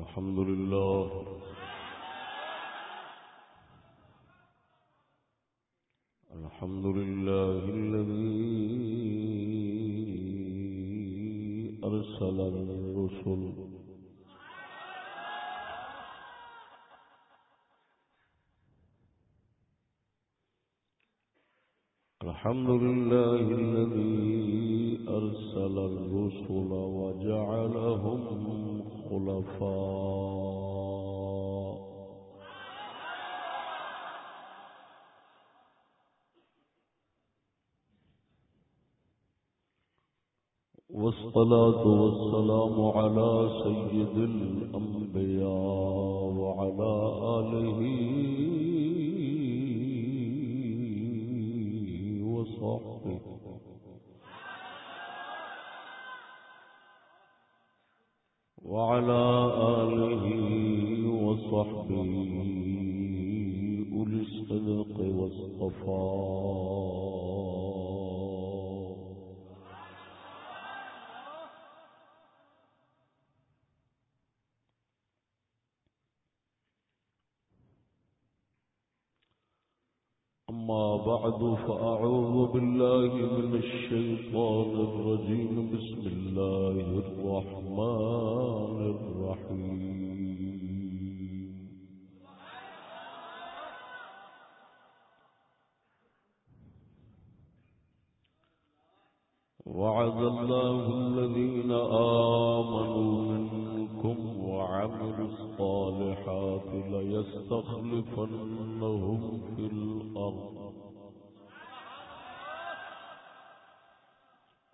الحمد لله. الحمد لله الذي أرسل الرسل. الحمد لله الذي أرسل الرسل وجعلهم خلفاء والصلاة والسلام على سيد الأنبياء وعلى آله وصحبه وعلى آله وصحبه أولي الصدق والصفاء. أما بعد فأعوذ بالله من الشيطان الرجيم. بسم الله الرحمن الرحيم. وعد الله الذين آمنوا منكم وعملوا الصالحات ليستخلفنهم في الأرض.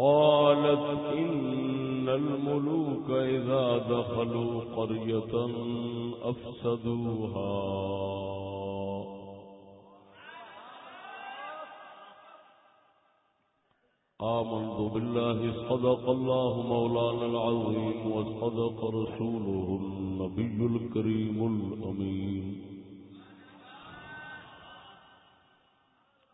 قالت إن الملوك إذا دخلوا قرية أفسدوها. آمنت بالله، صدق الله مولانا العظيم، وصدق رسوله النبي الكريم الأمين.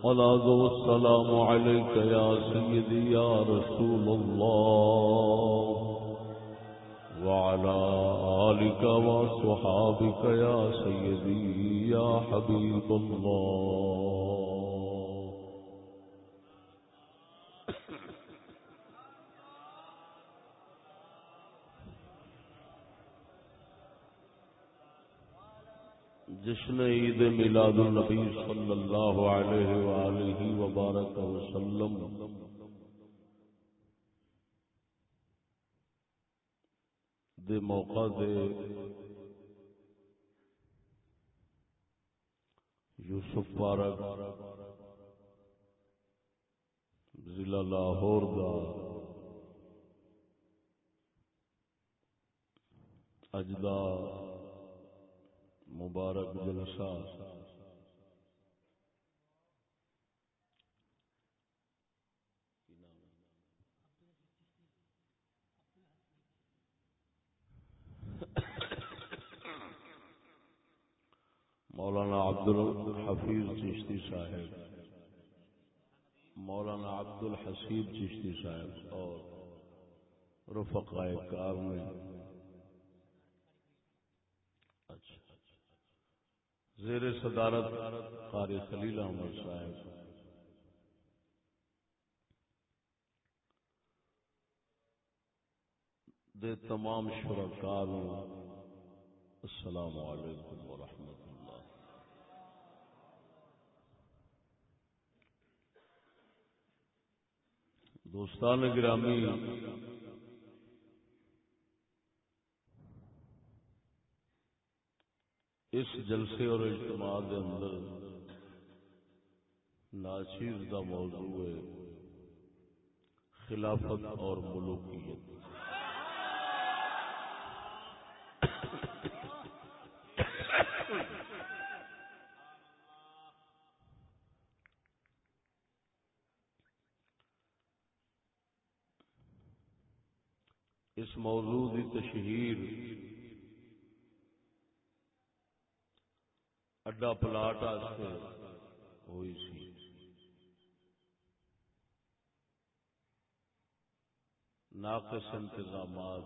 الصلاة والسلام عليك يا سيدي يا رسول الله. وعلى آلك وصحابك يا سيدي يا حبيب الله. جشن عید میلاد النبی صلی اللہ علیہ وآلہ وبارک وسلم۔ دے موقع دے یوسف پارک، ضلع لاہور دا۔ اجدا مبارک جلسہ۔ مولانا عبد الحفیظ چشتی صاحب۔ مولانا عبد الحسیب چشتی صاحب اور رفقائے کار میں اچھا زیر صدارت قاری خلیل احمد صاحب۔ دے تمام شرکار السلام علیکم ورحمۃ اللہ۔ دوستان گرامی اس جلسے اور اجتماع کے اندر ناچیز کا موضوع ہے خلافت اور ملوکیت۔ اس موضوع کی تشہیر اڈا پلاٹ ہوئی سی۔ ناقص انتظامات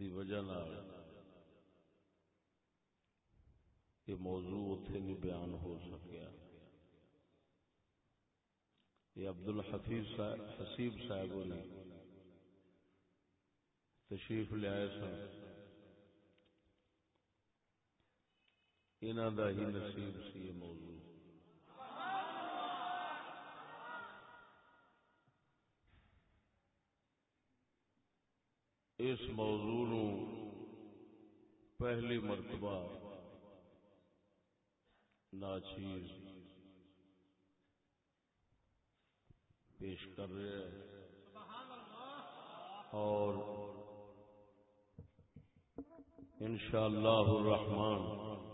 دی وجہ یہ موضوع اتنے نہیں بیان ہو سکیا۔ یہ عبد الحفیظ حسیب صاحب نے تشریف لیا سن۔ انہوں کا ہی نصیب سی یہ موضوع۔ اس موضوع نو پہلی مرتبہ ناچیز پیش کر رہے ہیں۔ اور انشاءاللہ الرحمن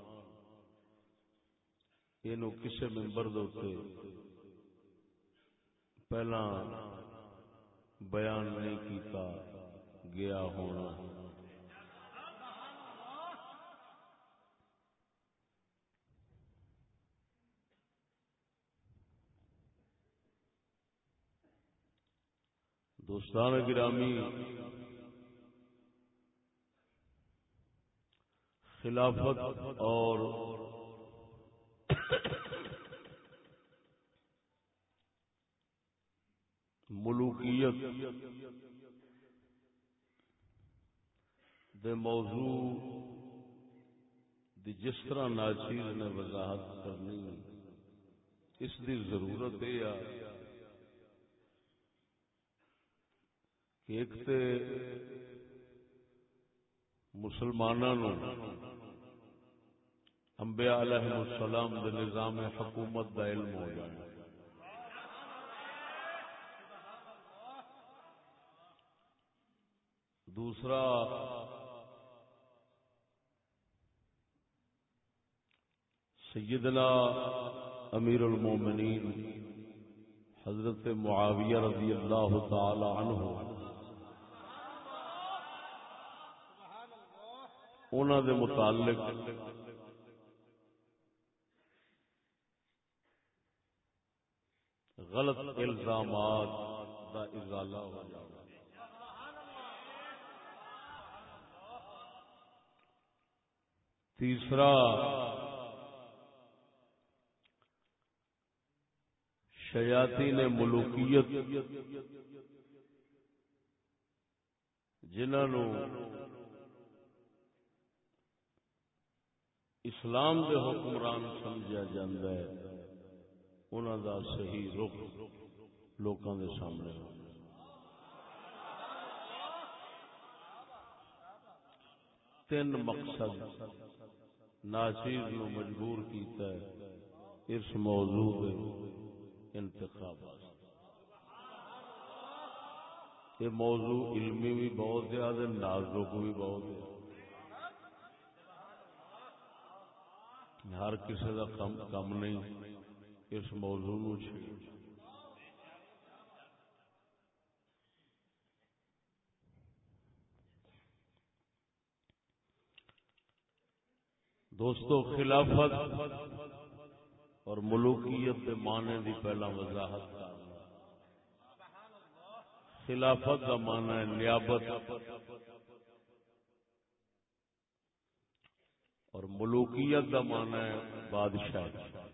یہ کسی ممبر دے پہلا بیان نہیں کیتا گیا ہونا۔ دوستان گرامی خلافت اور ملوکیت دے موضوع دی جس طرح ناچیز نے وضاحت کرنی اس دی ضرورت یہ کہ ایک تے مسلمانوں انبیاء علیہ السلام دے نظام حکومت دا علم ہو جائے۔ دوسرا، سیدنا امیر المومنین حضرت معاویہ رضی اللہ تعالی عنہ۔ انہوں دے متعلق غلط الزامات دا ازالہ ہو جانا تیسرا شیاتی نے ملوکیت جنہوں اسلام دے حکمران سمجھا جاندہ ہے۔ انہوں دا صحیح رخ لوکاں دے سامنے تین مقصد ناچیز نو مجبور کیتا ہے۔ اس موضوع انتخاب یہ موضوع علمی بھی بہت زیادہ نازک بھی بہت ہے۔ ہر کسی کا کم نہیں۔ اس موضوع نو دوستو، خلافت اور ملوکیت کے معنی دی پہلا وضاحت خلافت کا معنی ہے نیابت اور ملوکیت کا معنی ہے بادشاہ۔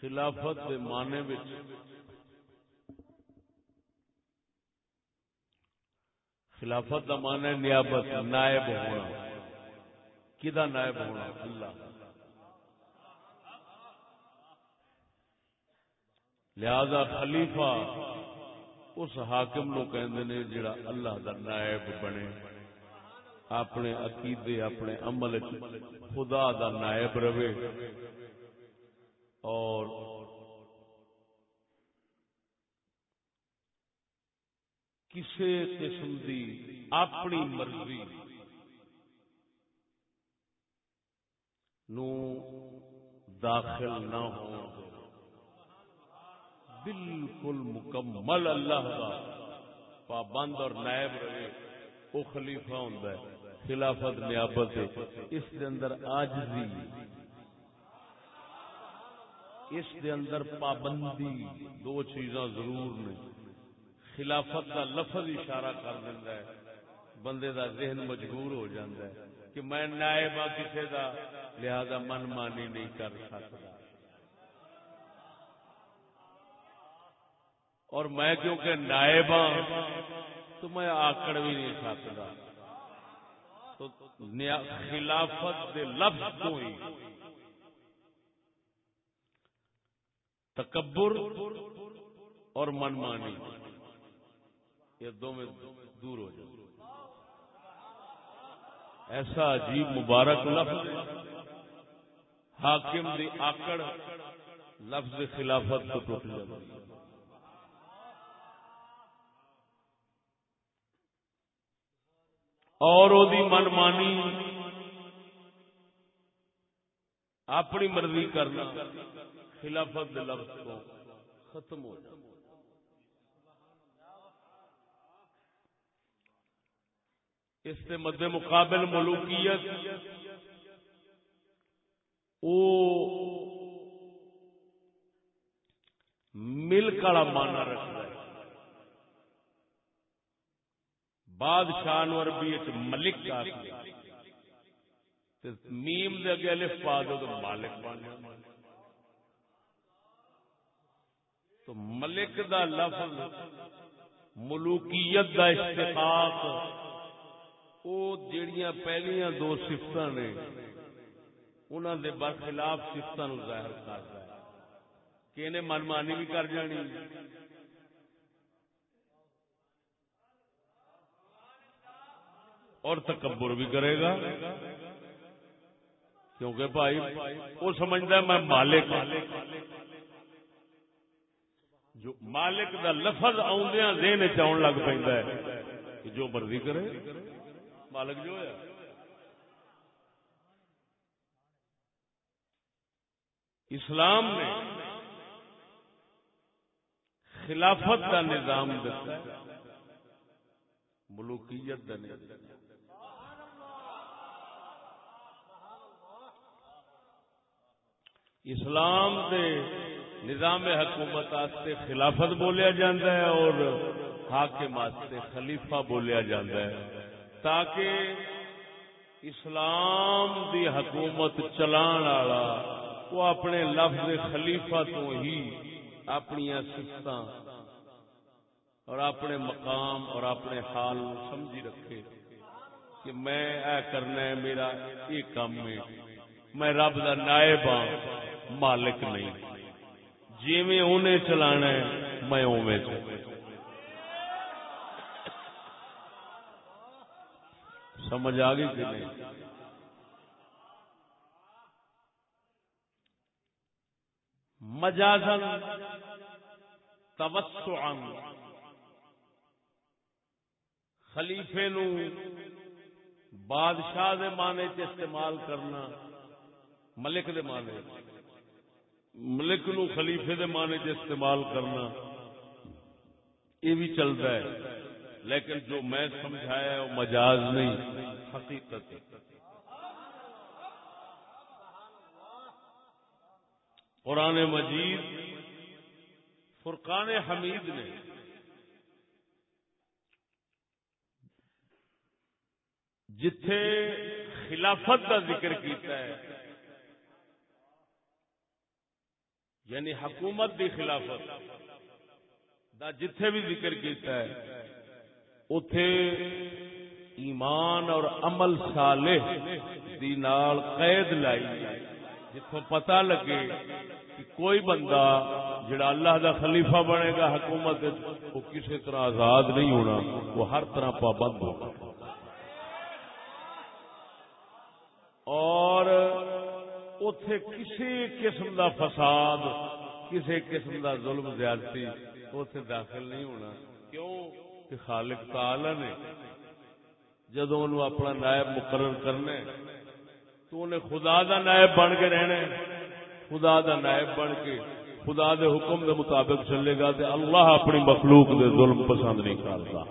خلافت کے معنی خلافت کا معنی نیابت، نائب ہونا۔ کدا نائب ہونا؟ اللہ۔ لہذا خلیفہ اس حاکم نو کہندے نے جڑا اللہ دا نائب بنے۔ اپنے عقیدے، اپنے عمل خدا دا نائب رہے۔ اور کسی قسم دی اپنی مرضی نو داخل نہ ہو۔ بالکل مکمل اللہ کا پابند اور نائب رہے۔ وہ خلیفہ ہوں خلافت نیابت اس دے اندر آجزی اس دے اندر پابندی، دو چیزاں ضرور نے۔ خلافت کا لفظ اشارہ کر دینا ہے۔ بندے دا ذہن مجبور ہو جاتا ہے کہ میں نائب ہاں کسی دا، لہذا من مانی نہیں کر سکتا۔ اور میں کیونکہ نائب ہاں تو میں آکڑ بھی نہیں سکتا۔ تو خلافت دے لفظ تو ہی۔ تکبر اور من مانی یہ دو میں دور ہو جائے ایسا عجیب مبارک لفظ حاکم دی آکڑ لفظ خلافت کو ٹوٹ جاتی اور او دی من مانی اپنی مرضی کرنا۔ خلافت دے لفظ کو ختم ہو جاتا اس کے مد مقابل ملوکیت، او ملک والا مانا رکھتا ہے۔ بادشاہ عربی ملک کا میم دے اگے الف پا دو تو مالک بن تو ملک دا لفظ، ملوکیت دا اشتقاق وہ جڑیاں پہلیاں دو سفت نے انہوں دے برخلاف سفت نو ظاہر کرتا ہے کہ انہیں منمانی بھی کر جانی۔ اور تکبر بھی کرے گا۔ کیونکہ بھائی، وہ سمجھتا ہے میں مالک جو مالک دا لفظ آدھا دین چاؤن لگ پہ جو مرضی کرے، مالک جو ہے اسلام نے خلافت کا نظام دتا ملوکیت کا نظام۔ اسلام کے نظام حکومت آستے خلافت بولیا جاتا ہے اور حاکم آستے خلیفہ بولیا جاتا ہے۔ تاکہ اسلام دی حکومت چلان والا وہ اپنے لفظ خلیفہ تو ہی اپنی سفت اور اپنے مقام اور اپنے حال سمجھی رکھے کہ میں اے کرنا ہے، میرا یہ کام ہے۔ میں رب کا نائب ہاں مالک نہیں۔ جی انہیں چلانا ہے، میں اوے چلانا سمجھ آ گئی کہ نہیں؟ مجازن خلیفے نو بادشاہ دے معنی چ استعمال کرنا، ملک دے معنی۔ ملک نو خلیفے دے معنی چ استعمال کرنا یہ بھی چلتا ہے۔ لیکن جو میں سمجھایا ہے وہ مجاز نہیں۔ حقیقت۔ قرآن مجید فرقان حمید نے جتھے خلافت کا ذکر کیتا ہے یعنی حکومت دی خلافت۔ دا جتھے بھی ذکر کیتا ہے اتے ایمان اور عمل صالح دی نال قید لائی۔ جتوں پتہ لگے کہ کوئی بندہ جڑا اللہ دا خلیفہ بنے گا حکومت، وہ کسی طرح آزاد نہیں ہونا، وہ ہر طرح پابند ہوگا اور اتے کسی قسم دا فساد کسی قسم دا ظلم زیادتی اتے داخل نہیں ہونا۔ کیوں؟ کہ خالق تعالی نے جدو انہوں اپنا نائب مقرر کرنا تو انہیں خدا دا نائب بن کے رہنا خدا دا نائب بن کے خدا دے حکم دے مطابق چلے گا تے اللہ اپنی مخلوق دے ظلم پسند نہیں کرتا۔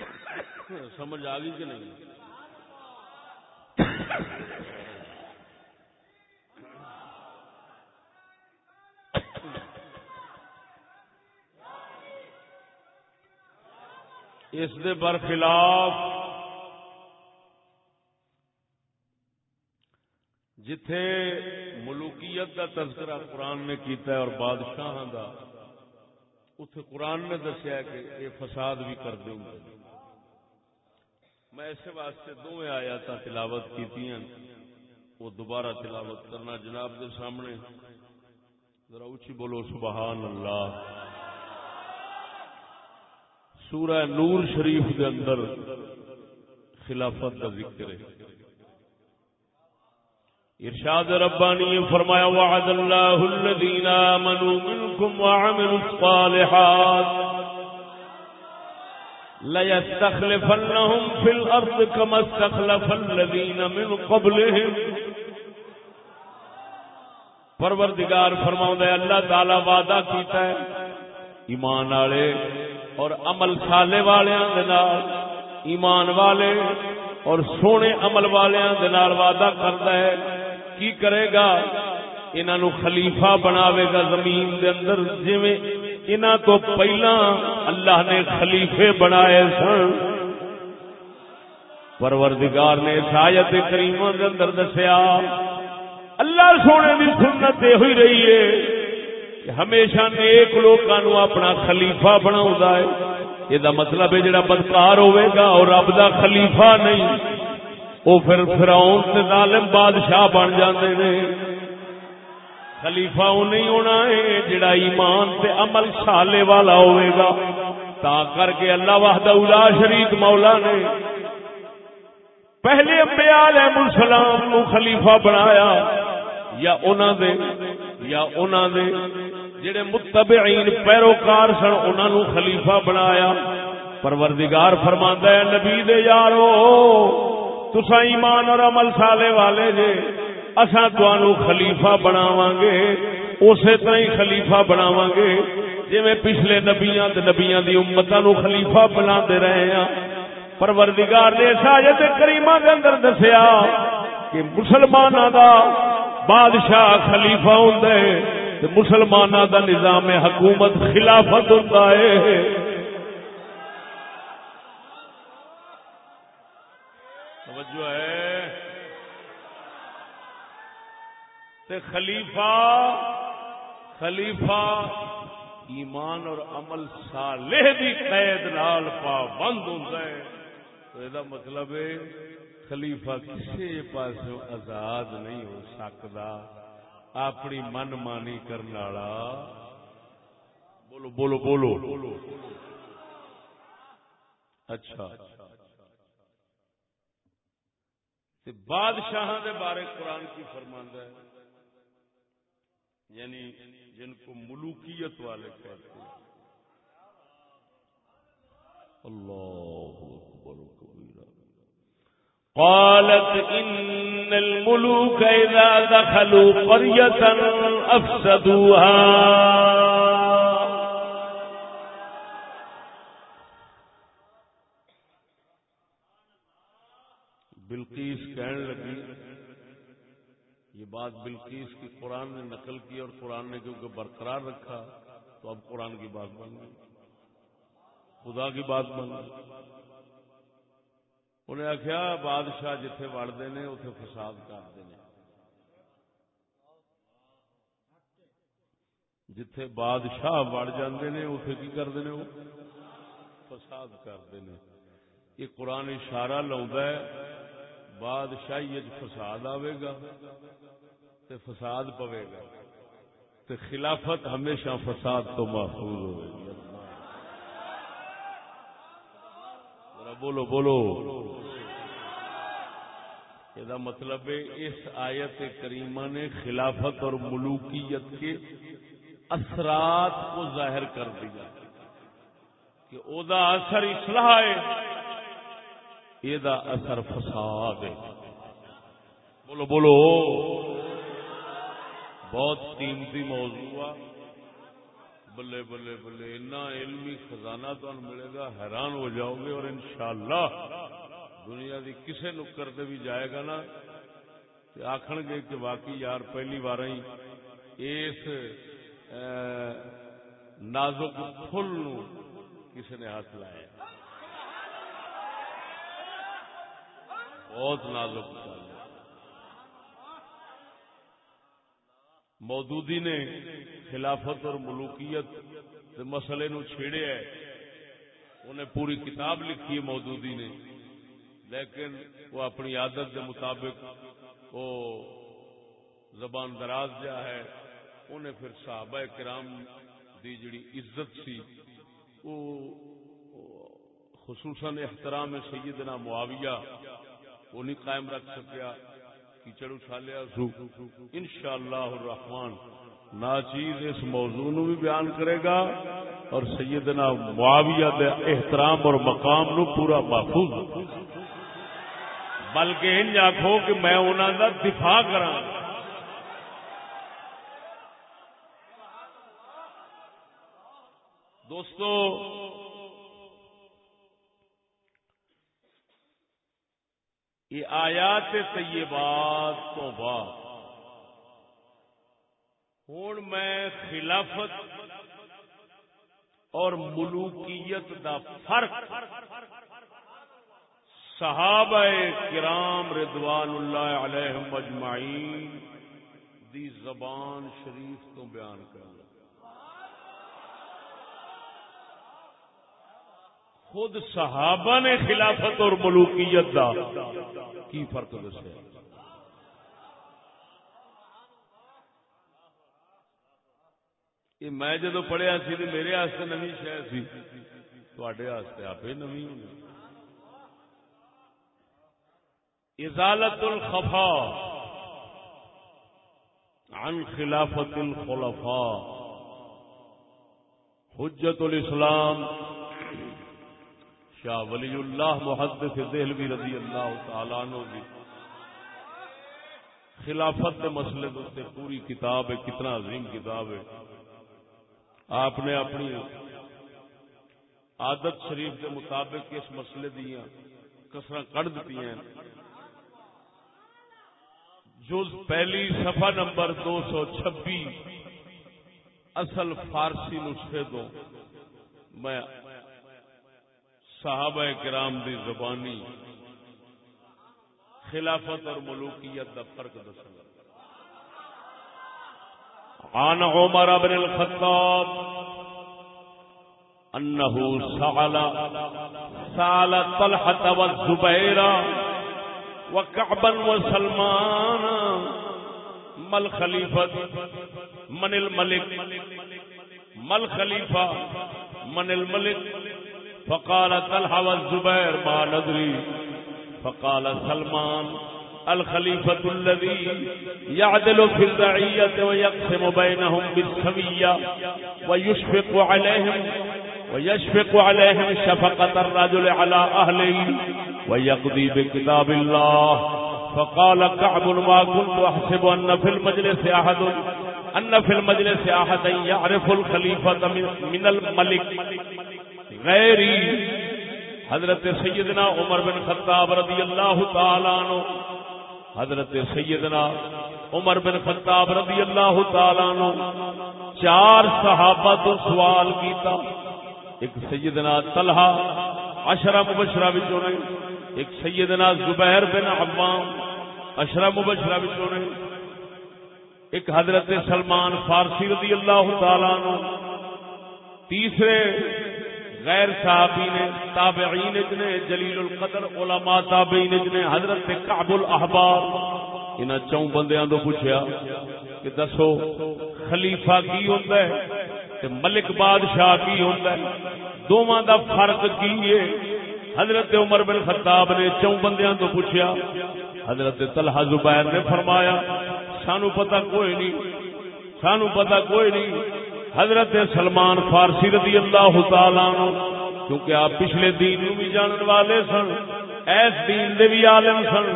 سمجھ آ گئی کہ نہیں؟ اس دے برخلاف جتھے ملوکیت کا تذکرہ قرآن نے کیتا ہے اور بادشاہ دا اتے قرآن نے دسیا کہ یہ فساد بھی کر دوں میں ایسے واسطے دو آیات تلاوت کی وہ دوبارہ تلاوت کرنا جناب کے سامنے۔ ذرا اچھی بولو، سبحان اللہ۔ سورہ نور شریف کے اندر خلافت کا ذکر ہے۔ ارشاد ربانی فرمایا، وعد اللہ الذین آمنوا منکم وعملوا الصالحات۔ ليستخلفنهم في الارض كما استخلف الذين من قبلهم پروردگار فرماؤں ہے، اللہ تعالی وعدہ کیتا ہے، ایمان والے اور عمل سالے والوں ایمان والے اور سونے عمل والوں وعدہ کرتا ہے، کی کرے گا؟ انہوں خلیفہ بناوے گا زمین دے اندر، جویں انہاں تو پہلا اللہ نے خلیفے بنائے سن۔ پروردگار نے شاید کریموں دے اندر دسیا، اللہ سونے کی سنت یہ ہوئی رہی ہے کہ ہمیشہ نیک لوگوں اپنا خلیفہ بنا ہے۔ یہ مطلب ہے جڑا بدکار ہوئے گا اور رب دا خلیفہ نہیں وہ پھر فراؤن ظالم بادشاہ بن جاندے نے۔ خلیفہ وہ نہیں ہونا ہے، جڑا ایمان تے عمل سالے والا ہوئے گا۔ تا کر کے اللہ وحدہ اولا شریک مولا نے پہلے انبیاء علیہ السلام نو خلیفہ بنایا، یا انہوں دے، یا انہوں دے۔ جڑے متبعین پیروکار سن انہوں خلیفہ بنایا۔ پروردگار فرماندا ہے، نبی دے یارو تسا ایمان اور عمل سالے والے جے۔ اساں تانوں خلیفہ بناواں گے اسی طرح ہی خلیفہ بناواں گے جویں پچھلے نبیاں تے نبیاں دی امتاں نو خلیفہ بناندے رہے ہیں پروردگار نے ساجت کریمہ دے اندر دسیا کہ مسلماناں دا بادشاہ خلیفہ ہوندے مسلمان دا نظام حکومت خلافت ہوتا ہے توجہ ہے تے خلیفہ خلیفہ ایمان اور عمل صالح دی قید نال پابند ہوتا ہے۔ تو یہ مطلب ہے، خلیفہ کسی پاس آزاد نہیں ہو سکتا اپنی من مانی کرنے والا، بولو بولو بولو۔ اچھا۔ بادشاہ دے بارے قرآن کی فرماندہ ہے۔ یعنی جن کو ملوکیت والے کہتے ہیں۔ الله أكبر كبيرا قالت إن الملوك إذا دخلوا قرية أفسدوها بلقیس کہنے لگی یہ بات بلقیس کی قرآن نے نقل کی اور قرآن نے کیونکہ برقرار رکھا، تو اب قرآن کی بات بن گئی۔ خدا کی بات بن گئی۔ انہیں آخیا، بادشاہ جتھے وڑتے ہیں اتے فساد کرتے ہیں جتھے بادشاہ وڑ جاندے نے اتے کی کرتے ہیں وہ فساد کرتے ہیں یہ قرآن اشارہ لاؤں بادشاہی فساد آئے گا تے فساد پوے گا تے خلافت ہمیشہ فساد تو محفوظ ہوئے گی۔ بولو بولو۔ یہ مطلب ہے اس آیت کریمہ نے خلافت اور ملوکیت کے اثرات کو ظاہر کر دیا کہ او دا اثر اصلاح ہے۔ یہ اثر فساد ہے بولو بولو بہت قیمتی موضوع بلے بلے بلے اتنا علمی خزانہ تو ملے گا حیران ہو جاؤ گے اور انشاءاللہ دنیا دی کسے نکر سے بھی جائے گا نا آخ گے کہ واقعی یار پہلی بار ہی اس نازک فل کسی نے ہاتھ لایا بہت نازک مودودی نے خلافت اور ملوکیت مسئلے نو چھیڑے ہے۔ انہیں پوری کتاب لکھی ہے مودودی نے۔ لیکن وہ اپنی عادت کے مطابق وہ زبان دراز جا ہے۔ انہیں پھر صحابہ کرام دی جڑی عزت سی، وہ خصوصاً احترام سیدنا معاویہ وہ نہیں قائم رکھ سکیا، کیچڑ اچھالیا سو۔ ان شاء اللہ الرحمان ناچیز اس موضوع نو بھی بیان کرے گا اور سیدنا معاویہ دے احترام اور مقام نو پورا محفوظ۔ بلکہ ان آخو کہ میں انہوں کا دفاع کرا دوستو یہ آیات طیبات تو بعد۔ ہوں میں خلافت اور ملوکیت دا فرق۔ صحابہ کرام ردوان اللہ علیہ مجمعین دی زبان شریف تو بیان کر خود صحابہ نے خلافت اور ملوکیت دا کی فرق دسیا یہ میں جدو پڑھیا سی تو میرے واسطے نو شہ سی تے آپ نمی ہونی۔ ازالت الخفا عن خلافت الخلفاء، حجت الاسلام شاہ ولی اللہ محدث دہلوی رضی اللہ تعالیٰ عنہ دی۔ خلافت کے مسئلے دوستے پوری کتاب ہے، کتنا عظیم کتاب ہے۔ آپ نے اپنی عادت شریف کے مطابق اس مسئلے دیا کسر کڑ دیتی ہیں۔ جز پہلی صفحہ نمبر دو سو چھبی اصل فارسی نسخے دو۔ میں صحابہ کرام دی زبانی خلافت اور ملوکیت دا فرق دس عن عمر بن الخطاب انه سأل سأل طلحة والزبير وكعبا وسلمان ما الخليفة من الملك ما الخليفة من الملك فقال طلحة والزبير ما ندري. فقال سلمان الخليفة الذي يعدل في الرعية ويقسم بينهم بالسوية ويشفق عليهم ويشفق عليهم شفقة الرجل على أهله ويقضي بكتاب الله. فقال كعب ما كنت أحسب أن في المجلس أحد أن في المجلس أحد يعرف الخليفة من الملك. غيري حضرت سیدنا عمر بن خطاب رضی اللہ تعالیٰ عنہ، حضرت سیدنا عمر بن خطاب رضی اللہ تعالیٰ عنہ، چار صحابہ تو سوال کیتا۔ ایک سیدنا طلحہ اشرا مبشرہ بچوں نے، ایک سیدنا زبیر بن عوام اشرا مبشرہ بچوں نے، ایک حضرت سلمان فارسی رضی اللہ تعالیٰ عنہ، تیسرے غیر صحابی نے تابعین نے جلیل القدر، علماء تابعین نے حضرت کعب الاحبار، انہاں چوں بندیاں تو پوچھیا کہ دسو، خلیفہ کی ہوندا ہے تے ملک بادشاہ کی ہوندا ہے؟ دوواں دا فرق کی ہے؟ حضرت عمر بن خطاب نے چوں بندیاں تو پوچھیا؟ حضرت طلحہ زبیر نے فرمایا، سانو پتہ کوئی نہیں، سانو پتہ کوئی نہیں حضرت سلمان فارسی رضی اللہ تعالی کیونکہ آپ پچھلے دین بھی جاننے والے سن، ایس دین دے بھی عالم سن۔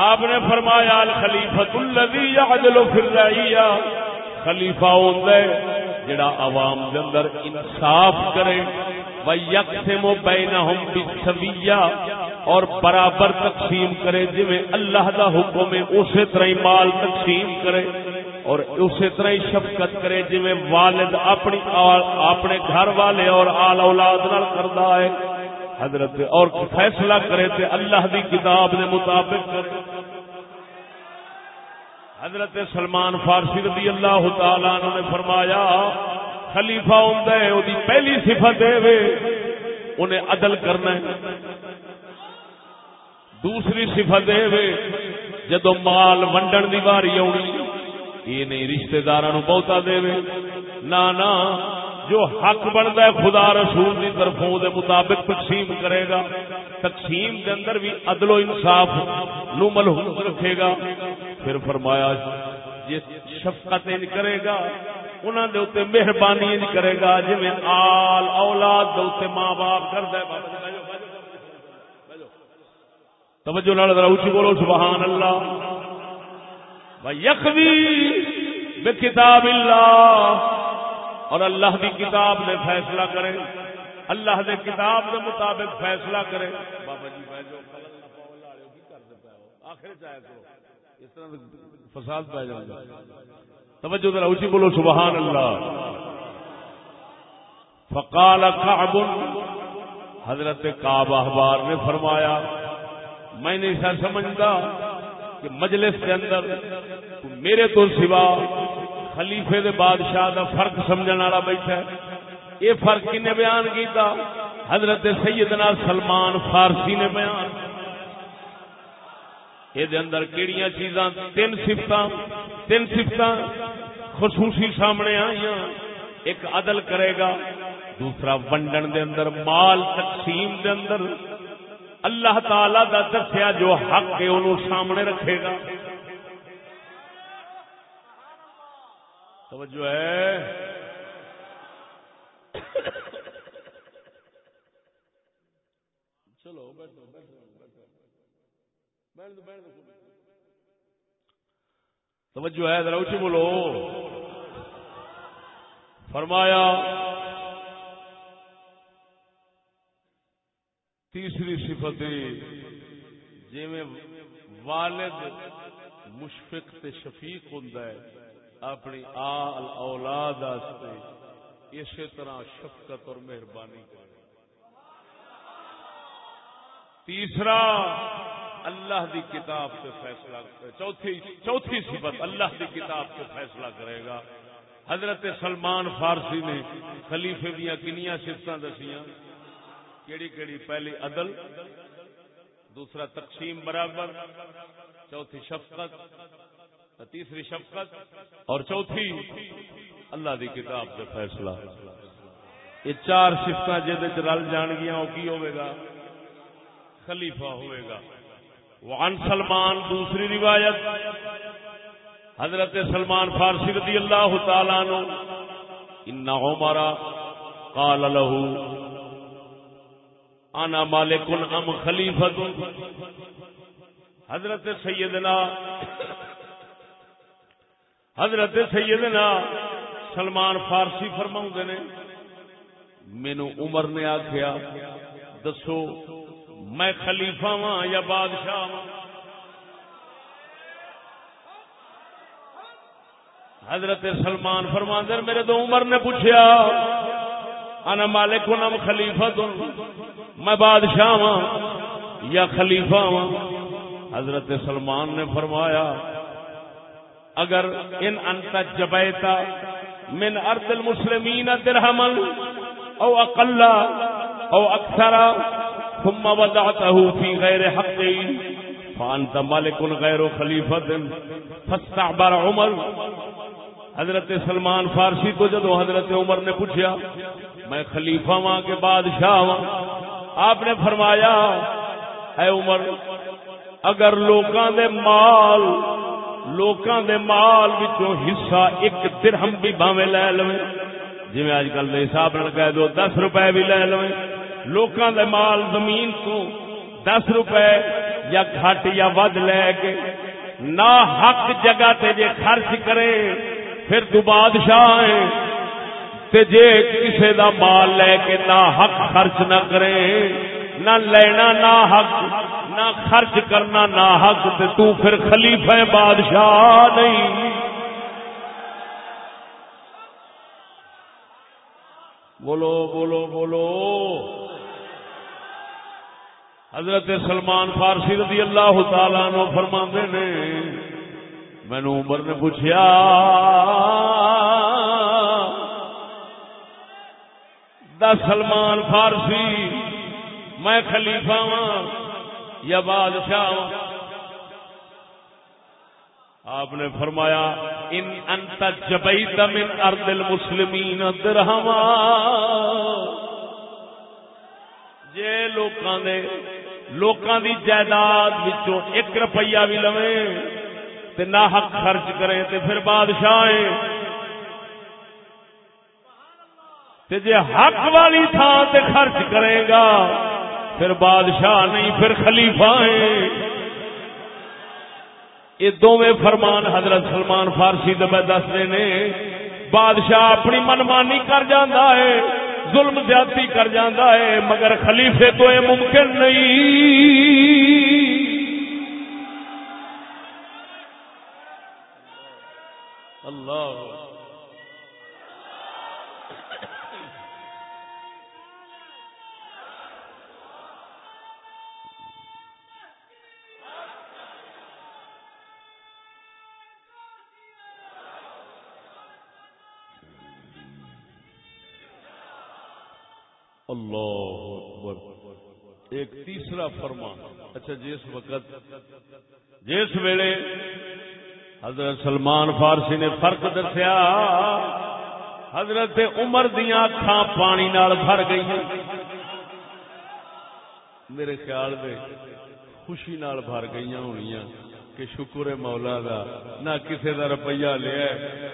آپ نے فرمایا، الخلیفۃ الذی یعدل فی الرعیہ۔ خلیفہ ہوندا ہے جڑا عوام دے اندر انصاف کرے و یقسم بینہم بالسویہ، اور برابر تقسیم کرے، جویں اللہ دا حکم ہے، اسی طرح مال تقسیم کرے۔ اور اسی طرح ہی شفقت کرے جی والد اپنی اپنے گھر والے اور آل اولاد نال کردا ہے۔ حضرت، اور فیصلہ کرے تے اللہ دی کتاب دے مطابق۔ کرے حضرت سلمان فارسی رضی اللہ تعالی عنہ نے فرمایا، خلیفہ ہوندا ہے اودی پہلی صفت ہے انہیں عدل کرنا ہے۔ دوسری صفت ہے جدو مال ونڈن دی واری آنی یہ نہیں رشتے دار بہتا دے نہ جو حق بنتا ہے خدا رسول کی طرفوں دے مطابق تقسیم کرے گا۔ تقسیم دے اندر بھی عدل و انصاف نو ملحوظ رکھے گا۔ پھر فرمایا جی شفقت کرے گا انہوں دے اتنے مہربانی کرے گا جی آل اولاد دے اتنے ماں باپ کر دے جی، توجہ نال اچھی بولو، سبحان اللہ۔ یخوی بے کتاب اللہ، اور اللہ کی کتاب نے فیصلہ کرے، اللہ دے کتاب دے مطابق فیصلہ کرے۔ بابا جی میں جو آخر چاہے کرو اس طرح فساد پہ جائے گا۔ توجہ ذرا اسی بولو، سبحان اللہ۔ فقال کعب، حضرت کعب احبار نے فرمایا، میں نہیں سمجھتا کہ مجلس کے اندر میرے تو سوا خلیفے دے بادشاہ دا فرق سمجھنے والا بیٹھا ہے۔ یہ فرق کن بیان کیتا؟ حضرت سیدنا سلمان فارسی نے بیان۔ یہ اندر کیڑیاں چیزاں، تین سفت تین سفت خصوصی سامنے آئی ایک عدل کرے گا، دوسرا ونڈن دے اندر، مال تقسیم دے اندر۔ اللہ تعالی دا دسیا جو حق ہے انہوں سامنے رکھے گا۔ توجہ ہے۔ چلو، بیٹھو توجہ ہے، ذرا اچھی بولو۔ فرمایا تیسری صفت جی والد مشفق تے شفیق ہوں اپنی آل اولاد اسی طرح شفقت اور مہربانی کرے۔ تیسرا، اللہ دی کتاب سے فیصلہ، چوتھی چوتھی صفت، اللہ دی کتاب سے فیصلہ کرے گا۔ حضرت سلمان فارسی نے خلیفے دیا کنیا سفتیں دسیاں۔ کیڑی کیڑی پہلی عدل، دوسرا تقسیم برابر، چوتھی شفقت تیسری شفقت، اور چوتھی اللہ دی کتاب کا فیصلہ۔ یہ چار شفت جہد رل جان گیا وہ کی ہوئے گا؟ خلیفہ ہوئے گا۔ وان سلمان، دوسری روایت۔ حضرت سلمان فارسی رضی اللہ تعالیٰ نو ان عمر قال له انا مالک ام خلیفت حضرت سیدنا حضرت سیدنا سلمان فارسی فرما نے مینو عمر نے آخیا دسو، میں خلیفہ وا یا بادشاہ وا حضرت سلمان فرماندر میرے تو عمر نے پوچھا انا مالک نم خلیفہ میں بادشاہ ہاں یا خلیفہ ہاں حضرت سلمان نے فرمایا، اگر ان انت جبیتا من ارض المسلمین درہمن او اقل او اکثر ثم وضعته في غير حقه فانت مالک غیر خلیفہ فاستعبر عمر حضرت سلمان فارسی تو جدو حضرت عمر نے پوچھا، میں خلیفہ ماں کے بادشاہ ہوں آپ نے فرمایا، اے عمر، اگر لوکاں دے مال، لوکاں دے مال وچوں حصہ ایک درہم بھی باویں لے لویں، جویں اج کل دے حساب نال کہہ دو 10 روپے بھی لے لویں، لوکاں دے مال زمین تو 10 روپے یا گھٹ یا ود لے کے نہ حق جگہ تے جے خرچ کرے پھر تو بادشاہ ہے۔ تے جے کسے دا مال لے کے نہ حق خرچ نہ کرے، نہ لینا نہ حق، نہ خرچ کرنا نہ حق، تے تو پھر خلیفہ بادشاہ نہیں۔ بولو بولو بولو۔ حضرت سلمان فارسی رضی اللہ تعالی نو فرما نے مینو عمر نے پوچھا دا سلمان فارسی، میں خلیفہ ہاں یا بادشاہ ہوں آپ نے فرمایا، ان انت جبیت من ارض المسلمین درہما. جے لوکاں دے، لوکاں دی جائیداد وچوں ایک روپیہ بھی لویں۔ تے نہ حق خرچ کرے تے پھر بادشاہ تے جے حق والی تھان تے خرچ کرے گا، پھر بادشاہ نہیں، پھر خلیفہ ہے۔ یہ دونوں فرمان حضرت سلمان فارسی دبے دستے نے، بادشاہ اپنی منمانی کر جانا ہے، ظلم زیادتی کر جانا ہے، مگر خلیفے تو یہ ممکن نہیں۔ اللہ۔ اللہ اکبر۔ ایک تیسرا فرمان۔ اچھا جس وقت جس ویلے حضرت سلمان فارسی نے فرق دسیا، حضرت عمر دیا اکھان پانی نال بھر گئی میرے خیال میں خوشی نال بھر گئی ہونی کہ شکر ہے مولا دا، نہ کسی کا روپیہ لیا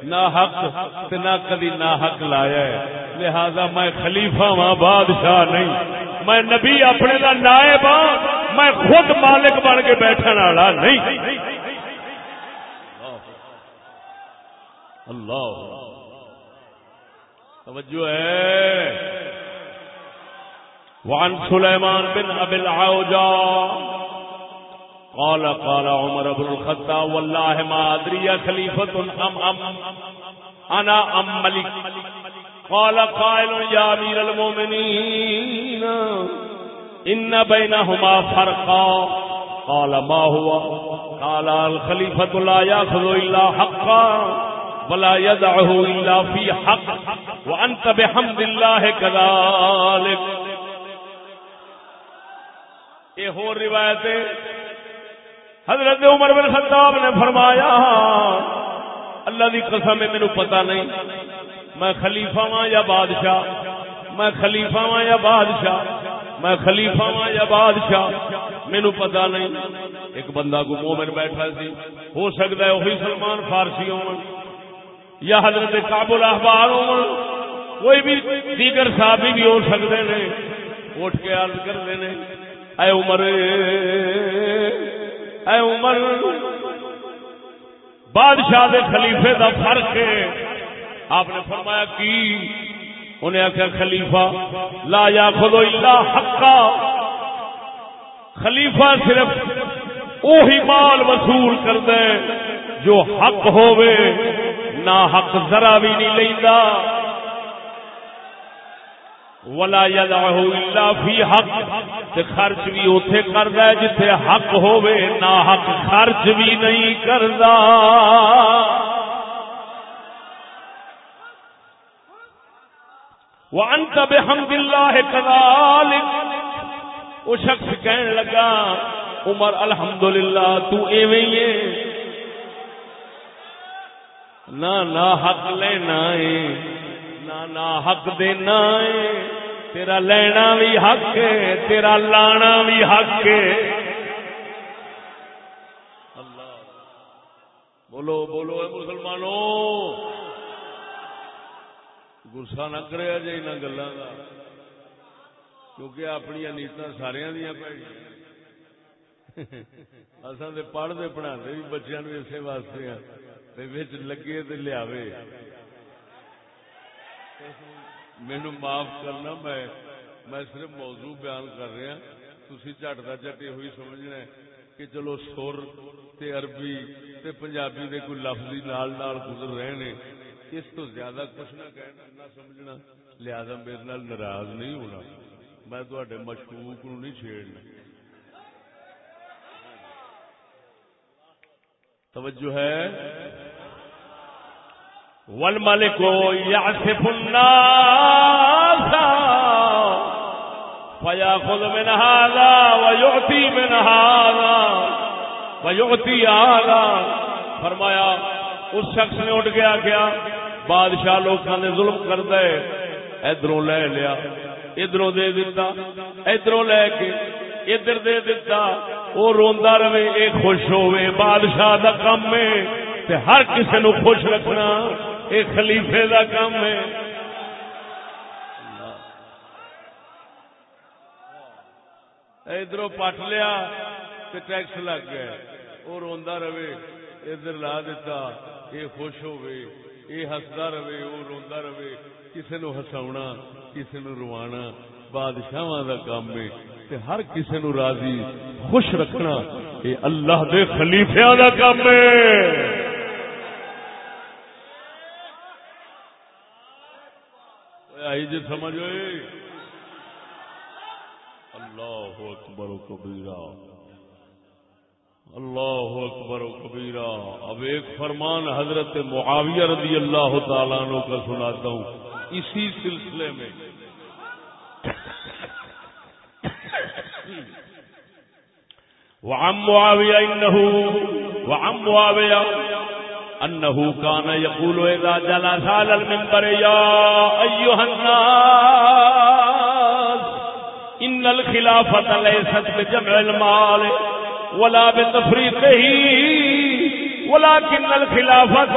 نہ حق نہ کدی نہ حق لایا ہے۔ لہذا میں خلیفہ ہاں بادشاہ نہیں۔ میں نبی اپنے کا نائب ہاں میں خود مالک بن کے بیٹھنے والا نہیں۔ اللہ. توجہ ہے. وعن سلیمان بن ابی العوجا قال قال عمر بن الخطاب والله ما ادري خليفه ام ام، انا ام ملك قال، قائل يا امير المؤمنين ان بينهما فرقا. قال، ما هو؟ قال الخليفه لا ياخذ الا حقا. ولا يدعه الا في حق وانت بحمد الله كذلك. یہ ہو روایت حضرت عمر بن خطاب نے فرمایا، اللہ دی قسم ہے، مینوں پتہ نہیں، میں خلیفہ ہاں یا بادشاہ؟ میں خلیفہ ہاں یا بادشاہ؟ میں خلیفہ ہاں یا بادشاہ؟ مینو پتا نہیں۔ ایک بندہ کو مومن بیٹھا سی، ہو سکتا ہے وہی سلمان فارسی ہو یا حضرت کابل اخبار ہو کوئی بھی دیگر صاحب بھی ہو سکتے ہیں۔ اٹھ کے عرض کرتے ہیں، اے عمر اے عمر، بادشاہ دے خلیفے دا فرق ہے۔ آپ نے فرمایا، کی؟ انہیں آخیا خلیفہ، لا یا خدو اللہ حقا۔ خلیفہ صرف وہی مال وصول کر دے جو حق ہووے۔ نہ حق ذرا بھی نہیں لینا ولا يدعه الا في حق، تے خرچ بھی اوتھے کردا ہے جتھے حق ہووے نہ حق خرچ بھی نہیں کردا۔ وانت بحمد الله كذلك وہ شخص کہنے لگا، عمر الحمدللہ تو ایویں ہی نہ نہ حق لینا ہے نہ نہ حق دینا ہے تیرا لینا بھی حق ہے تیرا لانا بھی حق ہے اللہ بولو بولو اے مسلمانوں گسا نہ کرے جی ان گلوں کا کیونکہ اپنی نیتا سارا دیا پی اصل پڑھتے پڑھاتے بھی بچوں اسی واسطے لگے لیا مینو معاف کرنا میں میں صرف موضوع بیان کر رہا ہاں۔ تھی جٹ کا جٹے ہوئی سمجھنا کہ چلو سر تے عربی تے پنجابی دے کوئی لفظی نال نال گزر رہے نے، اس تو زیادہ کچھ نہ کہنا، نہ سمجھنا۔ لہذا میرے نال ناراض نہیں ہونا۔ میں تھوڑے مشکوک نو نہیں چھیڑنا۔ توجہ ہے۔ ول والملك يعسف الناس فيأخذ من هذا ويعطي من هذا ويعطي هذا۔ فرمایا، اس شخص نے اٹھ گیا کیا، بادشاہ لوگوں نے ظلم کر دے ادھروں لے لیا، ادھروں دے دیتا ادھروں لے کے، ادھر دے دیتا وہ روندا رہے، اے خوش ہوئے، بادشاہ دا کام ہے، تے ہر کسی نو خوش رکھنا یہ خلیفے دا کام ہے۔ ادھر پٹ لیا ٹیکس لگ گیا وہ روا رہے، ادھر لا دیتا یہ خوش ہوئے یہ ہستا رہے، وہ روا رہے۔ کسی نو ہسا کسی نو روانا بادشاہ دا کام ہے۔ ہر کسی نو راضی، خوش رکھنا یہ اللہ دے خلیفیا دا کام ہے۔ آئی جی سمجھ اللہ اکبر و کبیرہ۔ اللہ اکبر و کبیرہ۔ اب ایک فرمان حضرت معاویہ رضی اللہ تعالیٰ عنہ کا سناتا ہوں۔ اسی سلسلے میں وعم معاویہ انہو وعم معاویہ انه كان يقول اذا جلس على المنبر، يا ايها الناس ان الخلافه ليست بجمع المال ولا بتفريقه، ولكن الخلافه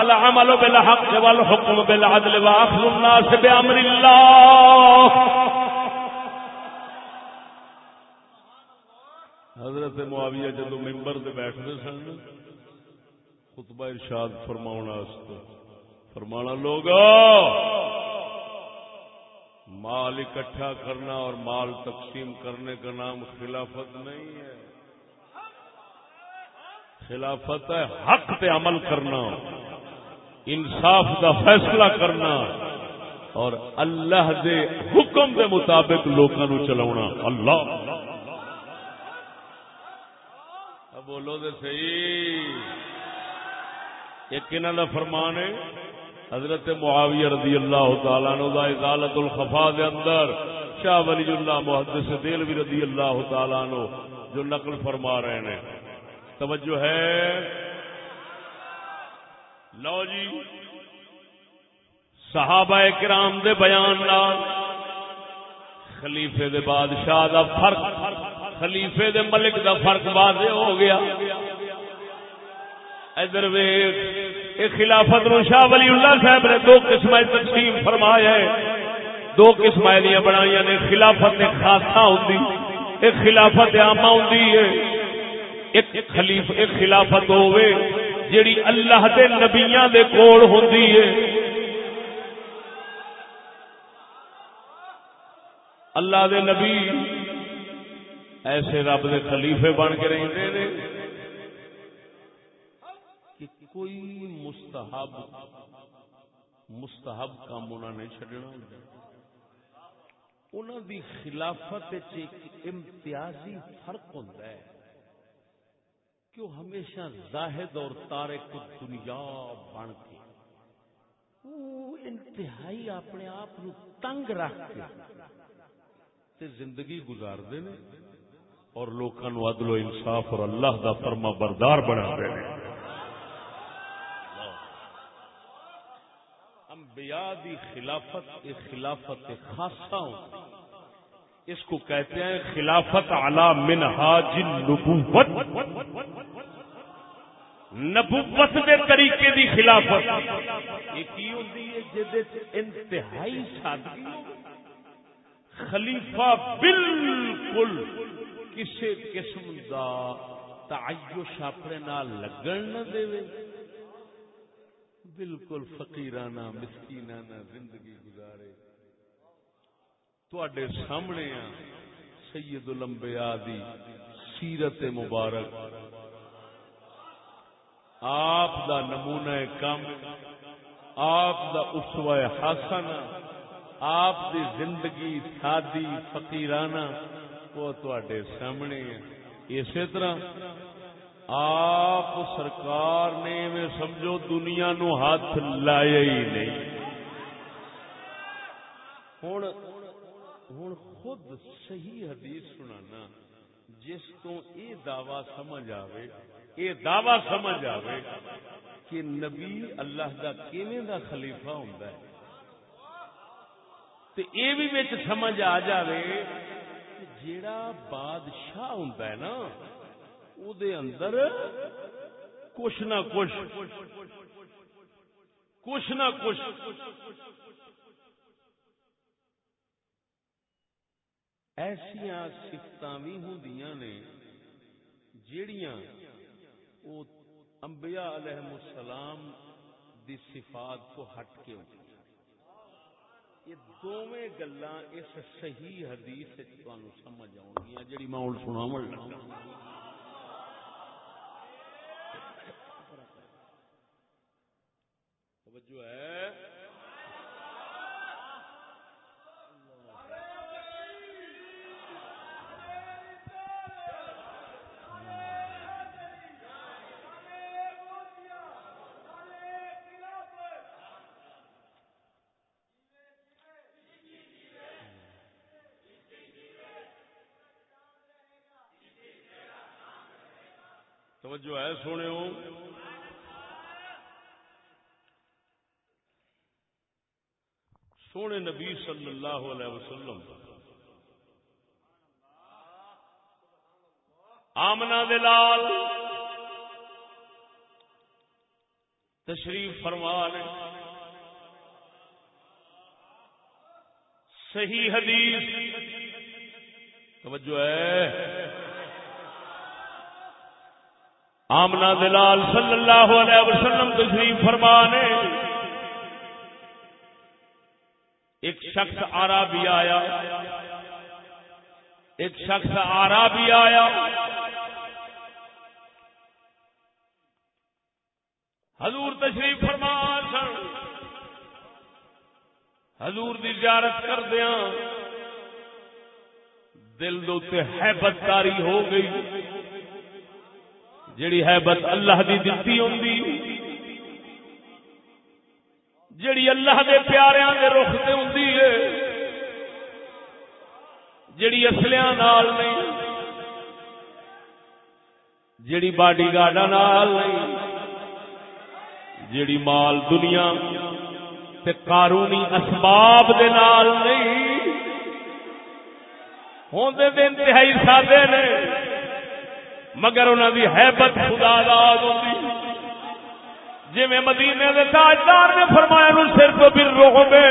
العمل بالحق والحكم بالعدل واخذ الناس بامر الله. حضرت معاویہ جدو ممبر سے بیٹھتے سن، خطبہ ارشاد فرماؤنا فرمانا لوگ مال اکٹھا کرنا اور مال تقسیم کرنے کا نام خلافت نہیں ہے۔ خلافت ہے حق پہ عمل کرنا، انصاف کا فیصلہ کرنا اور اللہ دے حکم دے مطابق لوگوں چلا اللہ! بولو دے صحیح۔ ایک انہوں کا فرمان ہے، حضرت معاویہ رضی اللہ تعالیٰ عنہ دا ازالت الخفا دے اندر۔ شاہ ولی اللہ محدث دلوی رضی اللہ تعالیٰ عنہ جو نقل فرما رہے ہیں۔ توجہ ہے۔ لو جی صحابہ کرام دے بیان نال خلیفے دے بادشاہ دا فرق۔ خلیفے دے ملک دا فرق واضح ہو گیا۔ ادھر ویخ یہ خلافت نو شاہ ولی اللہ صاحب نے دو قسم تقسیم فرمایا ہے۔ دو قسم بنائی نے، خلافت خاصا ہوں ایک خلافت آما ہوں ایک خلیف، ایک خلافت ہوے جیڑی اللہ دے نبیاں دے کول ہوندی ہے۔ اللہ دے نبی ایسے رب دے خلیفے بن کے رہتے ہیں کہ کوئی مستحب مستحب کام انہوں نے چڈنا انہوں دی خلافت امتیازی فرق ہوتا ہے کہ وہ ہمیشہ زاہد اور تارک دنیا بن کے، وہ انتہائی اپنے آپ تنگ رکھ کے زندگی گزارتے ہیں اور لوگوں عدل و انصاف اور اللہ دا فرما بردار بنا رہے ہیں انبیاء دی خلافت ایک خلافت خاصا ہوتی اس کو کہتے ہیں خلافت علا منہاج نبوت نبوت کے طریقے دی خلافت۔ ایک ہوتی ہے؟ جہد انتہائی سادگی خلیفہ بالکل کسی قسم دا تعیش اپنے نال لگن نہ دے۔ بالکل فقیرانہ، مسکینانہ زندگی گزارے۔ تھوڑے سامنے آ سید الانبیاء دی سیرت مبارک۔ آپ دا نمونہ کم، آپ دا اسوہ حسن آپ دی زندگی سادی، فقیرانہ۔ وہ تے سامنے اسی طرح آپ سرکار نے میں سمجھو دنیا نو ہاتھ لایا ہی نہیں۔ ہوں ہوں خود صحیح حدیث سنانا، جس کو یہ دعوی سمجھ آئے یہ دعوی سمجھ آئے کہ نبی اللہ دا کیویں دا خلیفہ ہوں تو یہ بھی سمجھ آ جائے جیڑا بادشاہ ہوں نا او دے اندر کچھ نہ کچھ کچھ نہ کچھ۔ ایسیا سفت بھی ہوں نے جیڑیاں وہ انبیاء علیہ السلام دی صفات کو ہٹ کے ہوتی یہ دونوں گلا اس صحیح حدیث سمجھ آؤ گیا جی میں ہوں سنا توجہ ہے۔ توجہ ہے سونے ہو سونے نبی صلی اللہ علیہ وسلم۔ آمنا دلال تشریف فرمان صحیح حدیث۔ توجہ ہے۔ آمنا دلال صلی اللہ علیہ وسلم تشریف فرمانے، ایک شخص آرا بھی آیا، ایک شخص آرا بھی آیا، حضور تشریف فرمان سن حضور دی زیارت کر دیا دل دے ہے بدکاری ہو گئی۔ جڑی ہے بس اللہ دی دتی ہوں جڑی اللہ دے پیاریاں دے رخ تے ہوں جڑی اصلیاں نال نہیں جڑی باڈی گارڈا نال نہیں جڑی مال دنیا تے قارونی اسباب دے نال نہیں ہوندے دے انتہائی سادے نے۔ مگر انہوں کی حیبت خدا داد ہوتی جی میں مدینے کے تاجدار نے فرمایا نو سر تو پھر روح میں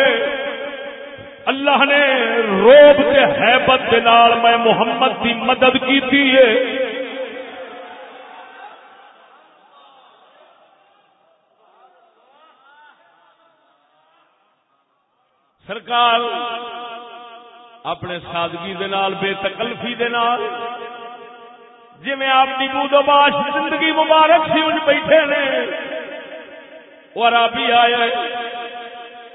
اللہ نے روب کے حیبت کے نال میں محمد کی مدد کی ہے۔ سرکار اپنے سادگی دے نال، بے تکلفی دے نال جی میں آپ کی بود باش زندگی مبارک سی ان بیٹھے نے اور آپ ہی آئے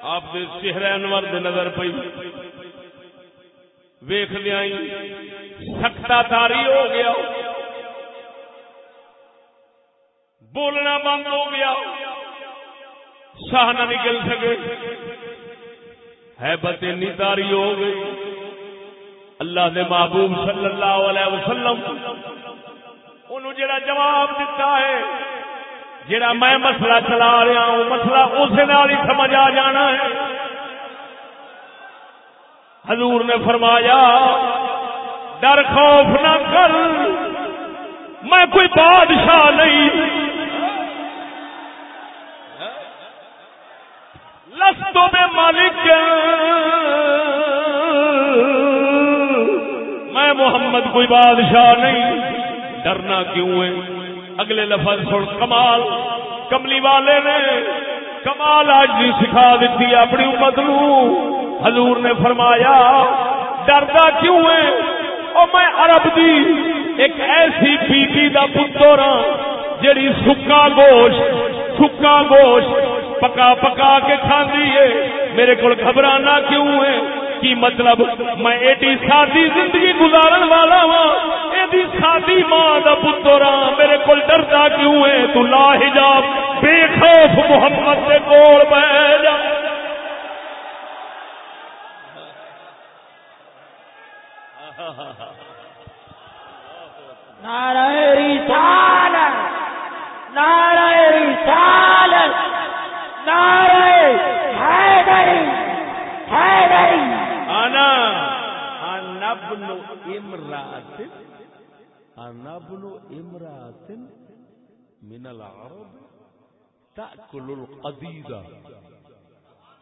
آپ دے چہرے انور دے نظر پئی۔ ویخ لیا جی، سکتا تاری ہو گیا۔ بولنا بند ہو گیا۔ سہ نہ نکل سکے۔ ہے بت تاری ہو گئی۔ اللہ دے محبوب صلی اللہ علیہ وسلم انہوں جڑا جواب دیتا ہے، جڑا میں مسئلہ چلا رہا ہوں، مسئلہ اس نال ہی سمجھ آ جانا ہے۔ حضور نے فرمایا، ڈر خوف نہ کر، میں کوئی بادشاہ نہیں۔ لستوں میں مالک میں محمد کوئی بادشاہ نہیں۔ ڈرنا کیوں ہے؟ اگلے لفظ سن، کمال، کملی والے نے کمال آج بھی سکھا دیتی اپنی امت نو۔ حضور نے فرمایا، ڈردا کیوں ہے؟ او میں عرب دی ایک ایسی بیٹی دا پتر ہاں جڑی سکا گوشت سکا گوشت پکا پکا کے کھاندی ہے۔ میرے کو گھبرانا کیوں ہے؟ کی مطلب میں ایڈی سادی زندگی گزارن والا وا ایڈی سادی ماں کا پتر ہاں میرے کو ڈردا کیوں ہے؟ تو لا حجاب بے خوف محمد کے کول بہ جا۔ نعرہ رسالت نعرہ رسالت نعرہ حیدری حیدری۔ انا انا ابن امرات۔ انا ابن امرات من العرب تأكل القديدة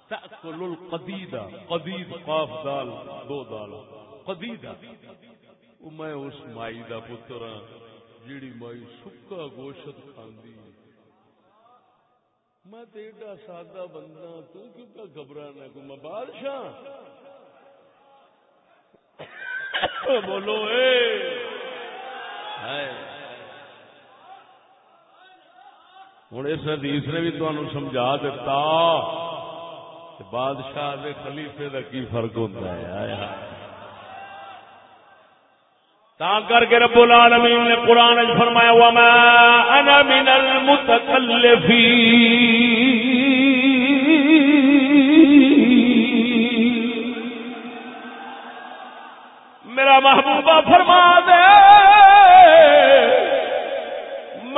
تأكل القديدة قديد، قاف دال، دو دال. قديدة میں اس مائی دا پتر ہاں جیڑی مائی سکا گوشت کھاندی۔ میں تو سادہ بندہ، تو کیوں پہ گھبرانا کو میں بادشاہ۔ بولو، اے! ہوں اس حدیث نے بھی تمہیں سمجھا دیتا بادشاہ دے خلیفے کا کی فرق ہوتا ہے؟ آیا تا کر کے رب العالمین نے قرآن فرمایا، وما انا من المتکلفین میرا محبوبہ فرما دے۔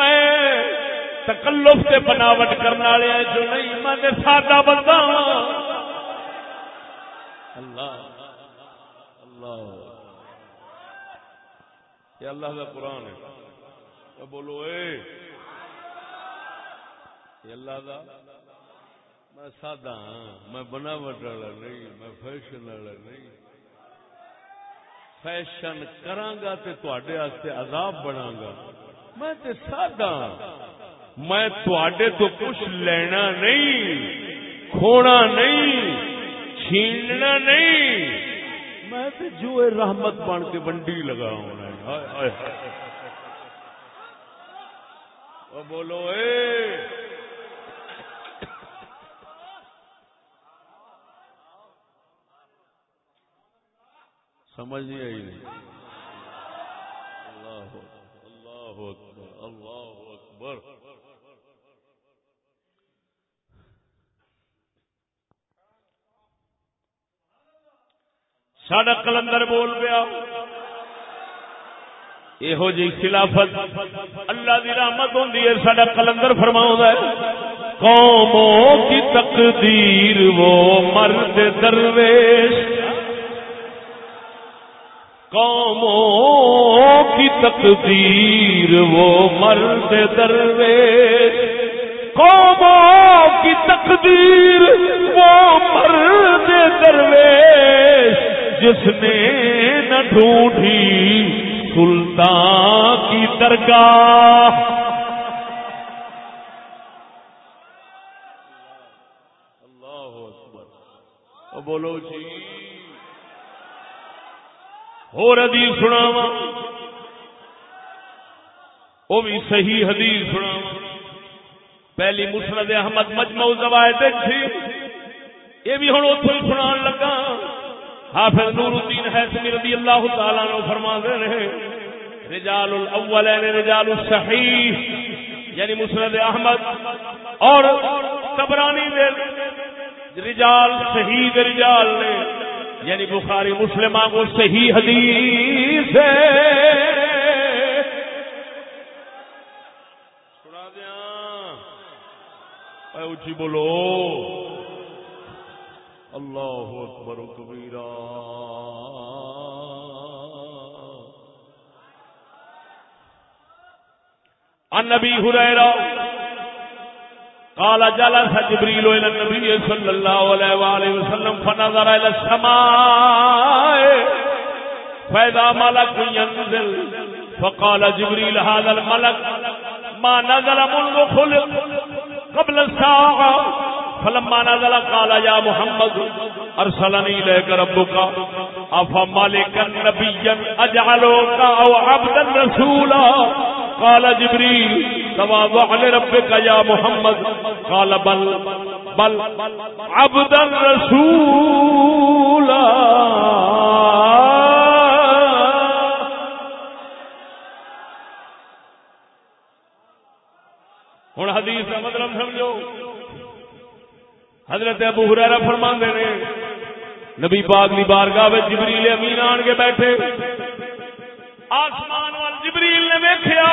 میں تکلف سے بناوٹ کرنے والے جو نہیں، میں سادہ بندہ ہوں اللہ اللہ۔ یہ اللہ کا قرآن ہے۔ بولو، اے۔ یہ اللہ کا میں سادہ ہاں میں بناوٹ والا نہیں، میں فیشن والا نہیں۔ فیشن کرانگا تے تواڈے واسطے عذاب بنا گا۔ میں تے سادہ ہاں۔ میں تواڈے تو کچھ لینا نہیں، کھونا نہیں، چھیننا نہیں۔ میں تے جو رحمت بن کے بنڈی لگا ہونا ہے ہائے ہائے او بولو، اے۔ سمجھ نہیں آئی۔ نہیں اللہ اللہ اکبر اللہ اکبر۔ ساڈا کلندر بول پیا۔ یہو جی خلافت اللہ دی رحمت ہوں ساڈا کلندر فرماؤں ہے، قوموں کی تقدیر وہ مرد درویش۔ قوموں کی تقدیر، وہ مرد درویش۔ قوموں کی تقدیر، وہ مرد درویش۔ جس نے نہ ڈھونڈی سلطان کی درگاہ۔ اللہ اکبر۔ بولو جی۔ ہو حدیث سناوا وہ بھی صحیح حدیث سناوا پہلی مسرد احمد مجمع زوائد تھی۔ یہ بھی ہوں اتوں ہی سنا لگا۔ حافظ نور الدین حیثمی رضی اللہ تعالیٰ نے فرما دے رہے۔ رجال الاولین، رجال الصحیح یعنی مسرد احمد۔ اور تبرانی دے۔ رجال صحیح رجال نے۔ یعنی بخاری مسلم کو صحیح حدیث ہے۔ سنا دیا۔ اچھی بولو۔ اللہ اکبر و کبیرہ۔ النبي هريره قال جلس جبريل الى النبي صلى الله عليه واله وسلم فنظر الى السماء فاذا ملك ينزل فقال جبريل هذا الملك ما نزل منذ خلق قبل الساعه فلما نزل قال يا محمد ارسلني اليك ربك افمالكا نبيا اجعلك او عبدا رسولا قال جبريل تواضع لربك يا محمد، قال بل بل عبدا رسولا ہوں حدیث کا مطلب سمجھو، حضرت ابو ہریرہ فرماندے نے، نبی پاک دی بارگاہ وچ جبریل امین آن کے بیٹھے آسمان وال جبریل نے ویکھیا۔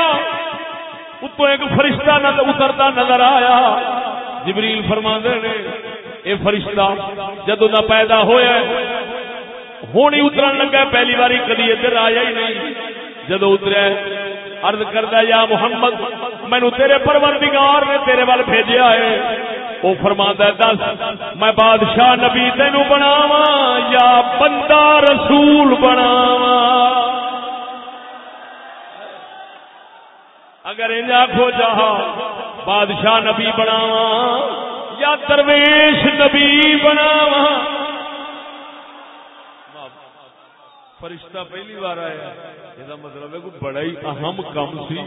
اتو ایک فرشتہ اترتا نظر آیا۔ جبریل فرماندے نے، اے فرشتہ جدو دا پیدا ہویا ہوں ہی اترن لگا پہلی باری کدی ادھر آیا ہی نہیں۔ جدو اتریا عرض کردا یا محمد مینو تیرے پروردگار نے تیرے وال بھیجیا ہے۔ وہ فرما دس، میں بادشاہ نبی تینو بناوا یا بندہ رسول بناوا اگر ان آخو چاہ ہاں، بادشاہ نبی بناوا یا درویش نبی بناوا فرشتہ پہلی بار آیا یہ مطلب ہے کوئی بڑا ہی اہم کام سی۔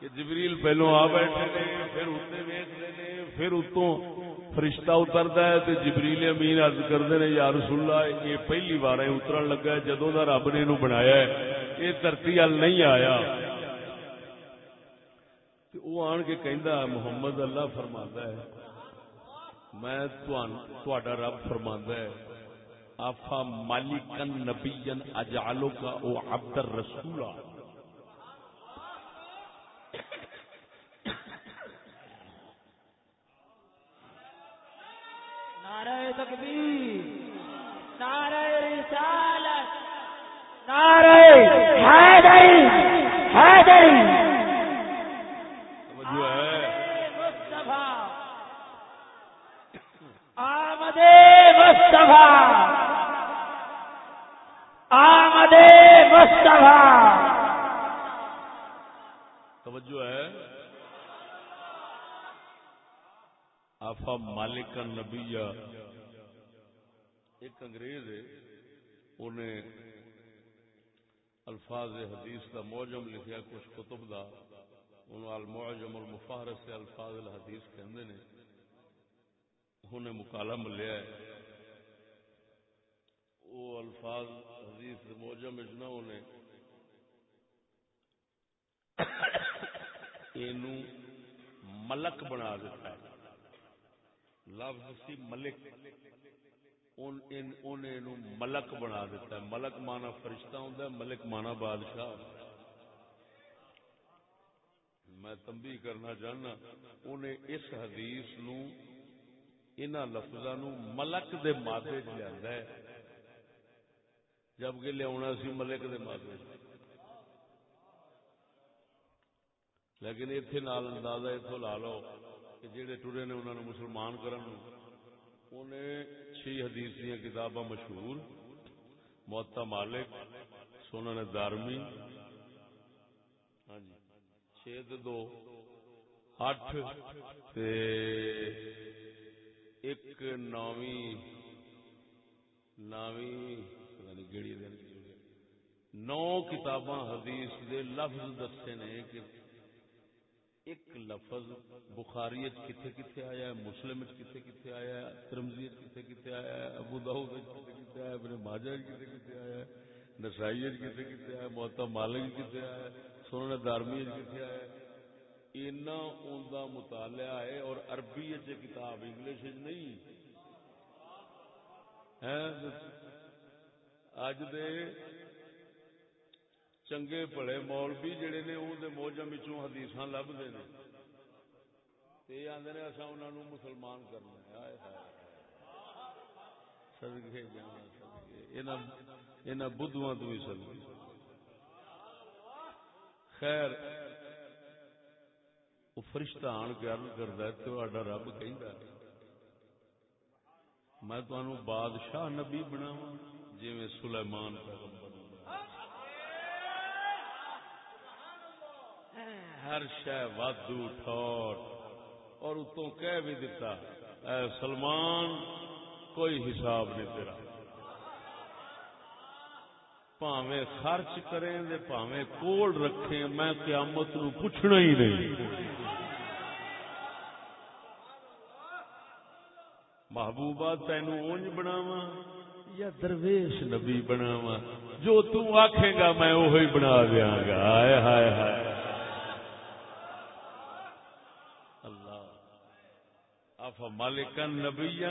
کہ جبریل پہلو آ بیٹھے نے، پھر اتنے ویچتے نے، پھر اتوں فرشتہ اترتا ہے تو جبریل امین ارد کرتے ہیں، یا رسول اللہ، یہ پہلی بار ہے اترن لگا ہے جدوں کا رب نے بنایا ہے۔ یہ دھرتی وال نہیں آیا۔ وہ آن کے کہندا محمد اللہ فرما ہے۔ میں تھوڑا رب فرما ہے۔ آفا مالکن نبیین اجالو کا او عبد الرسولہ نعرہ تکبیر نعرہ رسالت نعرہ حیدری حیدری۔ جو ہے۔ مصطفیٰ آمد مصطفیٰ آمد مصطفیٰ۔ توجہ ہے۔ آفا مالک نبی ایک انگریز ہے، انہیں الفاظ حدیث کا موجم لکھیا، کچھ کتب دا۔ انہوں المعجم المفارس سے الفاظ الحدیث کہندے نے۔ انہیں مکالا ملیا ہے۔ وہ الفاظ حدیث موجم اجنا انہیں اینو ملک بنا دیتا ہے۔ لفظ سی ملک۔ ان ان انہیں ملک بنا دیتا ہے۔ ملک مانا فرشتہ ہوندا ہے، ملک مانا بادشاہ میں تنبیہ کرنا چاہنا، انہیں اس حدیث نو، انہاں لفظاں نو ملک دے مادے چ لیندا ہے۔ جبکہ لیا سی ملک دے مادے لیکن اتنے نال اندازہ اتو لا لو۔ کہ جہے ٹرے نے انہوں نے مسلمان کرن انہیں چھ حدیث دیا کتاباں مشہور موتا مالک سونا دارمی ہاں جی چھ دو، اٹھ تے ایک نویں نویں، پتہ نہیں کیڑی دن نو کتاباں حدیث دے لفظ دسے نے کہ ایک لفظ بخاری کتنے کتنے آیا ہے، مسلم کتنے کتنے آیا ہے ترمزی کتنے کتنے آیا ہے، ابو داؤد کتنے کتنے آیا ہے، ابن ماجہ کتنے کتنے آیا ہے، نسائی کتنے کتنے آیا ہے محتا مالک کتنے آیا ہے سونا دارمی کتنے آیا ہے۔ اینا اوندا مطالعہ ہے اور عربی چ کتاب انگلش نہیں۔ ہاں، اج دے چنگے پڑے مولوی جڑے نے وہ موجم حدیث لبتے ہیں یہ آدھے نے اصا انہوں نے مسلمان کرنا ہے۔ سدگے جانا سدگے بدھواں تو بھی سدگے خیر وہ فرشتہ آن کے ارد کرتا ہے تو رب کہ میں تمہوں بادشاہ نبی بناوا جی سلیمان پیغمبر۔ ہر شہ وادو ٹھوٹ۔ اور اتوں کہہ بھی دیتا اے سلمان، کوئی حساب نہیں تیرا۔ پاوے خرچ کریں دے پاوے کول رکھیں، میں قیامت نو پوچھنا ہی نہیں۔ محبوبہ تینو اونج بناوا یا درویش نبی بناوا جو تو آکھے گا، میں وہی بنا دیاں گا۔ ہائے ہائے ہائے مالکن نبی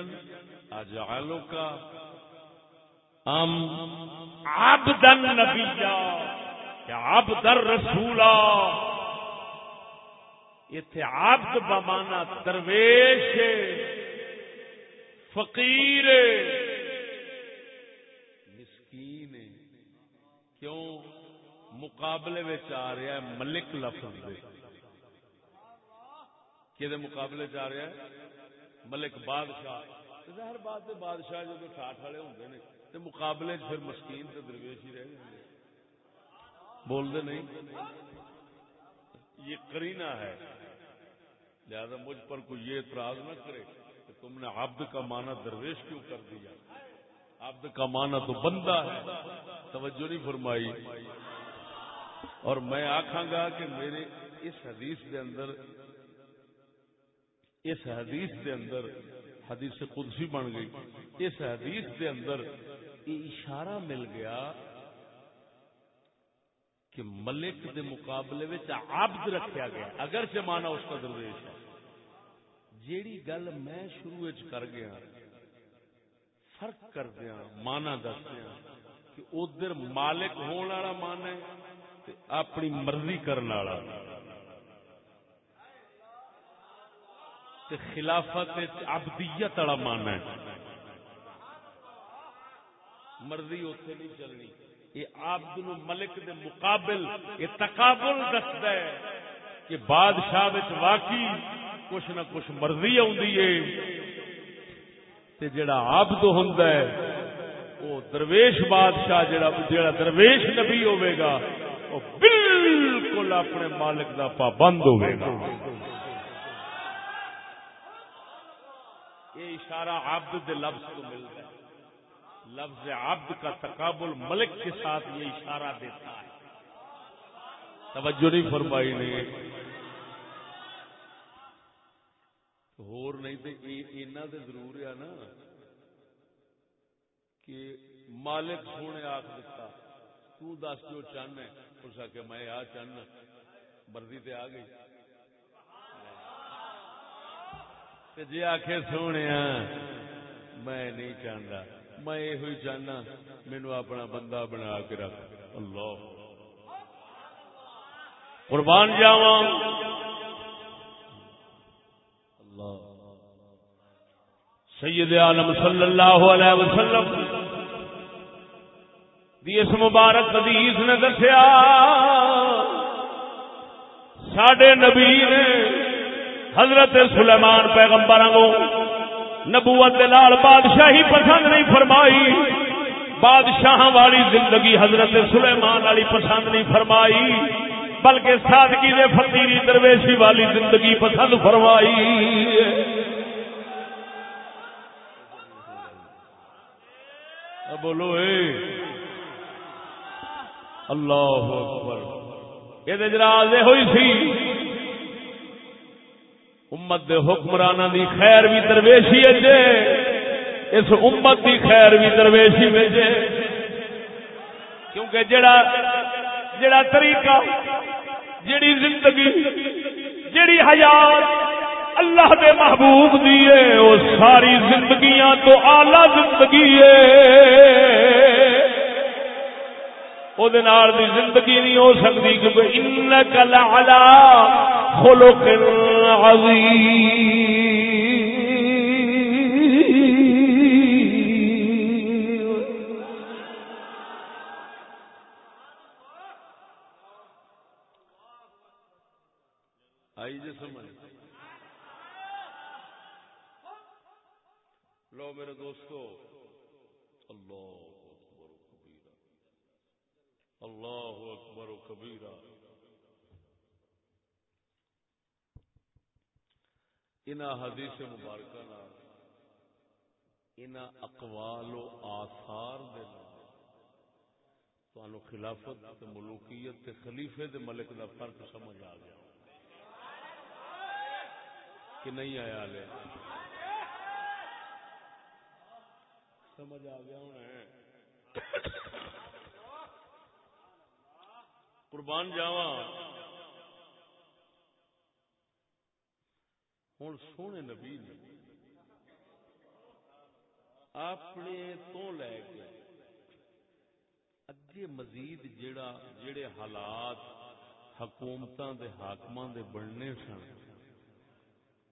اجعلو کا ام عبدن نبی یا عبدر رسولا اتے عبد بمانا درویش فقیر مسکین کیوں؟ مقابلے میں آ رہا ہے ملک لفظ دے۔ کہ مقابلے چ آ رہا ہے ملک بادشاہ۔ ظاہر بات ہے، بادشاہ جب ٹھاٹ والے ہوتے تو مقابلے پھر مسکین تو درویش ہی رہ جائیں بولتے نہیں؟ یہ کرینا ہے۔ لہذا مجھ پر کوئی یہ اعتراض نہ کرے کہ تم نے عبد کا معنی درویش کیوں کر دیا۔ عبد کا معنی تو بندہ ہے۔ توجہ نہیں فرمائی۔ اور میں آخا گا کہ میرے اس حدیث کے اندر اس حدیث دے اندر حدیث قدسی بن گئی۔ اس حدیث دے اندر اشارہ مل گیا کہ ملک دے مقابلے عبد رکھا گیا۔ اگر سے مانا اس کا درویش ہے۔ جیڑی گل میں شروع کر گیا، فرق کر دیا مانا دس دیا کہ ادھر مالک ہونے والا مان ہے اپنی مرضی کرنے والا۔ تے خلافت عبدیت والا مان ہے۔ مرضی اتنے نہیں چلنی۔ یہ عبد ملک دے مقابل یہ تقابل دستا ہے کہ بادشاہ واقعی کچھ نہ کچھ مرضی تے جڑا عبد ہوندا ہے وہ درویش بادشاہ جڑا جڑا درویش نبی ہوے گا وہ بالکل اپنے مالک دا پابند ہوے گا یہ اشارہ عبد دے لفظ کو ملتا ہے۔ لفظ عبد کا تقابل ملک کے ساتھ یہ اشارہ دیتا ہے۔ توجہ نہیں فرمائی نے۔ ہور نہیں تو اینا دے ضرور ہے نا کہ مالک سونے آخ دیتا تو دس جو چاہن ہے اس کہ میں آ چاہنا۔ مرضی تے آ گئی۔ جی آخ سونے میں نہیں چاہتا میں یہ چاہنا مینو اپنا بندہ بنا کے رکھ۔ اللہ۔ قربان جاوا اللہ۔ سید عالم صلی اللہ علیہ وسلم دی اس مبارک حدیث نے دسیا، ساڈے نبی نے حضرت سلیمان پیغمبر کو نبوت دے بادشاہی پسند نہیں فرمائی بادشاہ والی زندگی حضرت سلیمان والی پسند نہیں فرمائی، بلکہ سادگی دے فقیری درویشی والی زندگی پسند فرمائی۔ بولو اے۔ اللہ اکبر۔ یہ جراز ہوئی سی۔ امت دے حکمرانہ دی خیر بھی درویشی ہے اس امت دی خیر بھی درویشی میں کیونکہ جڑا جڑا طریقہ، جڑی زندگی، جڑی حیات اللہ دے محبوب دیے وہ ساری زندگیاں تو آلہ زندگی ہے۔ وہ زندگی نہیں ہو سکتی کیونکہ ان کلا خلق عظیم میرے دوستو اللہ اکبر کبیرہ اللہ اکبر و کبیرہ۔ ان حدیث مبارکہ ان اقوال و آثار دے تو خلافت تے ملوکیت تے خلیفے دے ملک دا فرق سمجھ آ گیا۔ کہ نہیں آیا لے؟ سمجھ آ گیا ہونا قربان جاوا ہوں سونے نبی نے اپنے تو لے کے اگے مزید جڑا جڑے حالات حکومت دے حاکم دے بننے سن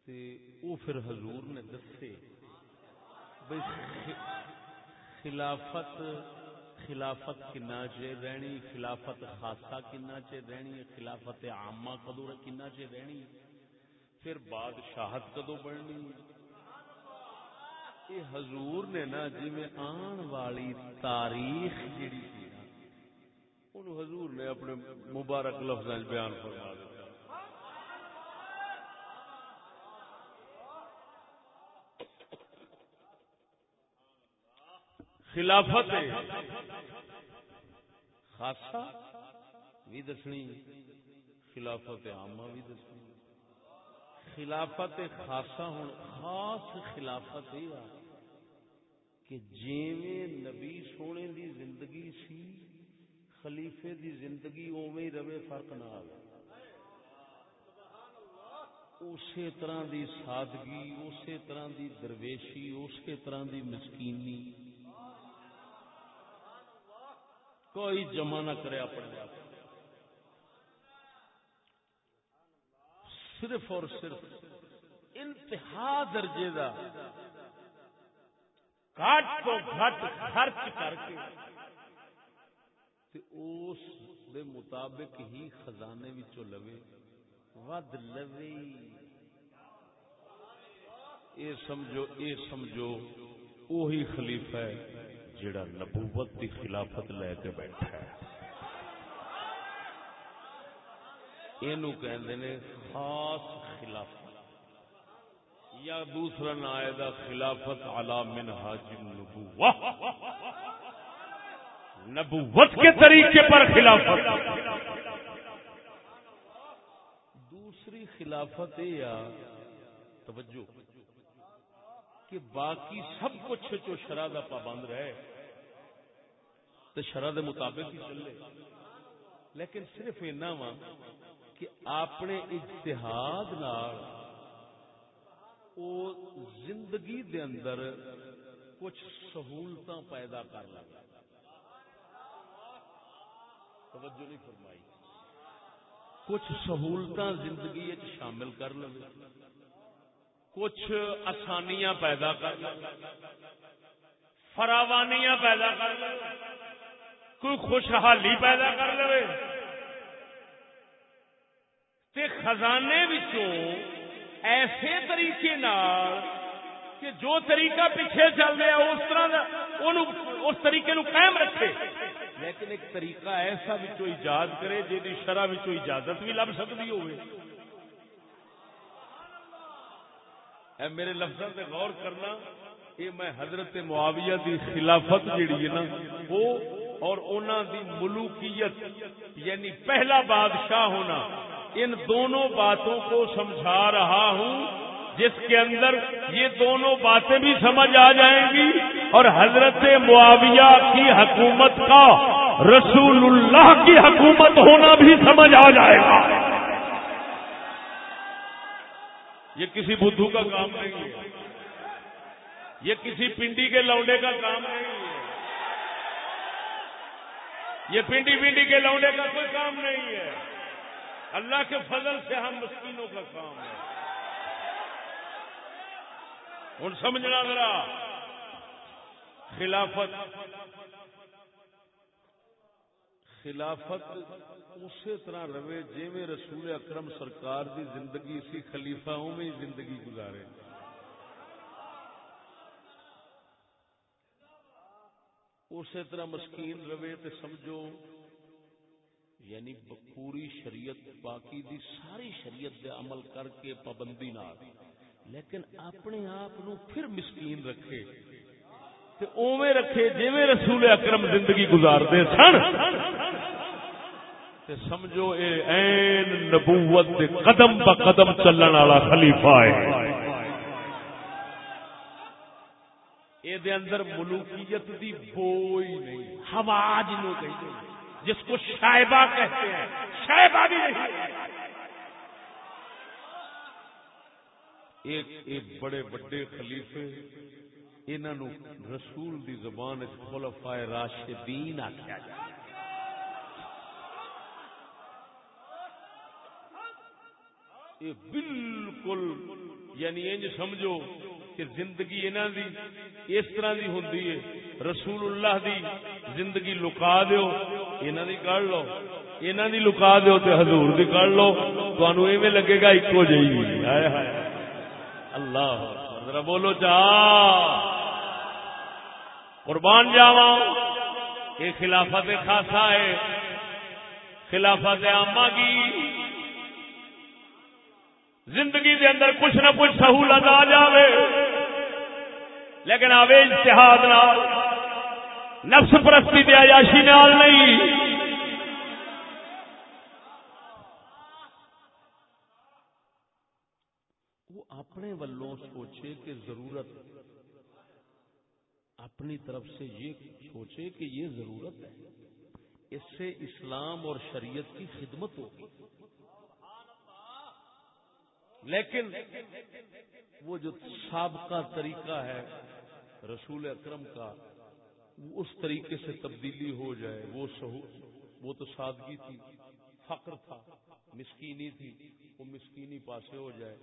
تے او پھر حضور نے دسے خلافت خلافت کنا چیر رہنی، خلافت خاصا کنا چیر رہنی، خلافت عامہ کدو کنا چیر رہنی؟ پھر بادشاہت کدو بڑھنی یہ حضور نے نا جی میں آن والی تاریخ جیڑی تھی ان حضور نے اپنے مبارک لفظ بیان فرما دیا خلافت خاصا بھی دسنی، خلافت عامہ بھی دسنی۔ خلافت خاصا ہوں خاص خلافت یہ کہ جیویں نبی سونے دی زندگی سی، خلیفے دی زندگی اوے روے فرق نہ آئے اسی طرح دی سادگی، اسی طرح دی درویشی، اسی طرح دی مسکینی۔ کوئی جمع نہ کرے اپنے آپ صرف اور صرف انتہا درجے کا گھٹ تو گھٹ خرچ کر کے تے اس دے مطابق ہی خزانے لوے، ود لوے۔ یہ سمجھو یہ سمجھو وہی خلیفہ ہے۔ جڑا نبوت کی خلافت لے کے بیٹھا ہے۔ یہ خاص خلافت۔ یا دوسرا نا خلافت علا من حاج نبوت کے طریقے پر خلافت۔ دوسری خلافت یا توجہ۔ کہ باقی سب کچھ جو شرح کا پابند رہے تو شرح کے مطابق ہی چلے۔ لیکن صرف اینا وا کہ اپنے اجتہاد زندگی دے اندر کچھ سہولت پیدا کر لگا۔ توجہ نہیں فرمائی۔ کچھ سہولت زندگی شامل کر لو کچھ آسانیاں پیدا کر، فراوانیاں پیدا کر، کوئی خوشحالی پیدا کر لو تے خزانے وچوں ایسے طریقے نال کہ جو طریقہ پیچھے چل رہا اس طرح دا اس طریقے نو قائم رکھے۔ لیکن ایک طریقہ ایسا وچوں ایجاد کرے جی شرح وچوں اجازت بھی لب سکتی ہوئے۔ اے میرے لفظوں سے غور کرنا یہ میں حضرت معاویہ دی خلافت جیڑی ہے نا، وہ اور انہوں دی ملوکیت یعنی پہلا بادشاہ ہونا، ان دونوں باتوں کو سمجھا رہا ہوں، جس کے اندر یہ دونوں باتیں بھی سمجھ آ جائیں گی، اور حضرت معاویہ کی حکومت کا رسول اللہ کی حکومت ہونا بھی سمجھ آ جائے گا۔ یہ کسی بدھو کا کام نہیں ہے۔ یہ کسی پنڈی کے لوڈے کا کام نہیں ہے۔ یہ پنڈی پنڈی کے لوڈے کا کوئی کام نہیں ہے۔ اللہ کے فضل سے ہم مسکینوں کا کام ہے۔ ہوں سمجھنا ذرا۔ خلافت خلافت اسی طرح رہے جی میں رسول اکرم سرکار دی زندگی سی خلیفہ میں زندگی گزارے۔ اسی طرح مسکین رہے تو سمجھو یعنی پوری شریعت باقی دی ساری شریعت دے عمل کر کے پابندی نہ لیکن اپنے آپ پھر مسکین رکھے۔ اوویں رکھے جویں رسول اکرم زندگی گزارتے سن۔ تے سمجھو اے عین نبوت دے قدم با قدم چلن والا خلیفہ ہے۔ اے دے اندر ملوکیت دی بوئی نہیں ہوا جنوں کہتے ہیں، جس کو شائبہ کہتے ہیں، شائبہ بھی نہیں۔ ایک ایک بڑے بڑے خلیفے انہوں رسول دی زبان خلفائے راشدین آخیا جائے۔ یہ بالکل یعنی انج سمجھو کہ زندگی انہوں دی اس طرح دی ہوندی ہے۔ رسول اللہ دی زندگی لکا دیو انہوں دی کر لو۔ انہوں دی لکا دیو تے حضور دی کر لو۔ تو ایویں لگے گا ایکو جی ہائے ہائے۔ اللہ ذرا بولو چا۔ قربان جاوا یہ خلافت خاصا ہے، خلافت عامہ کی۔ زندگی دے اندر کچھ نہ کچھ سہولت آ جاوے، لیکن آوے اجتہاد نال، نفس پرستی دے عیاشی نال نہیں۔ وہ اپنے ولوں سوچے کہ ضرورت اپنی طرف سے یہ سوچے کہ یہ ضرورت ہے۔ اس سے اسلام اور شریعت کی خدمت ہوگی۔ لیکن وہ جو سابقہ طریقہ ہے رسول اکرم کا اس طریقے سے تبدیلی ہو جائے۔ وہ سہو، وہ تو سادگی تھی، فقر تھا، مسکینی تھی، وہ مسکینی پاسے ہو جائے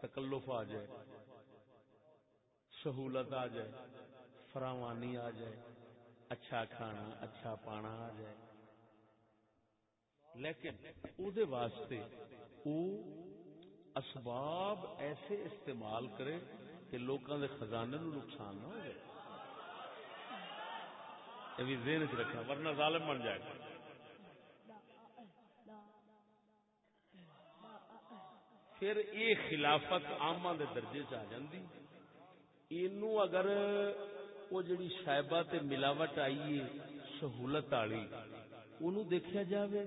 تکلف آ جائے۔ سہولت آ جائے، فراوانی آ جائے اچھا کھانا اچھا پانا آ جائے۔ لیکن او دے واسطے او اسباب ایسے استعمال کرے کہ لوگوں کے خزانے نو نقصان نہ ہو یہ بھی ذہن چ رکھنا، ورنہ ظالم بن جائے۔ گا پھر یہ خلافت آما دے درجے چ آ جاندی۔ اینو اگر وہ جڑی شائبہ تے ملاوٹ آئی ہے، سہولت والی انہوں دیکھا جاوے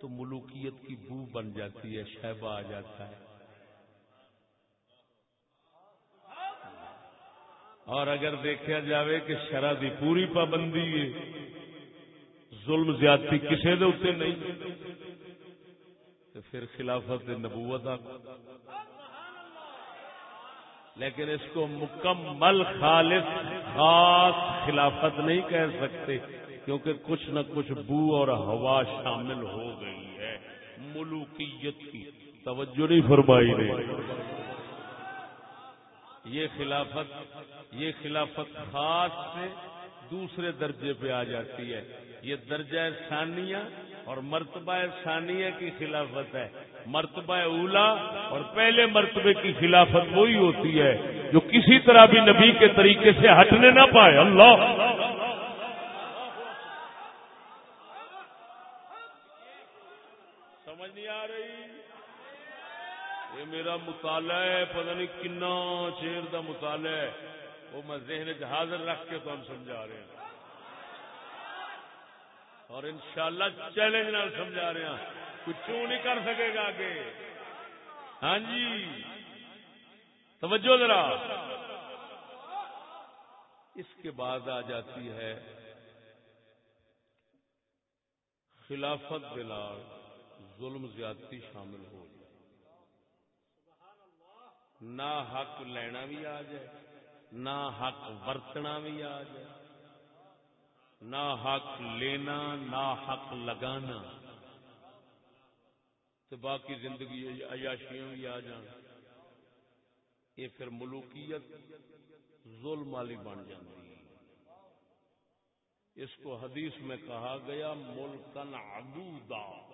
تو ملوکیت کی بو بن جاتی ہے، شائبہ آ جاتا ہے۔ اور اگر دیکھا جاوے کہ شرح دی پوری پابندی ہے، ظلم زیادتی کسی دے اتنے نہیں، تو پھر خلافت نبوت آ۔ لیکن اس کو مکمل خالص خاص خلافت نہیں کہہ سکتے، کیونکہ کچھ نہ کچھ بو اور ہوا شامل ہو گئی ہے۔ ملوکیت کی توجہ نہیں فرمائی نہیں یہ خلافت یہ خلافت خاص سے دوسرے درجے پہ آ جاتی ہے۔ یہ درجہ ثانیہ اور مرتبہ ثانیہ کی خلافت ہے، مرتبہ اولا اور پہلے مرتبے کی خلافت وہی ہوتی ہے جو کسی طرح بھی نبی کے طریقے سے ہٹنے نہ پائے۔ اللہ! سمجھ نہیں آ رہی؟ یہ میرا مطالعہ ہے، پتہ نہیں کنا چیر دا مطالعہ ہے۔ وہ میں ذہن حاضر رکھ کے تو ہم سمجھا رہے ہیں۔ اور انشاءاللہ چیلنج نال سمجھا رہے ہیں۔ کچھ چوں نہیں کر سکے گا آگے۔ ہاں جی۔ توجہ ذرا۔ اس کے بعد آ جاتی ہے خلافت بلال۔ ظلم زیادتی شامل ہو۔ جائے نہ حق لینا بھی آ جائے نہ حق ورتنا بھی آ جائے نہ حق لینا، نہ حق لگانا۔ تو باقی زندگی عیاشیاں بھی آ جان۔ یہ پھر ملوکیت ظلم والی بن جاتی۔ اس کو حدیث میں کہا گیا، ملکن عدودا۔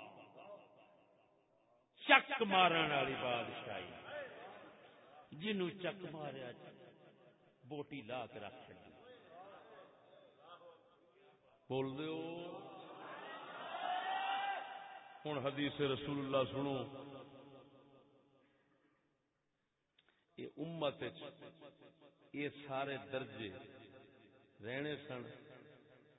چک مارن والی بادشاہی۔ جنو چک ماریا، بوٹی لا کے رکھ بول دو ہوں حدیث رسول اللہ سنو۔ یہ امت یہ سارے درجے رہنے سن۔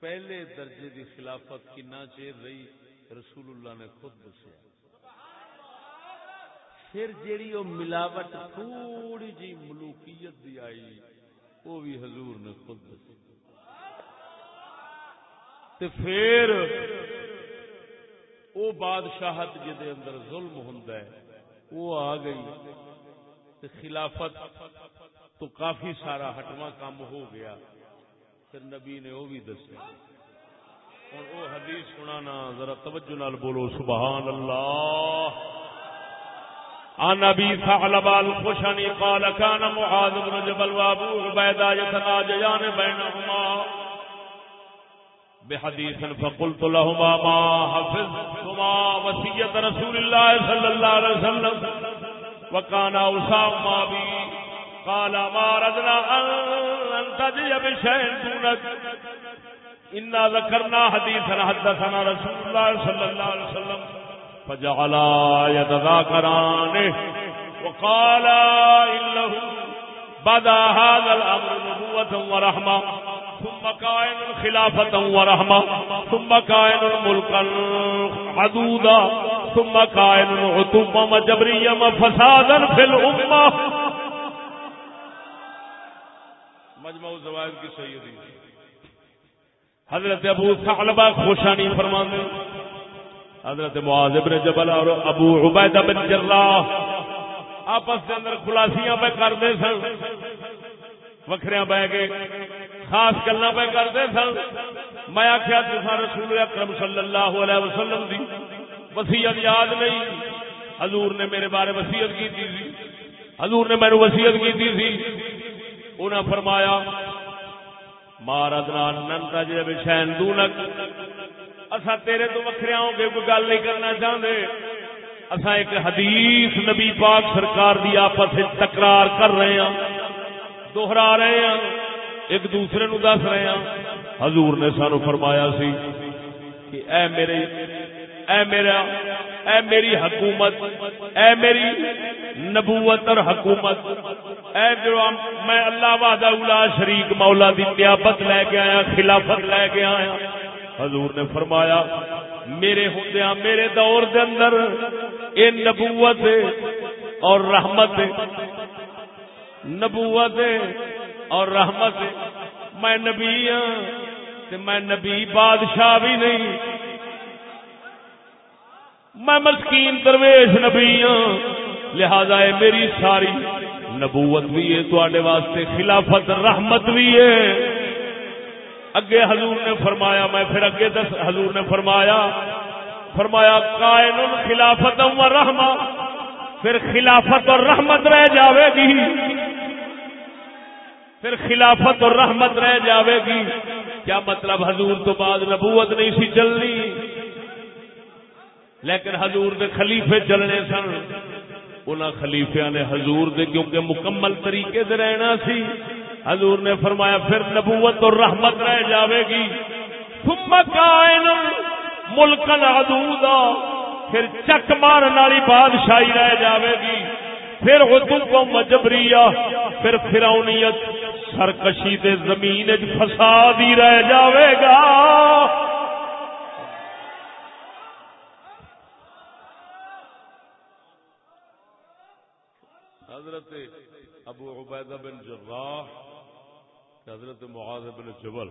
پہلے درجے دی خلافت کنا چیر رہی رسول اللہ نے خود دسیا۔ پھر جیڑی وہ ملاوٹ تھوڑی جی ملوکیت دی آئی وہ بھی حضور نے خود دسی۔ تے پھر وہ بادشاہت جدے اندر ظلم ہوندا ہے وہ آ گئی تے خلافت تو کافی سارا ہٹواں کام ہو گیا۔ پھر نبی نے وہ بھی دسیا۔ اور وہ حدیث سنانا، ذرا توجہ نال بولو، سبحان اللہ۔ عن ابي ثعلب الخشني قال كان معاذ بن جبل وابو عبيده يتناجيان بينهما بحديث فقلت لهما ما حفظتما وصيه رسول الله صلى الله عليه وسلم. وكان اسامه بي قال ما ردنا ان تجي بشيء دونك. انا ذكرنا حديثا حدثنا رسول الله صلى الله عليه وسلم. فجعلا يتذاكران وقالا إنه بدا هذا الأمر نبوة ورحمة. ثم كائن خلافة ورحمة، ثم كائن ملكا عدودا ثم كائن عتوبا وجبريا وفسادا في الأمة. مجمع الزوائد کی سیدی حضرت ابو ثعلبہ خوشانی فرمانے حضرت معاذ ابن جبل اور ابو عبیدہ بن جراح آپس کے اندر خلاصیاں پہ کرتے سن۔ وکھریا بہ کے خاص گلا پہ کرتے سن۔ میں آخیا تصا رسول اکرم صلی اللہ علیہ وسلم دی وسیعت یاد نہیں۔ حضور نے میرے بارے وسیعت کی تھی حضور نے میرے وسیعت کی تھی انہیں فرمایا مارد ننتا جی بشین دونک اصا تیرے تو وکھریا ہو کے کوئی گل نہیں کرنا چاہتے اصا ایک حدیث نبی پاک سرکار دی آپس تکرار کر رہے ہیں دوہرا رہے ہیں ایک دوسرے نو دس رہے ہیں۔ حضور نے سانو فرمایا سی کہ اے میرے اے میرا اے میری حکومت، اے میری نبوت اور حکومت۔ اے جو میں اللہ وحدہ اولا شریک مولا دی نیابت لے کے آیا، خلافت لے کے آیا۔ حضور نے فرمایا، میرے ہوندیا میرے دور دے اندر اے نبوت اور رحمت، نبوت اور رحمت میں نبی ہاں تے میں نبی بادشاہ بھی نہیں۔ میں مسکین درویش نبی ہاں لہذا اے میری ساری نبوت بھی ہے تے واسطے خلافت رحمت بھی ہے اگے حضور نے فرمایا، میں پھر اگے دس، حضور نے فرمایا فرمایا کائن خلافت و رحمہ، پھر خلافت اور رحمت رہ جاوے گی۔ پھر خلافت اور رحمت رہ جاوے گی۔ کیا مطلب حضور تو بعد نبوت نہیں سی چلنی؟ لیکن حضور دے خلیفے چلنے سن۔ ان خلیفیا نے حضور دے کیونکہ مکمل طریقے سے رہنا سی۔ حضور نے فرمایا، پھر نبوت اور رحمت رہ جاوے گی۔ ثم کائن ملکن حدودا پھر چک مارن والی بادشاہی رہ جاوے گی۔ پھر حدود مجبریہ۔ پھر فرعونیت۔ سرکشی دے زمین فساد ہی رہ جاوے گا۔ حضرت ابو عبیدہ بن جراح حضرت معاذ بن جبل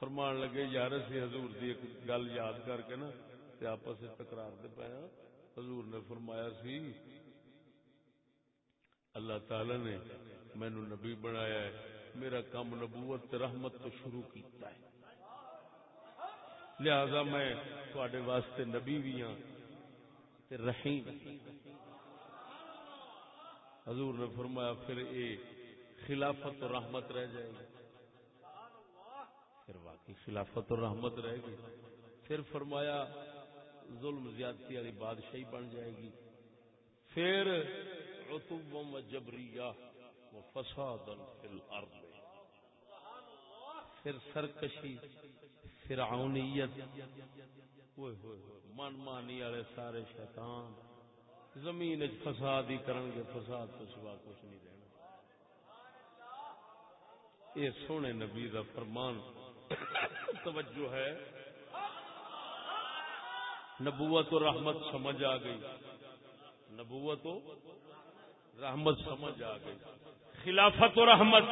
فرمان لگے، یار سی حضور دی ایک گل یاد کر کے نا، تے آپس تکرار دے پایا ہاں۔ حضور نے فرمایا سی، اللہ تعالی نے مینو نبی بنایا ہے، میرا کام نبوت رحمت تو شروع کیتا ہے۔ لہذا میں تواڈے واسطے نبی بھی ہاں تے رحیم ہاں۔ حضور نے فرمایا، پھر اے خلافت اور رحمت رہ جائے گی۔ پھر واقعی خلافت اور رحمت رہے گی پھر فرمایا، ظلم زیادتی والی بادشاہی بن جائے گی۔ پھر رتب و جبریہ و فساد الارض۔ پھر سرکشی، فرعونیت۔ ہوئے ہوئے، من مانی والے سارے شیطان۔ زمین فساد ہی کرن گے، فساد تو سوا کچھ نہیں رہنا۔ یہ سونے نبی کا فرمان توجہ ہے۔ نبوت و رحمت سمجھ آ گئی۔ نبوت و رحمت سمجھ آ گئی۔ خلافت و رحمت۔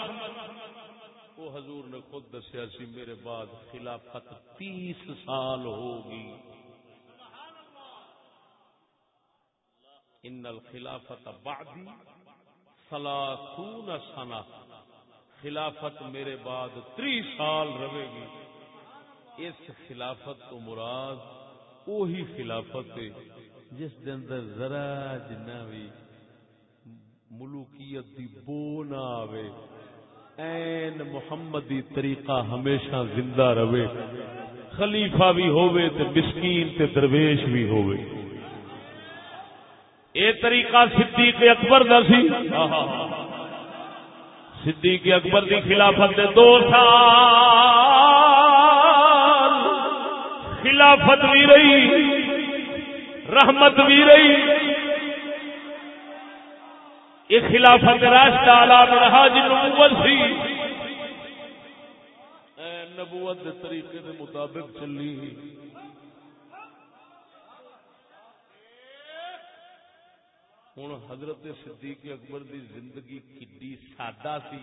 وہ حضور نے خود دسیا سی، میرے بعد خلافت تیس سال ہوگی۔ ان الخلافت بعدی سلاخون سنا خلافت میرے بعد تری سال رہے گی۔ اس خلافت تو مراد وہی خلافت ہے جس دن اندر ذرا جنہ بھی ملوکیت دی بو نہ آوے این محمدی طریقہ ہمیشہ زندہ رہے۔ خلیفہ بھی ہووے تے مسکین تے درویش بھی ہووے۔ اے طریقہ صدیق اکبر دا سی۔ صدیق اکبر دی خلافت دے دو سال۔ خلافت بھی رہی، رحمت بھی رہی۔ یہ خلافت راشد آلات رہا جی نبوت سی۔ نبوت دے طریقے دے مطابق چلی۔ ہوں حضرت صدیق اکبر دی زندگی کڈی سادہ سی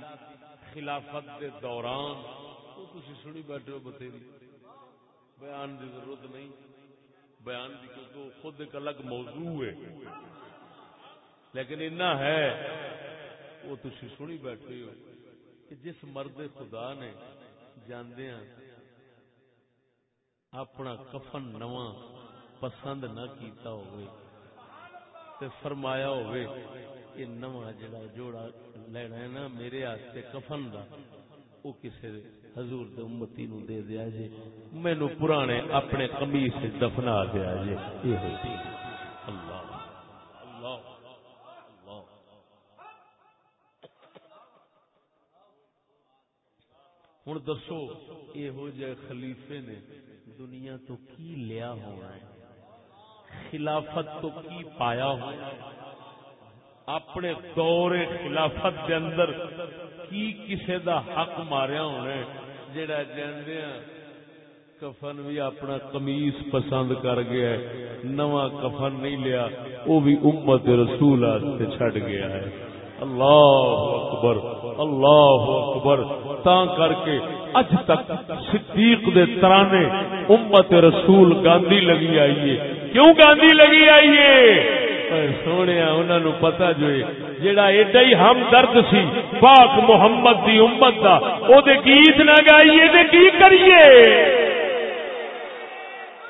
خلافت دے دوران۔ وہ تھی سنی بیٹھے ہو بتھیری۔ بیان دی ضرورت نہیں۔ بیان دی کیونکہ خود ایک الگ موضوع ہے۔ لیکن اتنا ہے، وہ تھی سنی بیٹھے ہو کہ جس مرد خدا نے جاندیا ہاں، اپنا کفن نواں پسند نہ کیتا ہوئے تے فرمایا ہوئے کہ نواں جڑا جوڑا لینا ہے نا، میرے واسطے کفن دا او کسے حضور دے امتی نو دے دیا جے مینو پرانے اپنے قمیص دفنا دیا جے، یہ ہوتی اللہ اللہ اللہ ہوں دسو یہ جہ خلیفے نے دنیا تو کی لیا ہونا ہے؟ خلافت تو کی پایا ہو اپنے دور خلافت دے اندر کی کسے دا حق ماریا ہونا ہے؟ جڑا جاندیا ہاں، کفن بھی اپنا قمیص پسند کر گیا ہے، نواں کفن نہیں لیا وہ بھی امت رسول سے چھڑ گیا ہے۔ اللہ اکبر اللہ اکبر۔ تا کر کے اج تک صدیق دے ترانے امت رسول گاندھی لگی آئیے کیوں گاندھی لگی آئیے سونے انہوں پتا جو جڑا ایڈا ہی ہم درد سی، پاک محمد دی امت دا، او دے گیت نہ گائیے تے کی کریے؟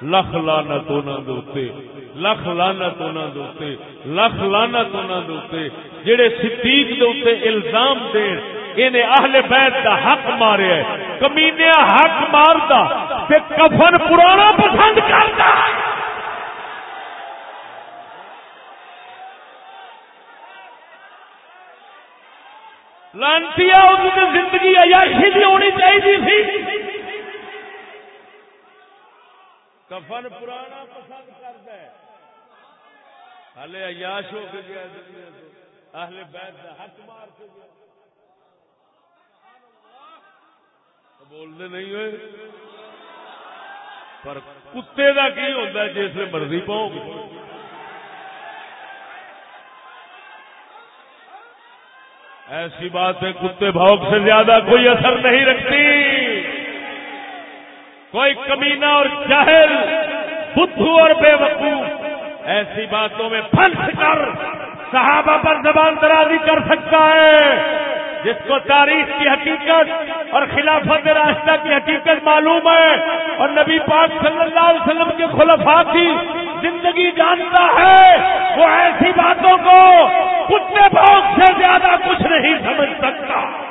لکھ لانت دوتے لکھ لانت دوتے لکھ لانت دوتے جڑے صدیق دے الزام دین، انہیں اہل بیت دا حق ماریا کمینیا حق ماردا تے کفن پرانا پسند کرتا لانتی زندگی عیاشی ہونی چاہیے کفن پرانا پسند کرتا ہے۔ ہلے عیاش ہو کے گیا دنیا تو۔ اہل بیت کا حق مار کے گیا۔ بولتے نہیں ہوئے۔ پر کتے کا کی ہوتا ہے جی جس مرضی پاؤ۔ ایسی بات ہے، کتے بھوک سے زیادہ کوئی اثر نہیں رکھتی۔ کوئی کمینہ اور جہل بدھو اور بے وقوف۔ ایسی باتوں میں پھنس کر صحابہ پر زبان درازی کر سکتا ہے، جس کو تاریخ کی حقیقت اور خلافت راستہ کی حقیقت معلوم ہے۔ اور نبی پاک صلی اللہ علیہ وسلم کے خلفاء کی زندگی جانتا ہے، وہ ایسی باتوں کو کتے بھوک سے زیادہ کچھ نہیں سمجھ سکتا۔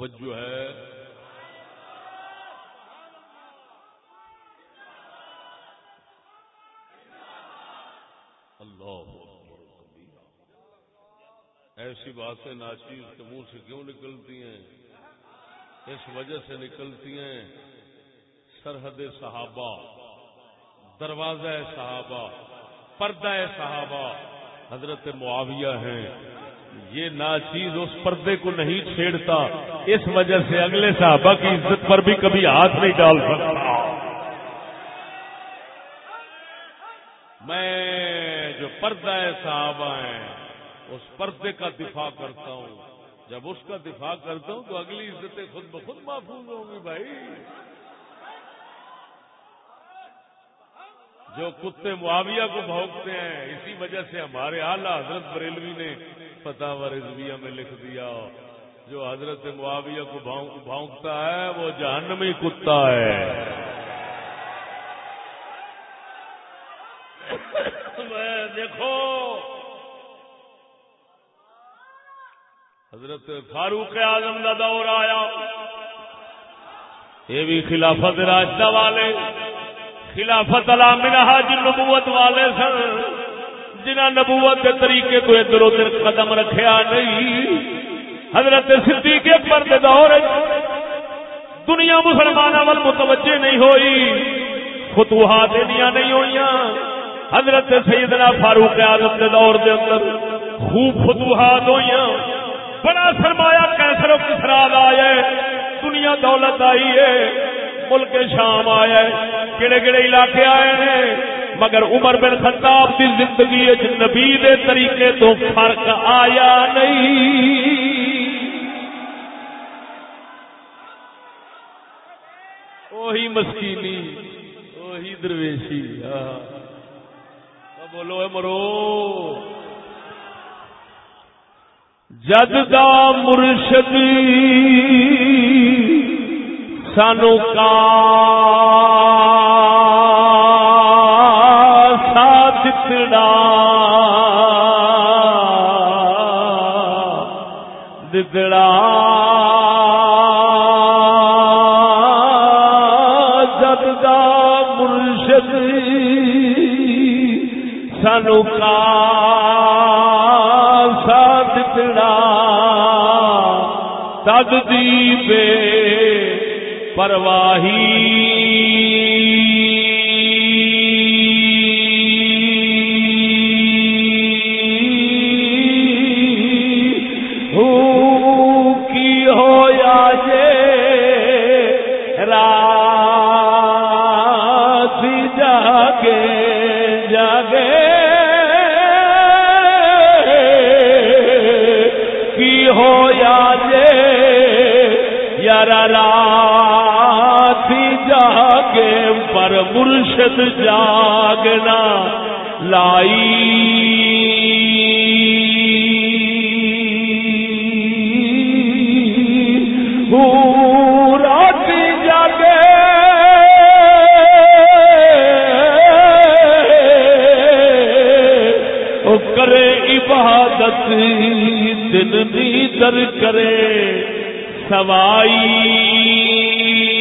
توجہ ہے۔ اللہ ایسی باتیں ناچیز کے منہ سے کیوں نکلتی ہیں؟ اس وجہ سے نکلتی ہیں۔ سرحد صحابہ، دروازہ صحابہ، پردہ صحابہ حضرت معاویہ ہیں۔ یہ ناچیز اس پردے کو نہیں چھیڑتا۔ اس وجہ سے اگلے صحابہ کی عزت پر بھی کبھی ہاتھ نہیں ڈال سکتا۔ میں جو پردہ ہے صحابہ ہیں، اس پردے کا دفاع کرتا ہوں۔ جب اس کا دفاع کرتا ہوں تو اگلی عزتیں خود بخود محفوظ ہوں گی بھائی۔ جو کتے معاویہ کو بھونکتے ہیں، اسی وجہ سے ہمارے اعلیٰ حضرت بریلوی نے فتح و رضویہ میں لکھ دیا۔ جو حضرت معاویہ کو بھونکتا ہے، وہ جہنمی کتا ہے۔ دیکھو۔ حضرت فاروق اعظم کا دور آیا۔ یہ بھی خلافت راستہ والے، خلافت علامہ جن نبوت والے سن جنہ نبوت کے طریقے کو ادھر ادھر قدم رکھیا نہیں۔ حضرت صدیق اکبر کے دور دنیا مسلمانوں وال متوجہ نہیں ہوئی۔ فتوحات نہیں ہوئی حضرت سیدنا فاروق اعظم کے دور دے اندر خوب فتوحات ہوئی بڑا سرمایہ کیسر کسرا آیا دنیا دولت آئی ہے۔ ملک شام آیا کہڑے کہڑے علاقے آئے ہیں۔ مگر عمر بن خطاب کی زندگی نبی دے طریقے تو فرق آیا نہیں۔ وہی مسکینی وہی درویشی بولو مرو؟ جد دا مرشد سانو کا دتڑا دتڑا تد دی بے پرواہی۔ مدد جاگنا لائی۔ کرے عبادت دن بھی در کرے سوائی۔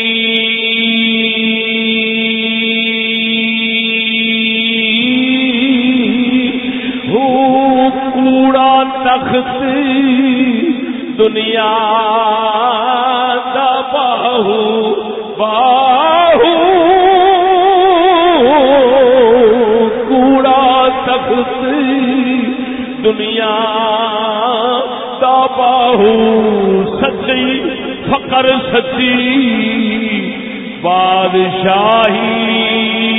تخت دنیا دا باہو باہو۔ کوڑا تخت دنیا دا باہو۔ سچی فقر سچی بادشاہی۔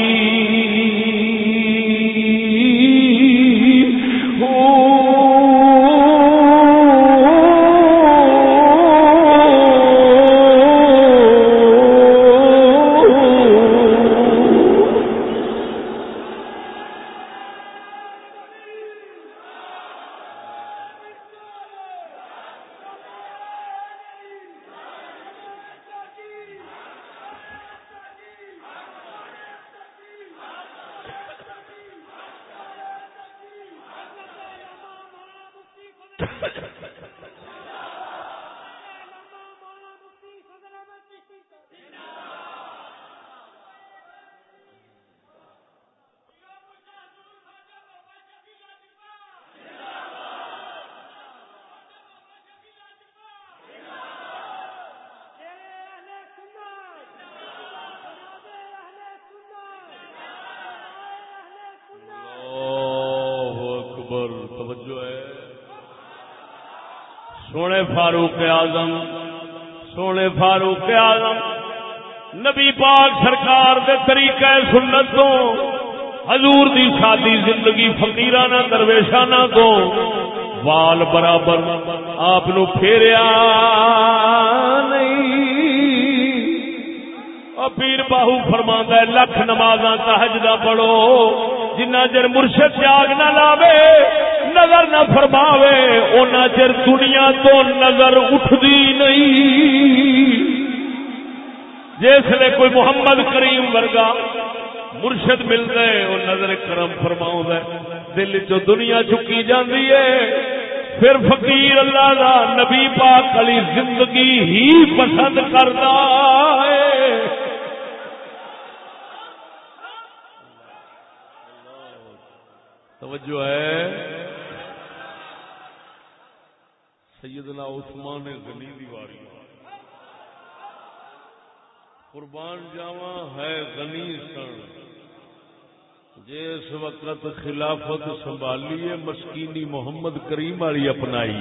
اعظم، سونے فاروق اعظم، نبی پاک سرکار دے طریقہ سنت تو، حضور دی سادی زندگی فقیرانہ، درویشانہ تو، وال برابر آپ پھیریا نہیں۔ پیر باہو فرما ہے، لکھ نمازاں تہجدہ پڑھو، جنہ چر مرشد جاگ نہ لاوے نظر نہ فرماوے، اونا چر دنیا تو نظر اٹھدی نہیں۔ جس نے کوئی محمد کریم ورگا مرشد مل گئے وہ نظر کرم فرماؤں دل چو دنیا چکی جاندی ہے، پھر فقیر اللہ دا نبی پاک علی زندگی ہی پسند کرتا ہے۔ توجہ ہے۔ سیدنا عثمان غنی دی واری۔ قربان جاواں ہے غنی سن۔ جس وقت خلافت سنبھالی ہے، مسکینی محمد کریم والی اپنائی۔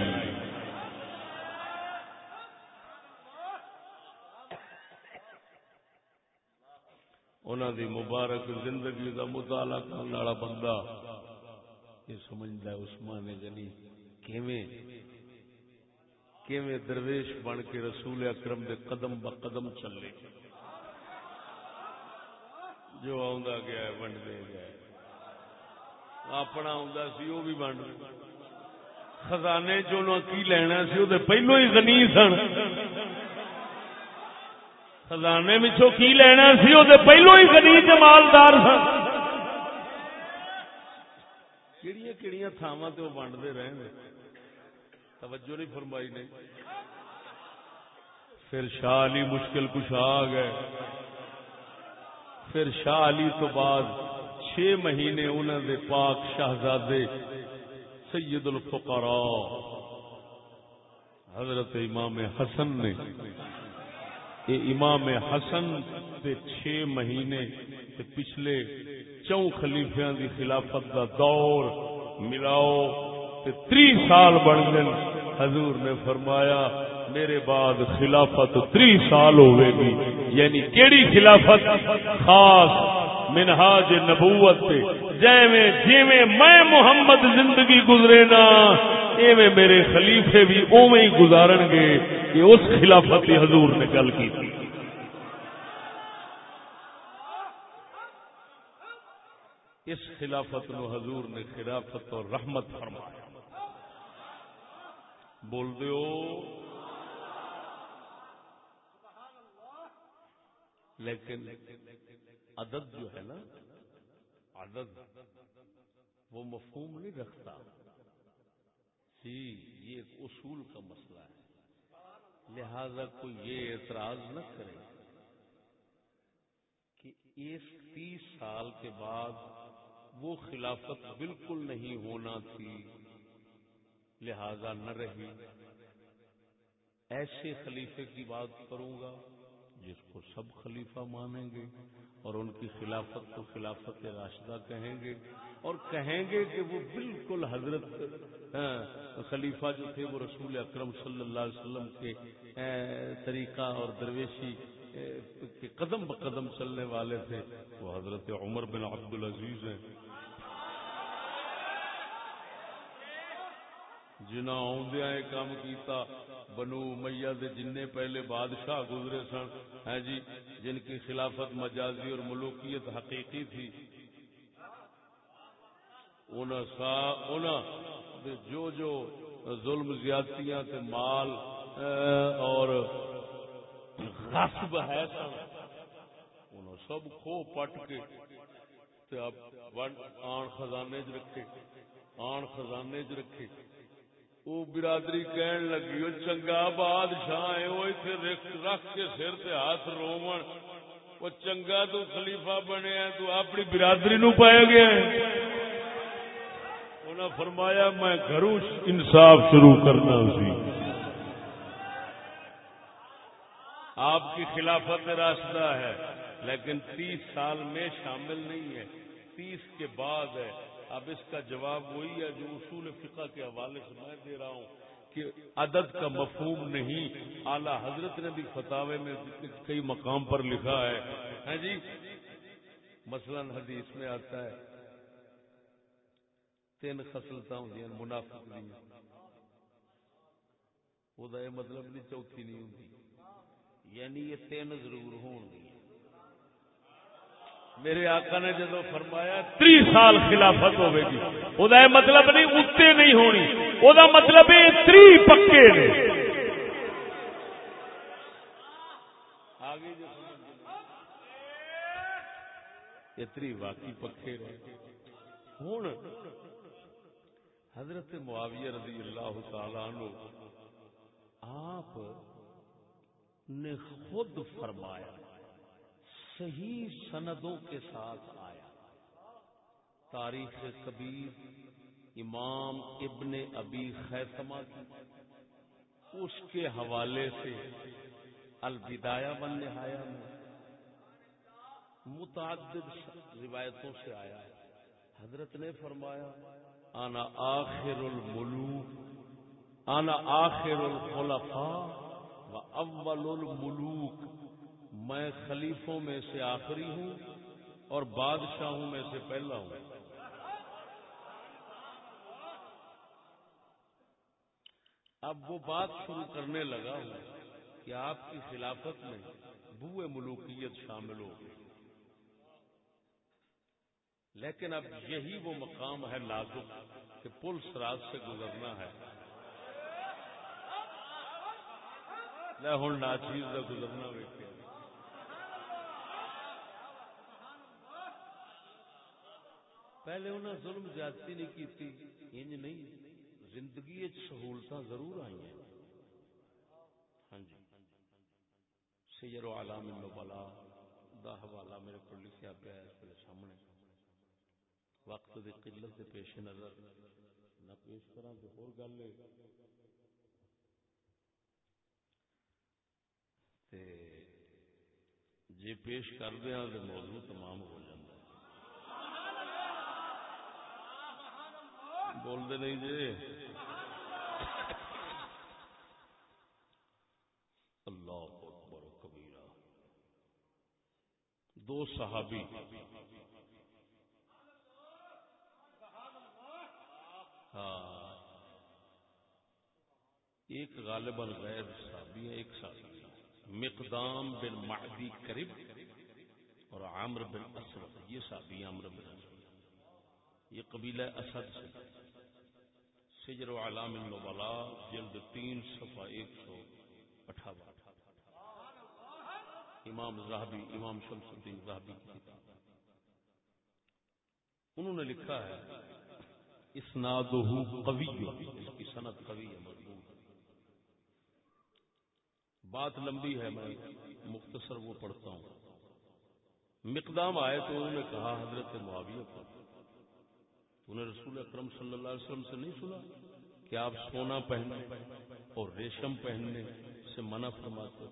انہوں دی مبارک زندگی دا مطالعہ کرنے والا بندہ، یہ سمجھتا ہے عثمان غنی کیویں؟ کیویں درویش بن کے رسول اکرم دے قدم ب قدم چلے؟ جو آندا گیا ہے ونڈ دے گیا ہے۔ اپنا آندا سی وہ بھی ونڈ۔ خزانے چوں نہ کی لینا سی وہ پہلو ہی غنی سن۔ خزانے وچوں کی لینا سی وہ پہلو ہی غنی تے مالدار سن۔ کیڑیاں کیڑیاں تھاواں تے وہ ونڈدے رہن توجہ نہیں فرمائی نے۔ پھر شاہ علی مشکل کشا آ گئے۔ پھر شاہ علی تو بعد چھ مہینے انہوں دے پاک شاہزادے سید الفقراء۔ حضرت امام حسن نے۔ یہ امام حسن دے چھ مہینے تے پچھلے چون خلیفیاں دی خلافت دا دور ملاؤ۔ تری سال بن گئے حضور نے فرمایا، میرے بعد خلافت تری سال ہوئے گی۔ یعنی کیڑی خلافت؟ خاص منہاج نبوت تے۔ جیویں جیویں میں محمد زندگی گزرے نا، ایویں میرے خلیفے بھی اوویں ہی گزارن گے کہ اس خلافت کی حضور نے گل کی۔ تھی اس خلافت نو حضور نے خلافت اور رحمت فرمایا۔ بول دیو۔ لیکن عدد جو ہے نا، عدد، وہ مفہوم نہیں رکھتا۔ جی یہ ایک اصول کا مسئلہ ہے۔ لہذا کوئی یہ اعتراض نہ کرے کہ اس تیس سال کے بعد وہ خلافت بالکل نہیں ہونا تھی۔ لہذا نہ رہی۔ ایسے خلیفے کی بات کروں گا جس کو سب خلیفہ مانیں گے اور ان کی خلافت کو خلافت راشدہ کہیں گے اور کہیں گے کہ وہ بالکل حضرت ہاں، خلیفہ جو تھے وہ رسول اکرم صلی اللہ علیہ وسلم کے طریقہ اور درویشی کے قدم بقدم چلنے والے تھے۔ وہ حضرت عمر بن عبد العزیز ہیں۔ جنہ آدیا یہ کام کیتا بنو میاں دے جن پہلے بادشاہ گزرے سن ہیں جی جن کی خلافت مجازی اور ملوکیت حقیقی تھی انہاں سا انہاں جو جو ظلم زیادتیاں تے مال اور غصب ہے سن انہاں سب کھو پٹ کے تے اب آن خزانے چ رکھے آن خزانے چ رکھے وہ برادری کہن لگی وہ چنگا بادشاہ ہے وہ اتنے رکھ رکھ کے سر تے ہاتھ رومن۔ وہ چنگا تو خلیفہ بنیا تو اپنی برادری نو پایا گیا ہے انہاں فرمایا، میں گھروں انصاف شروع کرنا سی۔ آپ کی خلافت راستہ ہے، لیکن تیس سال میں شامل نہیں ہے۔ تیس کے بعد ہے۔ اب اس کا جواب وہی ہے جو اصول فقہ کے حوالے سے میں دے رہا ہوں کہ عدد کا مفہوم نہیں، اعلی حضرت نے بھی فتاوے میں کئی مقام پر لکھا ہے۔ ہاں جی؟ مثلا حدیث میں آتا ہے، تین خسلتا ہوں منافق دی وہ مطلب نہیں چوتھی نہیں ہوں یعنی یہ تین ضرور ہون گی۔ میرے آقا نے جدو فرمایا تری سال خلافت ہوے گی وہ مطلب نہیں اتنے نہیں ہونی۔ وہ مطلب یہ تری پکے نے۔ تری واقعی پکے ہوں حضرت معاویہ رضی اللہ تعالی عنہ آپ نے خود فرمایا صحیح سندوں کے ساتھ آیا۔ تاریخ کبیر امام ابن ابی خیتمہ کی۔ اس کے حوالے سے البدایہ بن نہایا میں متعدد روایتوں سے آیا۔ حضرت نے فرمایا، آنا آخر الملوک، آنا آخر الخلفاء و اول الملوک۔ میں خلیفوں میں سے آخری ہوں اور بادشاہوں میں سے پہلا ہوں۔ اب وہ بات شروع کرنے لگا ہوں کہ آپ کی خلافت میں بوئے ملوکیت شامل ہو گئی۔ لیکن اب یہی وہ مقام ہے لازم کہ پل سراج سے گزرنا ہے۔ میں ہوں ناچیز کا گزرنا ویکیا پہلے انہیں ظلم زیادتی نہیں کیتی، انج نہیں، زندگی سہولت ضرور آئی ہیں ہاں جی۔ سیر و علام النبلا دا حوالہ میرے کو لکھا پیا ہے اس میرے سامنے۔ وقت دی قلت دے پیش نظر۔ نہ پیش کرا تو اور گل ہے۔ تے جی پیش کر دیا تو موضوع تمام ہو جاتا ہے بول دے نہیں جی۔ اللہ اکبر کبیرہ۔ دو صحابی۔ ہاں۔ ایک غالباً غیر صحابی ہے، ایک صحابی مقدام بن معدی کرب اور عامر بن اسود۔ یہ صحابی عامر بن اسود۔ یہ قبیلہ اسد سے۔ سجر و علام النبلا جلد تین، صفحہ ایک سو اٹھاون۔ امام زاہبی امام شمس الدین زاہبی کی کتاب۔ انہوں نے لکھا ہے اسناد قوی، اس کی صنعت قوی ہے، مضبوط۔ بات لمبی ہے، میں مختصر وہ پڑھتا ہوں۔ مقدام آئے تو انہوں نے کہا، حضرت معاویہ کو تو نے رسول اکرم صلی اللہ علیہ وسلم سے نہیں سنا کہ آپ سونا پہننے اور ریشم پہننے سے منع فرماتے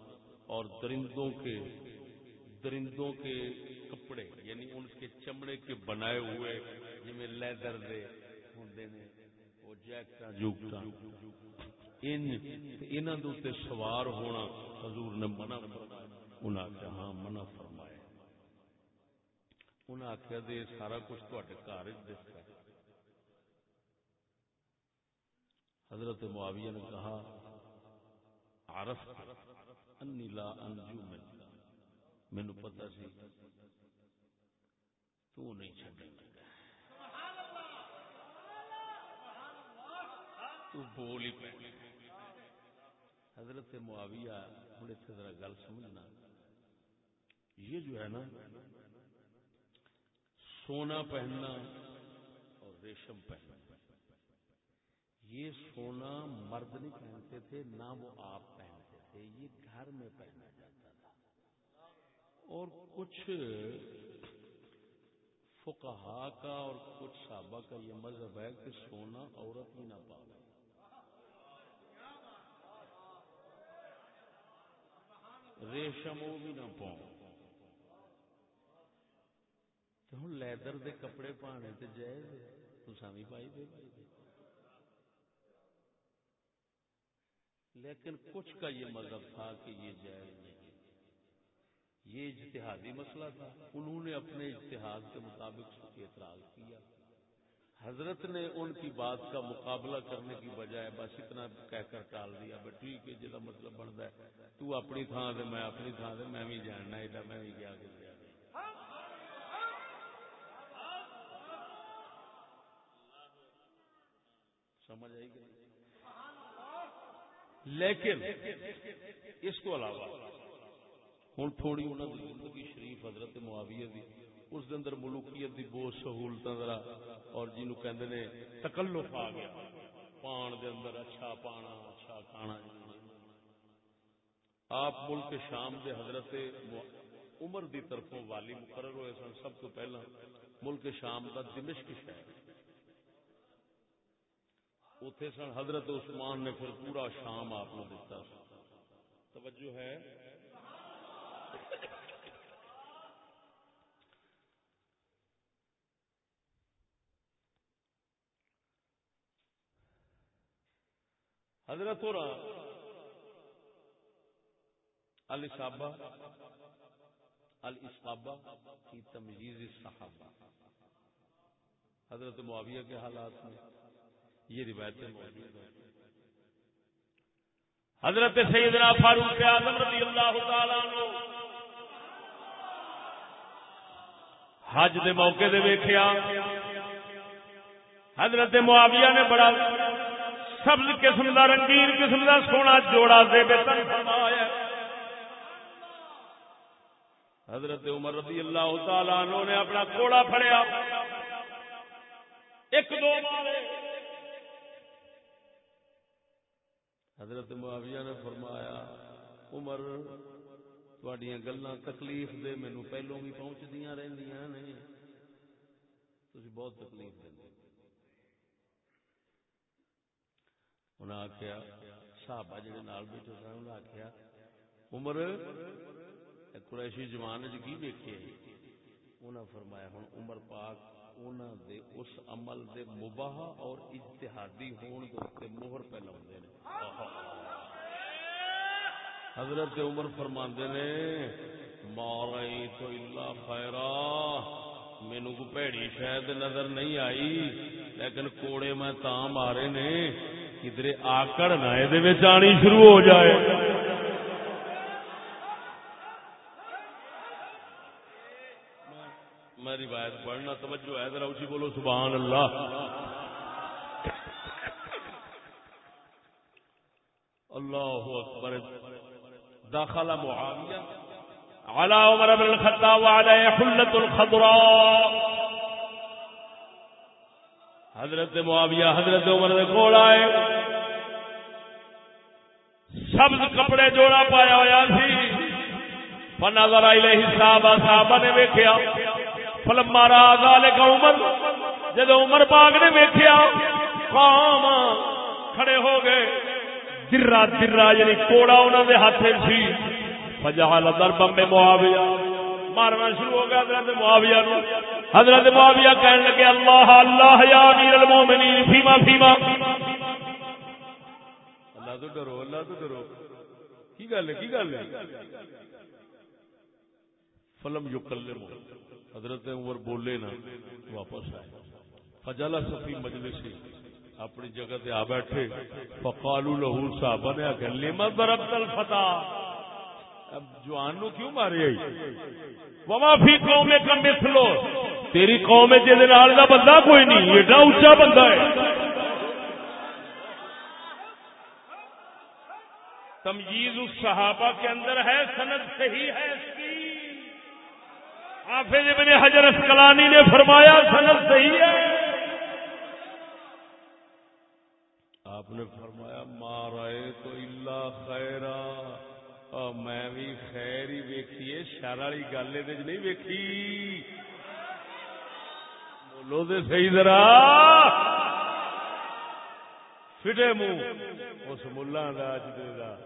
اور درندوں کے درندوں کے کپڑے یعنی ان کے چمڑے کے بنائے ہوئے جی لیدر دے ہوندے وہ جیکٹاں جوکٹاں ان انہاں دے سوار ہونا حضور نے منع فرمایا۔ انہاں کہ ہاں منع فرمایا۔ انہاں آخیا دے سارا کچھ تواڈے گھر دستا ہے۔ حضرت معاویہ نے کہا عرف انی لا انجو من مینو پتا سی، تو نہیں چھڈن لگا۔ تو بول ہی پہ حضرت معاویہ ہوں اتنے ذرا گل سمجھنا۔ یہ جو ہے نا، سونا پہننا اور ریشم پہننا۔ یہ سونا مرد نہیں پہنتے تھے، نہ وہ آپ پہنتے تھے، یہ گھر میں پہنا جاتا تھا۔ اور کچھ فقہا کا اور کچھ صحابہ کا یہ مذہب ہے کہ سونا عورت ہی نہ پاوے ریشم وہ بھی نہ پاؤ تو ہوں لیدر دے کپڑے پانے تے جائز تو سامی پائی دے پائی دے۔ لیکن کچھ کا یہ مذہب تھا کہ یہ جائز نہیں۔ یہ اجتہادی مسئلہ تھا۔ انہوں نے اپنے اجتہاد کے مطابق اعتراض کیا۔ حضرت نے ان کی بات کا مقابلہ کرنے کی بجائے بس اتنا کہہ کر ٹال دیا بس ٹھیک ہے جہاں مطلب بنتا ہے۔ تو اپنی تھان سے میں اپنی تھان سے میں بھی جاننا ایڈا میں بھی گیا سمجھ آئی کہ لیکن اس کو علاوہ ہوں تھوڑی انہوں کی زندگی شریف حضرت معاویہ دی، اس دے اندر ملوکیت دی بہت سہولت ذرا اور جنو کہندے نے تکلف آ گیا، پان دے اندر اچھا پانا اچھا کھانا۔ آپ ملک شام دے حضرت عمر دی طرفوں والی مقرر ہوئے سن، سب تو پہلا ملک شام دا دمشق شہر۔ اتے سن حضرت عثمان نے پھر پورا شام آپ کو دیتا توجہ ہے۔ حضرت ہو الصابہ الصابہ کی تمیز صحابہ۔ حضرت معاویہ کے حالات میں۔ یہ روایتیں موجود ہیں۔ حضرت سیدنا فاروق اعظم رضی اللہ تعالی عنہ حج دے موقع دے ویکھیا۔ حضرت معاویہ نے بڑا سبز قسم دا، رنگین قسم دا سونا جوڑا دے بے تن فرمایا۔ حضرت عمر رضی اللہ تعالی عنہ نے اپنا کوڑا پھڑیا۔ ایک دو مارے۔ حضرت معاویہ نے فرمایا، عمر تھوڑی گلا تکلیف دے مینو پہلو بھی پہنچدیا رہدیاں نے. تھی بہت تکلیف دیں انہیں آخیا صحابہ جڑے نال بیٹھے سن انہیں آخیا عمر قریشی جوان چ کی ویکھے انہیں فرمایا ہوں عمر پاک انہوں دے اس عمل دے مباح اور اجتہادی ہون دے مہر پہ لاؤندے نے۔ حضرت عمر فرماندے نے مارئی تو اللہ خیرا. مینو کو پیڑی شاید نظر نہیں آئی، لیکن کوڑے میں تا مارے نے کدھر آکڑ نہ یہ آنی شروع ہو جائے میں روایت پڑھنا، توجہ ہے، ذرا اسی بولو، سبحان اللہ۔ اللہ اکبر۔ داخل معاویہ۔ على عمر بن الخطاب وعلى حلة الخضراء۔ حضرت معاویہ، حضرت عمر دے کول آئے۔ سبز کپڑے جوڑا پایا ہوا سی۔ فنظر الیہ صحابہ صحابہ نے ویکھیا۔ فلما را ذالک عمر۔ جب عمر پاک نے ویکھیا قام کھڑے ہو گئے۔ درا درا یعنی کوڑا انہوں دے ہاتھ سی۔ فجعل ضربا میں معاویہ۔ مارنا شروع ہو گیا حضرت معاویہ نو۔ حضرت معاویہ کہنے لگے، اللہ اللہ یا امیر المومنین، فیما فیما۔ اللہ تو ڈرو، اللہ تو ڈرو۔ کی گل ہے، کی گل ہے؟ فلم یکلم حضرت عمر بولے نا، واپس آئے. فجالا صفی مجلس. اپنی جگہ تے آ بیٹھے. فقالو لہو صحابہ نے آخر لما ضربت الفتح اب جوان کیوں مارے آئی؟ وما فی قوم کا مثلو. تیری قوم جے نال دا بندہ کوئی نہیں، ایڈا اونچا بندہ ہے. تمجیز الصحابہ کے اندر ہے، سند صحیح ہے. حافظ ابن حجر اسکلانی نے فرمایا، سند صحیح ہے. آپ نے فرمایا مارے تو اللہ خیرا. میں بھی خیر ہی ویکھیے شر والی گل یہ نہیں ویکھی۔ بولو دے صحیح ذرا۔ فٹے منہ، اس ملا انداز دے گا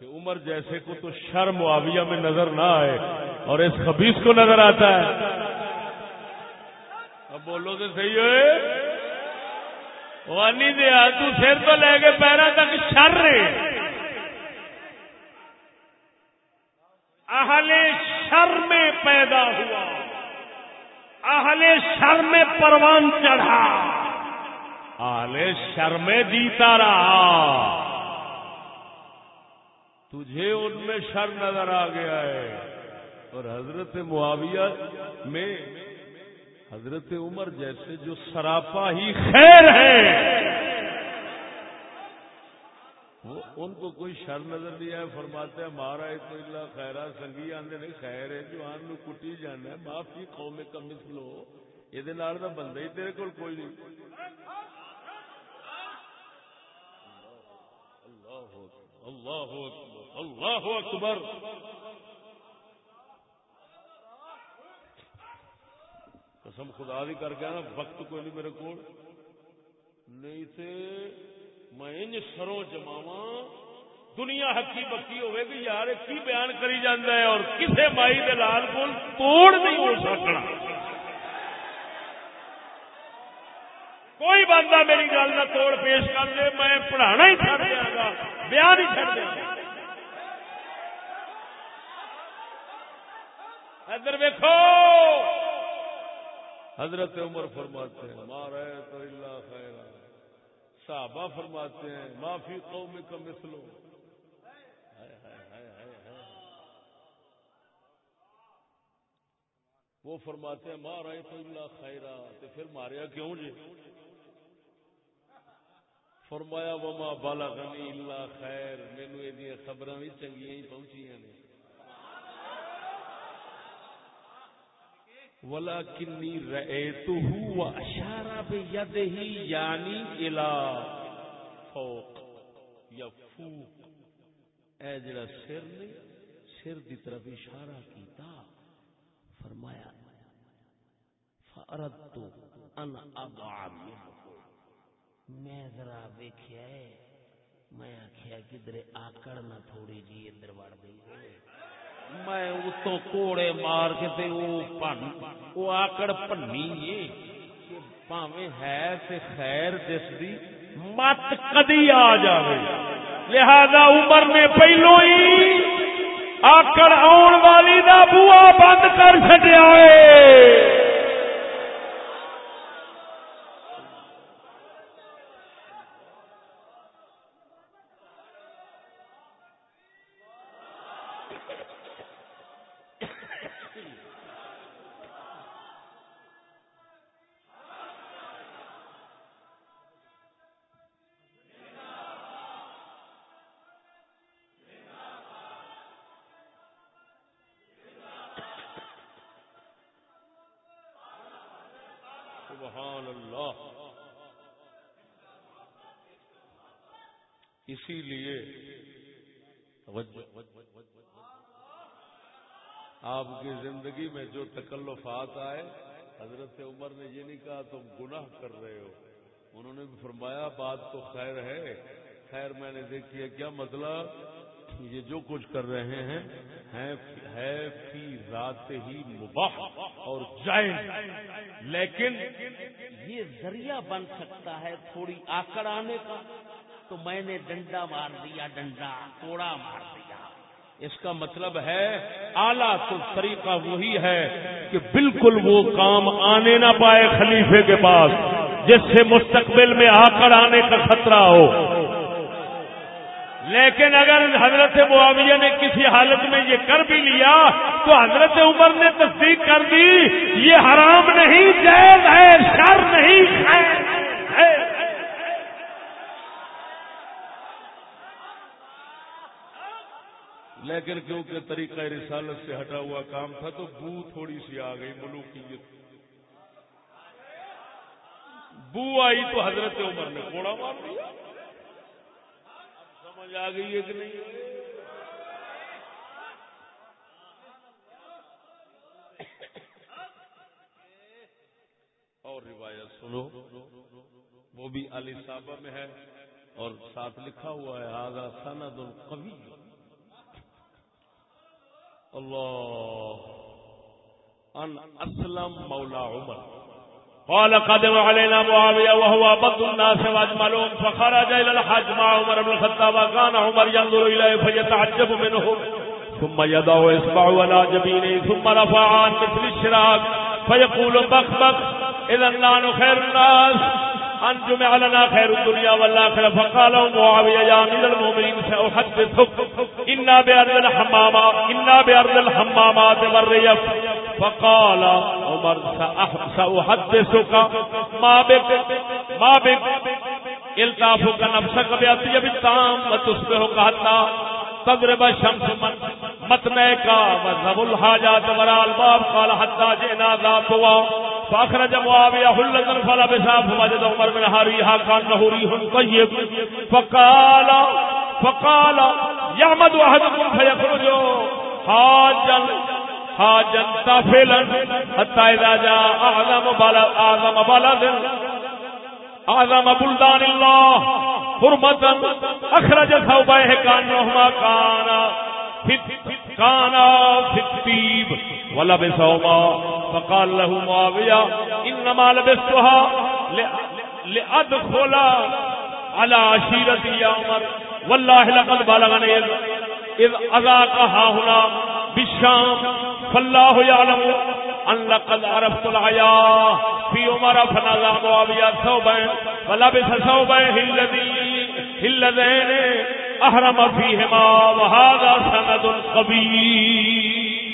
کہ عمر جیسے کو تو شر معاویہ میں نظر نہ آئے اور اس خبیص کو نظر آتا ہے۔ اب بولو تو صحیح ہوئے۔ وانی دیا تو سر تو لے کے پیروں تک شر رہے اہل شر میں پیدا ہوا۔ اہل شر میں پروان چڑھا۔ اہل شر میں جیتا رہا۔ تجھے ان میں شر نظر آ گیا ہے۔ اور حضرت معاویہ میں حضرت عمر جیسے جو سراپا ہی خیر ہے ان کو کوئی شر نظر نہیں آیا، فرماتے ہیں، مارا تو اللہ خیرا سنگی آدھے نہیں، خیر ہے جو آن کٹی جانا ہے معافی قوم کا مثلو یہ بندہ ہی تیرے کول کوئی نہیں۔ اللہ اللہ اکبر اللہ اکبر۔ قسم خدا دی کر گیا نا وقت کوئی نہیں میرے کو نہیں تے میں انج سروں جماوا دنیا حقی بکی ہوئے کہ یار، کی بیان کری جانا ہے اور کسے مائی دے لال کو توڑ نہیں ہو سکنا۔ کوئی بندہ میری گل کا توڑ، پیش کر دے، میں پڑھانا ہی چھڑ دیا گا بیان ہی چھڑ دیا گا۔ ادھر ویکو حضرت عمر فرماتے ہیں مارے تو اللہ خیر صحابہ فرماتے ہیں معافی قوم کا مثلو۔ وہ فرماتے ہیں مار آئے تو اللہ خیرا۔ تو پھر ماریا کیوں جی؟ فرمایا، وما بالا غنی اللہ خیر. مینو یہ خبر بھی چنگیا ہی پہنچی نے۔ ولا کنی رہے تو اشارہ بے ید ہی یعنی الا فوق، یا فوق۔ اے جڑا سر نے سر دی طرف اشارہ کیتا، فرمایا فردت ان ابع میں ذرا ویکھیا ہے، میں آخیا کدھر آکڑ نہ تھوڑی جی ادھر وڑ گئی میں اتو کوڑے مار کے تے وہ پن وہ آکڑ پنی پاوے ہے تے خیر جس دی مت کدی آ جاوے۔ لہذا عمر نے پہلو ہی آکڑ آن والی دا بوا بند کر چڈیا ہے۔ اسی لیے آپ کی زندگی میں جو تکلفات آئے، حضرت عمر نے یہ نہیں کہا تم گناہ کر رہے ہو۔ انہوں نے بھی فرمایا، بات تو خیر ہے۔ خیر میں نے دیکھی ہے۔ کیا مطلب؟ یہ جو کچھ کر رہے ہیں، ہے فی ذات ہی مباح اور جائز۔ لیکن یہ ذریعہ بن سکتا ہے تھوڑی آکڑ آنے کا۔ تو میں نے ڈنڈا مار دیا، ڈنڈا، کوڑا مار دیا۔ اس کا مطلب ہے، اعلیٰ تو طریقہ وہی ہے کہ بالکل وہ کام آنے نہ پائے خلیفے کے پاس، جس سے مستقبل میں آ کر آنے کا خطرہ ہو۔ لیکن اگر حضرت معاویہ نے کسی حالت میں یہ کر بھی لیا، تو حضرت عمر نے تصدیق کر دی، یہ حرام نہیں جائز ہے، شر نہیں ہے لیکن کیونکہ طریقہ رسالت سے ہٹا ہوا کام تھا تو بو تھوڑی سی آ گئی ملوکیت۔ بو آئی تو حضرت عمر نے کوڑا مار دیا۔ سمجھ آ گئی ہے کہ نہیں؟ اور روایت سنو، وہ بھی علی صاحبہ میں ہے اور ساتھ لکھا ہوا ہے آگا سند القوی اللہ، ان اسلم مولا عمر۔ قال قدم علينا معاوية وهو بط الناس واجملهم فخرج إلى الحج مع عمر بن الخطاب، وكان عمر ينظر إليه فيتعجب منهم، ثم يضع إصبع على جبينه، ثم رفع عن مثل الشراك، فيقول، بخ بخ، إذا نحن خير الناس. أن جمع لنا خير الدنيا والآخرة. فقال معاوية، يا أمير المؤمنين، سأحدثك. إنا بأرض الحمامات إنا بأرض الحمامات والريف فقال عمر سأحدثك. ما بك ما بك. التافك نفسك بأطيب الطعام، وتصبحك حتى تضرب الشمس متنئك وذهب الحاجات، وراء الباب. قال، حتى جئنا ذات فاخرج فأخرج معاوية حلة فلبسها فوجد عمر بن من هاريها كأنه ريح طيب فقال فقال يعمد أحدكم فيخرج حاجا حاجا تافلا حتى إذا جاء أعظم بلد أعظم بلد۔ أعظم بلدان الله حرمة أخرج ثوبيه كأنهما كان في كان في الطيب ولبسهما فقال له معاوية إنما لبستها لأدخل على عشيرتي يا عمر والله لقد بلغني إذ أذاقها هنا بالشام. فالله يعلم أن لقد عرفت العياء في عمر، فنزع معاوية ثوبين ولبس ثوبين الذي اللذين أحرم فيهما، وهذا سند قبيل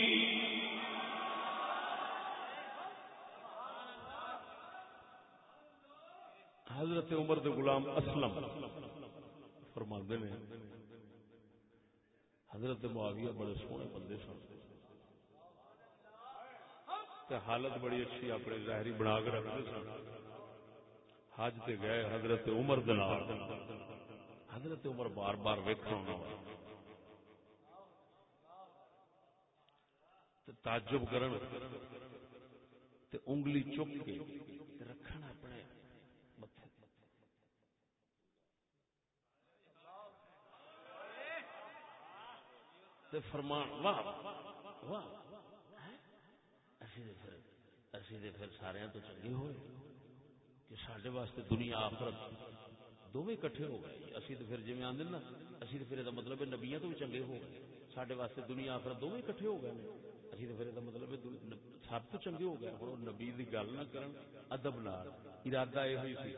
حضرت عمر دے غلام اسلم فرماندے نے، حضرت معاویہ بڑے سونے بندے سن تے حالت بڑی اچھی اپنے ظاہری بنا کے رکھتے سن۔ حج تے گئے حضرت عمر دے نال۔ حضرت عمر بار بار ویکھنا تے تعجب کرن، تے انگلی چک کے رکھنا اپنے تے فرمان، واہ واہ اسی دے پھر سارے تو چنگے ہوئے کہ سارے واسطے دنیا آخرت دونوں کٹھے ہو گئے۔ اسی تو پھر جی آدھے نا، اسی تو پھر یہ مطلب ہے نبیاں تو بھی چنگے ہو گئے۔ سارے واسطے دنیا آخرت دونوں کٹھے ہو گئے اسی تو پھر یہ مطلب ہے سب تو چنگے ہو گئے۔ ہوں نبی کی گل نہ کرن، ادب نال۔ ارادہ یہ ہوئی سی۔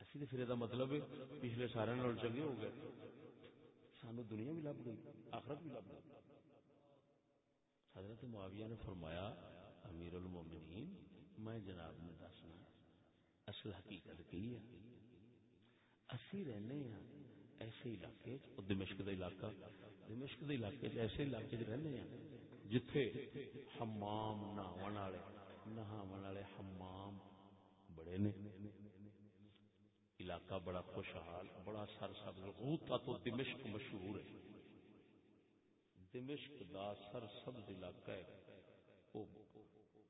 اسی تو پھر یہ مطلب ہے پچھلے سارے چنگے ہو گئے۔ سانو دنیا بھی لب گئی، آخرت بھی لب گئی۔ حضرت معاویہ نے فرمایا، امیر المومنین، میں جناب نے دسنا اصل حقیقت کی ہے۔ اسی رہنے ہیں، ایسے علاقے دمشق دا علاقہ۔ دمشق دے علاقے ایسے علاقے رہنے ہیں، جتھے حمام نہاون والے نہاون والے حمام بڑے نے۔ علاقہ بڑا خوشحال، بڑا سر سبز، غوطہ تو دمشق مشہور ہے۔ دمشق دا سر سبز علاقہ ہے۔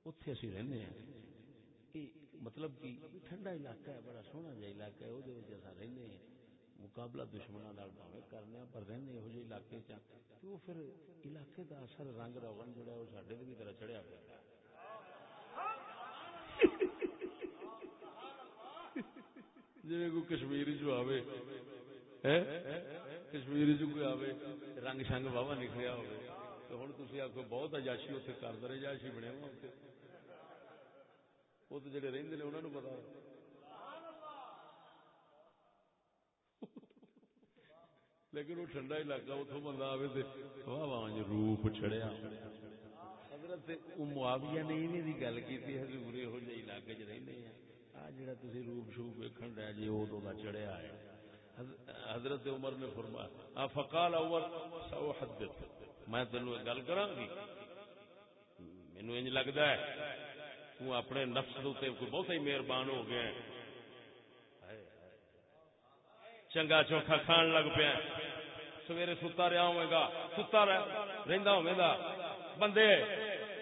اتے اسی رہنے ہیں۔ مطلب کہ ٹھنڈا علاقہ ہے، بڑا سونا جا علاقہ ہے وہ رہنے ہیں۔ مقابلہ دشمنوں بھاوے کرنے پر رہنے یہ علاقے چ تو پھر علاقے دا اثر رنگ روغن جڑا وہ سڈے بھی طرح چڑھیا پیا۔ جی کوئی کشمیر چ آئے کشمیر چ کوئی آئے رنگ شنگ واہ نکلیا ہو ہوں تھی آخو بہت اجاشی اتنے کرتے رہے جاشی بنے ہوا وہ تو جڑے رہتے ہیں انہوں نے پتا۔ لیکن وہ ٹھنڈا علاقہ اتوں بندہ آئے تو واہ واہ روپ چڑیا حضرت معاویہ نے انہیں گل کی حضور یہو جہ علاقے چ رہتے ہیں آ جڑا تھی روپ شوپ ویکن رہا جی ادو کا چڑھیا ہے۔ حضرت عمر نے فرمایا فقال عمر سو حدث میں تینوں گل کراں گی؟ مینو انج لگتا ہے، تو اپنے نفس دے کوئی بہت ہی مہربان ہو گیا چنگا چوکھا کھان لگ پیا سویرے ستا رہا ہوئے گا، ستا رہندا ہوئے گا۔ بندے،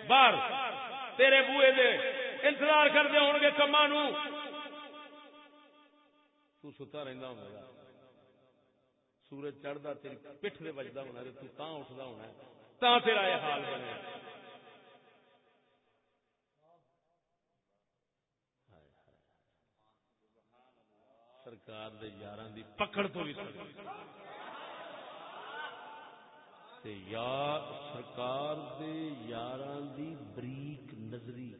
باہر، تیرے بوئے دے۔ انتظار کرتے ہو گے کما نو۔ ستا رہتا ہونا سورج چڑھتا تیری پٹھ سے بجتا ہونا تو اٹھتا ہونا تا تیرا یہ حال بنے۔ سرکار دے یار دی پکڑ تو بھی یا سرکار دے یاران دی بریک نظری۔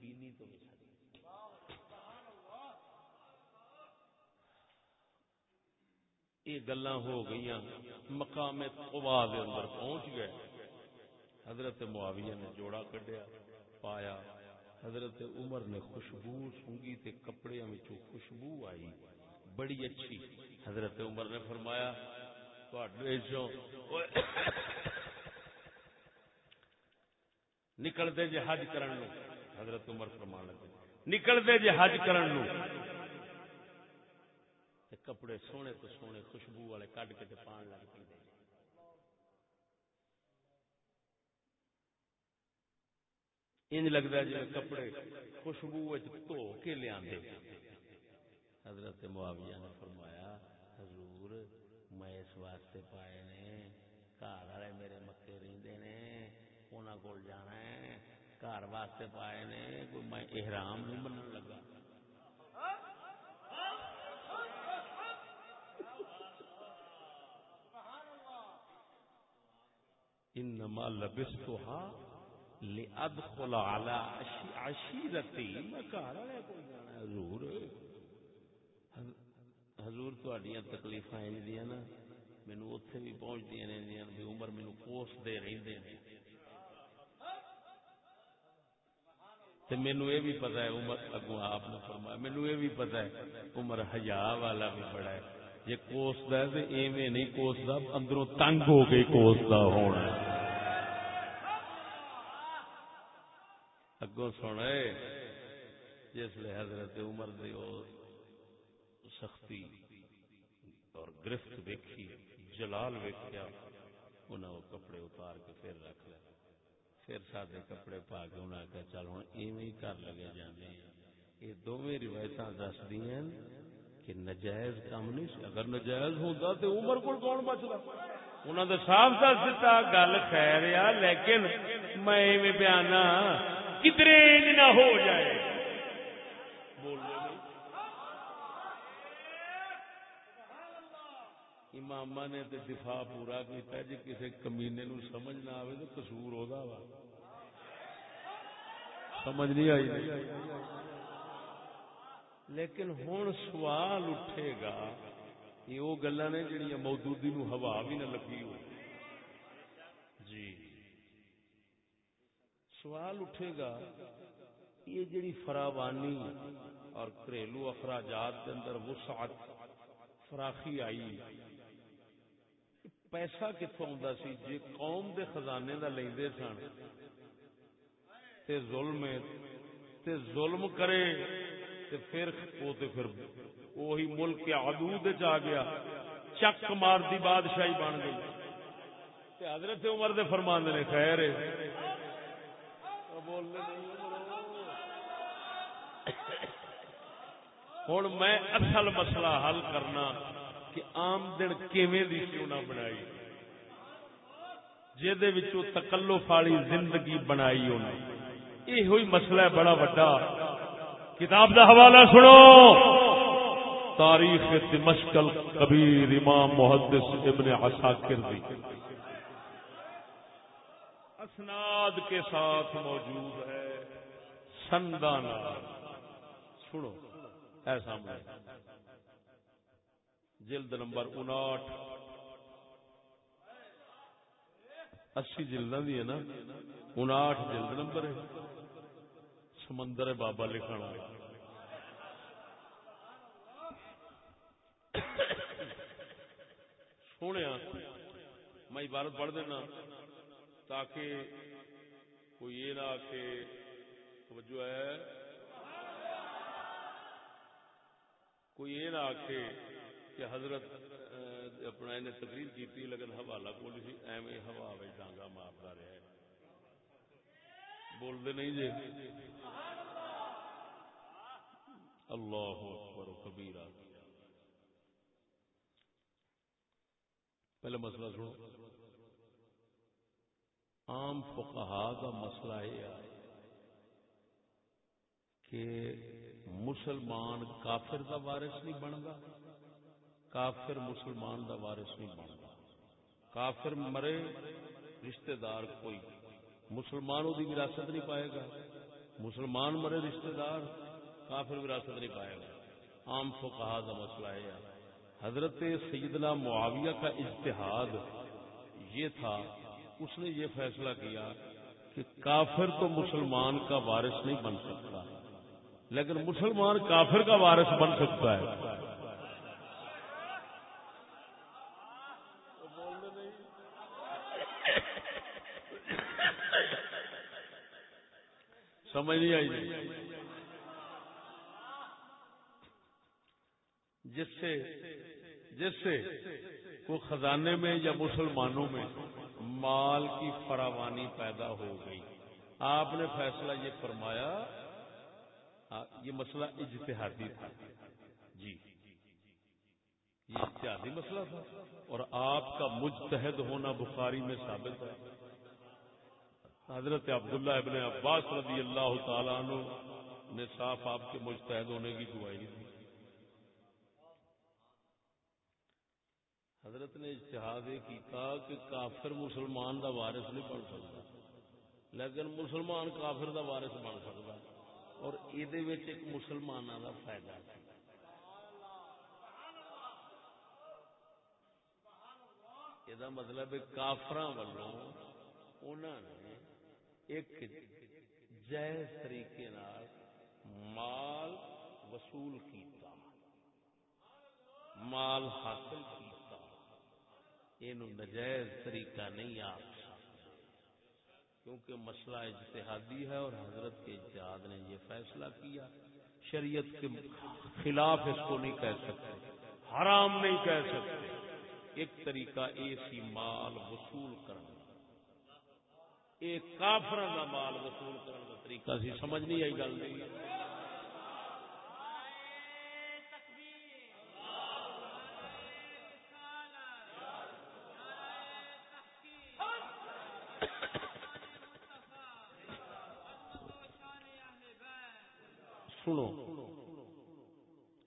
بینی تو یہ گلا ہو گئی مقام قبا دے اندر پہنچ گئے۔ حضرت معاویہ نے جوڑا کڈیا، پایا۔ حضرت عمر نے خوشبو سونگی تے کپڑے میں خوشبو آئی۔ بڑی اچھی۔ حضرت عمر نے فرمایا نکلتے جی حج کرن حضرت عمر فرمان لگے نکلتے جی حج کرن کپڑے سونے تو سونے خوشبو والے کڈ کے پان لگ پہ انج لگتا جی کپڑے خوشبو دھو کے لیا حضرت معاویہ نے فرمایا، حضور، میں اس واسطے پائے نے، گھر والے میرے مکے ریندے نے انہوں کو جانا ہے۔ گھر واسطے پائے نے، کوئی میں احرام نہیں من لگا۔ انما لبستها لادخل على عشيرتي، میں گھر والے کو جانا حضور۔ حضور تہاڈیاں تکلیفاں انج دیاں نا، مینوں اوتھے بھی پہنچدیاں رہندیاں بھی عمر مینوں کوس دے رہندے نے۔ تے مینوں یہ بھی پتا ہے، عمر اگوں آپ نے فرمایا، مینوں یہ بھی پتا ہے، عمر حیا والا بھی بڑا ہے۔ جے کوسدا ہے تے ایویں نہیں کوسدا اندروں تنگ ہو کے کوسدا ہونا اگوں سنے جس لے حضرت عمر دی سختی اور گرفت ویکھی، جلال ویکیا انہیں وہ کپڑے اتار کے پھر رکھ لے پھر سادے کپڑے پا کے انہیں آخیا چل ہوں ایویں کر لگے جانے یہ دونوں روایت دس دیا کہ نجائز کام نہیں اگر نجائز ہوتا تو عمر کو کون بچتا انہوں نے صاف دس دتا، گل خیر آ لیکن میں بیان کتنے نہ ہو جائے۔ امام نے تے دفاع پورا کیتا جی کسی کمینے نو سمجھ نہ آئے تو کسور ہو وا سمجھ نہیں آئی لیکن ہوں سوال اٹھے گا یہ وہ گلا نے جہیا موجودی نو ہوا بھی نہ لگی ہو جی سوال اٹھے گا یہ جڑی فراوانی اور گھریلو اخراجات کے اندر وسعت فراخی آئی پیسہ کتوں آتا سی جی قوم دے خزانے کا لے سن۔ تے ظلم تے ظلم کرے، تے پھر وہ تے پھر وہی ملک کے آ گیا۔ چک مار دی بادشاہی بن گئی۔ تے حضرت عمر دے فرمان نے خیر ہے۔ بولنے نہیں ہوں میں اصل مسئلہ حل کرنا۔ کہ آمدن کیویں دی کیوں نہ بنائی؟ جہدے وچوں تکلف والی زندگی بنائی ہونا یہ ہوئی مسئلہ ہے بڑا وڈا۔ کتاب دا حوالہ سنو۔ تاریخ دمشق کبیر امام محدث ابن عساکر دی۔ اسناد کے ساتھ موجود ہے۔ سندانا سنو۔ ایسا جلد نمبر اناٹھ۔ اسی جلد دی ہے نا۔ اناٹھ جلد نمبر ہے۔ سمندر بابا لکھنا سونے میں عبارت پڑھ دینا تاکہ کوئی یہ نہ کہ توجہ ہے۔ کوئی یہ نہ آخے کہ حضرت اپنا انہیں تقریر کی لیکن حوالہ کو سی ایویں ہوا بھائی ڈانگا مارتا رہا ہے۔ بولتے نہیں جی؟ اللہ اکبر و کبیرہ۔ پہلے مسئلہ سنو۔ عام فقہا کا مسئلہ یہ ہے کہ مسلمان کافر دا وارث نہیں بنتا کافر مسلمان دا وارث نہیں بنتا۔ کافر مرے رشتہ دار کوئی۔ مسلمان وہ وراثت نہیں پائے گا۔ مسلمان مرے رشتہ دار کافر وراثت نہیں پائے گا۔ عام فقہا کا مسئلہ ہے۔ حضرت سیدنا معاویہ کا اجتہاد یہ تھا، اس نے یہ فیصلہ کیا کہ کافر تو مسلمان کا وارث نہیں بن سکتا، لیکن مسلمان کافر کا وارث بن سکتا ہے۔ سمجھ نہیں آئی جی۔ جس سے جس سے کو خزانے میں یا مسلمانوں میں مال کی فراوانی پیدا ہو گئی۔ آپ نے فیصلہ یہ فرمایا ہاں، یہ مسئلہ اجتہادی تھا۔ جی۔ یہ اجتہادی مسئلہ تھا۔ اور آپ کا مجتہد ہونا بخاری میں ثابت ہے۔ حضرت عبداللہ ابن عباس رضی اللہ تعالیٰ عنہ نے صاف آپ کے مجتہد ہونے کی گواہی دی حضرت نے اجتہاد یہ کیتا کہ کافر مسلمان دا وارث نہیں بن سکتا لیکن مسلمان کافر دا وارث بن سکتا اور ایدے یہ ایک مسلمانوں کا فائدہ یہ مطلب کافر والوں انہوں نے ایک جائز طریقے مال وصول کیتا۔ مال حاصل کیتا۔ یہ نجائز طریقہ نہیں آ کیونکہ مسئلہ اجتہادی ہے اور حضرت کے اجتہاد نے یہ فیصلہ کیا۔ شریعت کے خلاف اس کو نہیں کہہ سکتے۔ حرام نہیں کہہ سکتے۔ ایک طریقہ ایسی مال وصول کرنا۔ ایک کافر کا مال وصول کرنے کا طریقہ سی، سمجھ نہیں آئی گل۔ نہیں سنو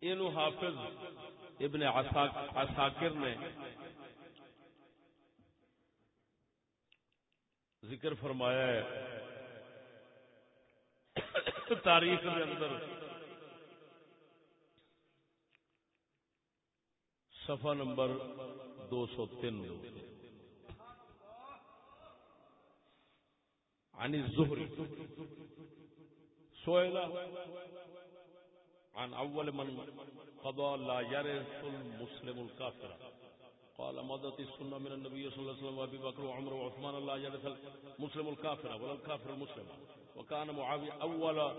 یہ حافظ ابن عساکر نے ذکر فرمایا ہے۔ تاریخ کے اندر صفحہ نمبر دو سو تین۔ عن الزهري سئل عن اول من قضى لا يرث المسلم الكافر قال مضت السنة من النبي صلى الله عليه وسلم وابي بكر وعمر وعثمان الله يرث المسلم الكافر، ولا الكافر المسلم وكان معاوية أول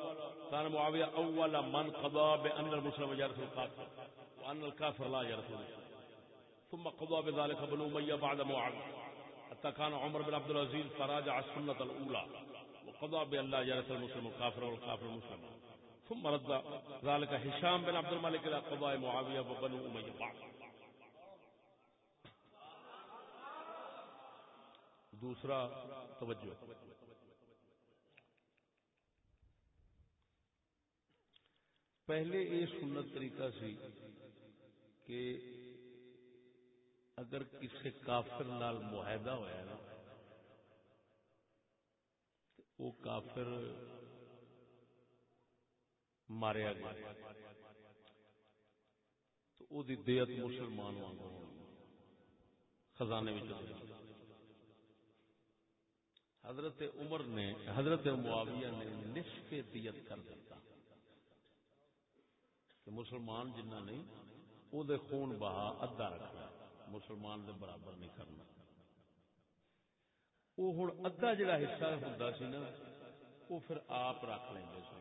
كان معاوية أول من قضى بأن المسلم يرث الكافر وأن الكافر لا يرث المسلم ثم قضى بذلك ابن أمية بعد معاوية. حتى كان عمر بن عبد العزيز فراجع السنة الأولى. وقضى بأن لا يرث المسلم الكافر والكافر المسلم ثم رد ذلك هشام بن عبد الملك إلى قضاء معاوية وبنو أمية بعد. دوسرا توجہ۔ پہلے یہ سنت طریقہ سی کہ اگر کسی کافر نال معاہدہ ہوا نا وہ کافر ماریا گیا۔ تو وہ دیت مسلمان وانگو خزانے میں حضرت عمر نے، حضرت معاویہ نے نصف دیت کر دیتا۔ کہ مسلمان جنہ نہیں، او دے خون بہا ادھا رکھنا، مسلمان دے برابر نہیں کرنا۔ وہ ہوں ادھا جڑا حصہ ہوتا سی نا وہ پھر آپ رکھ لیں سن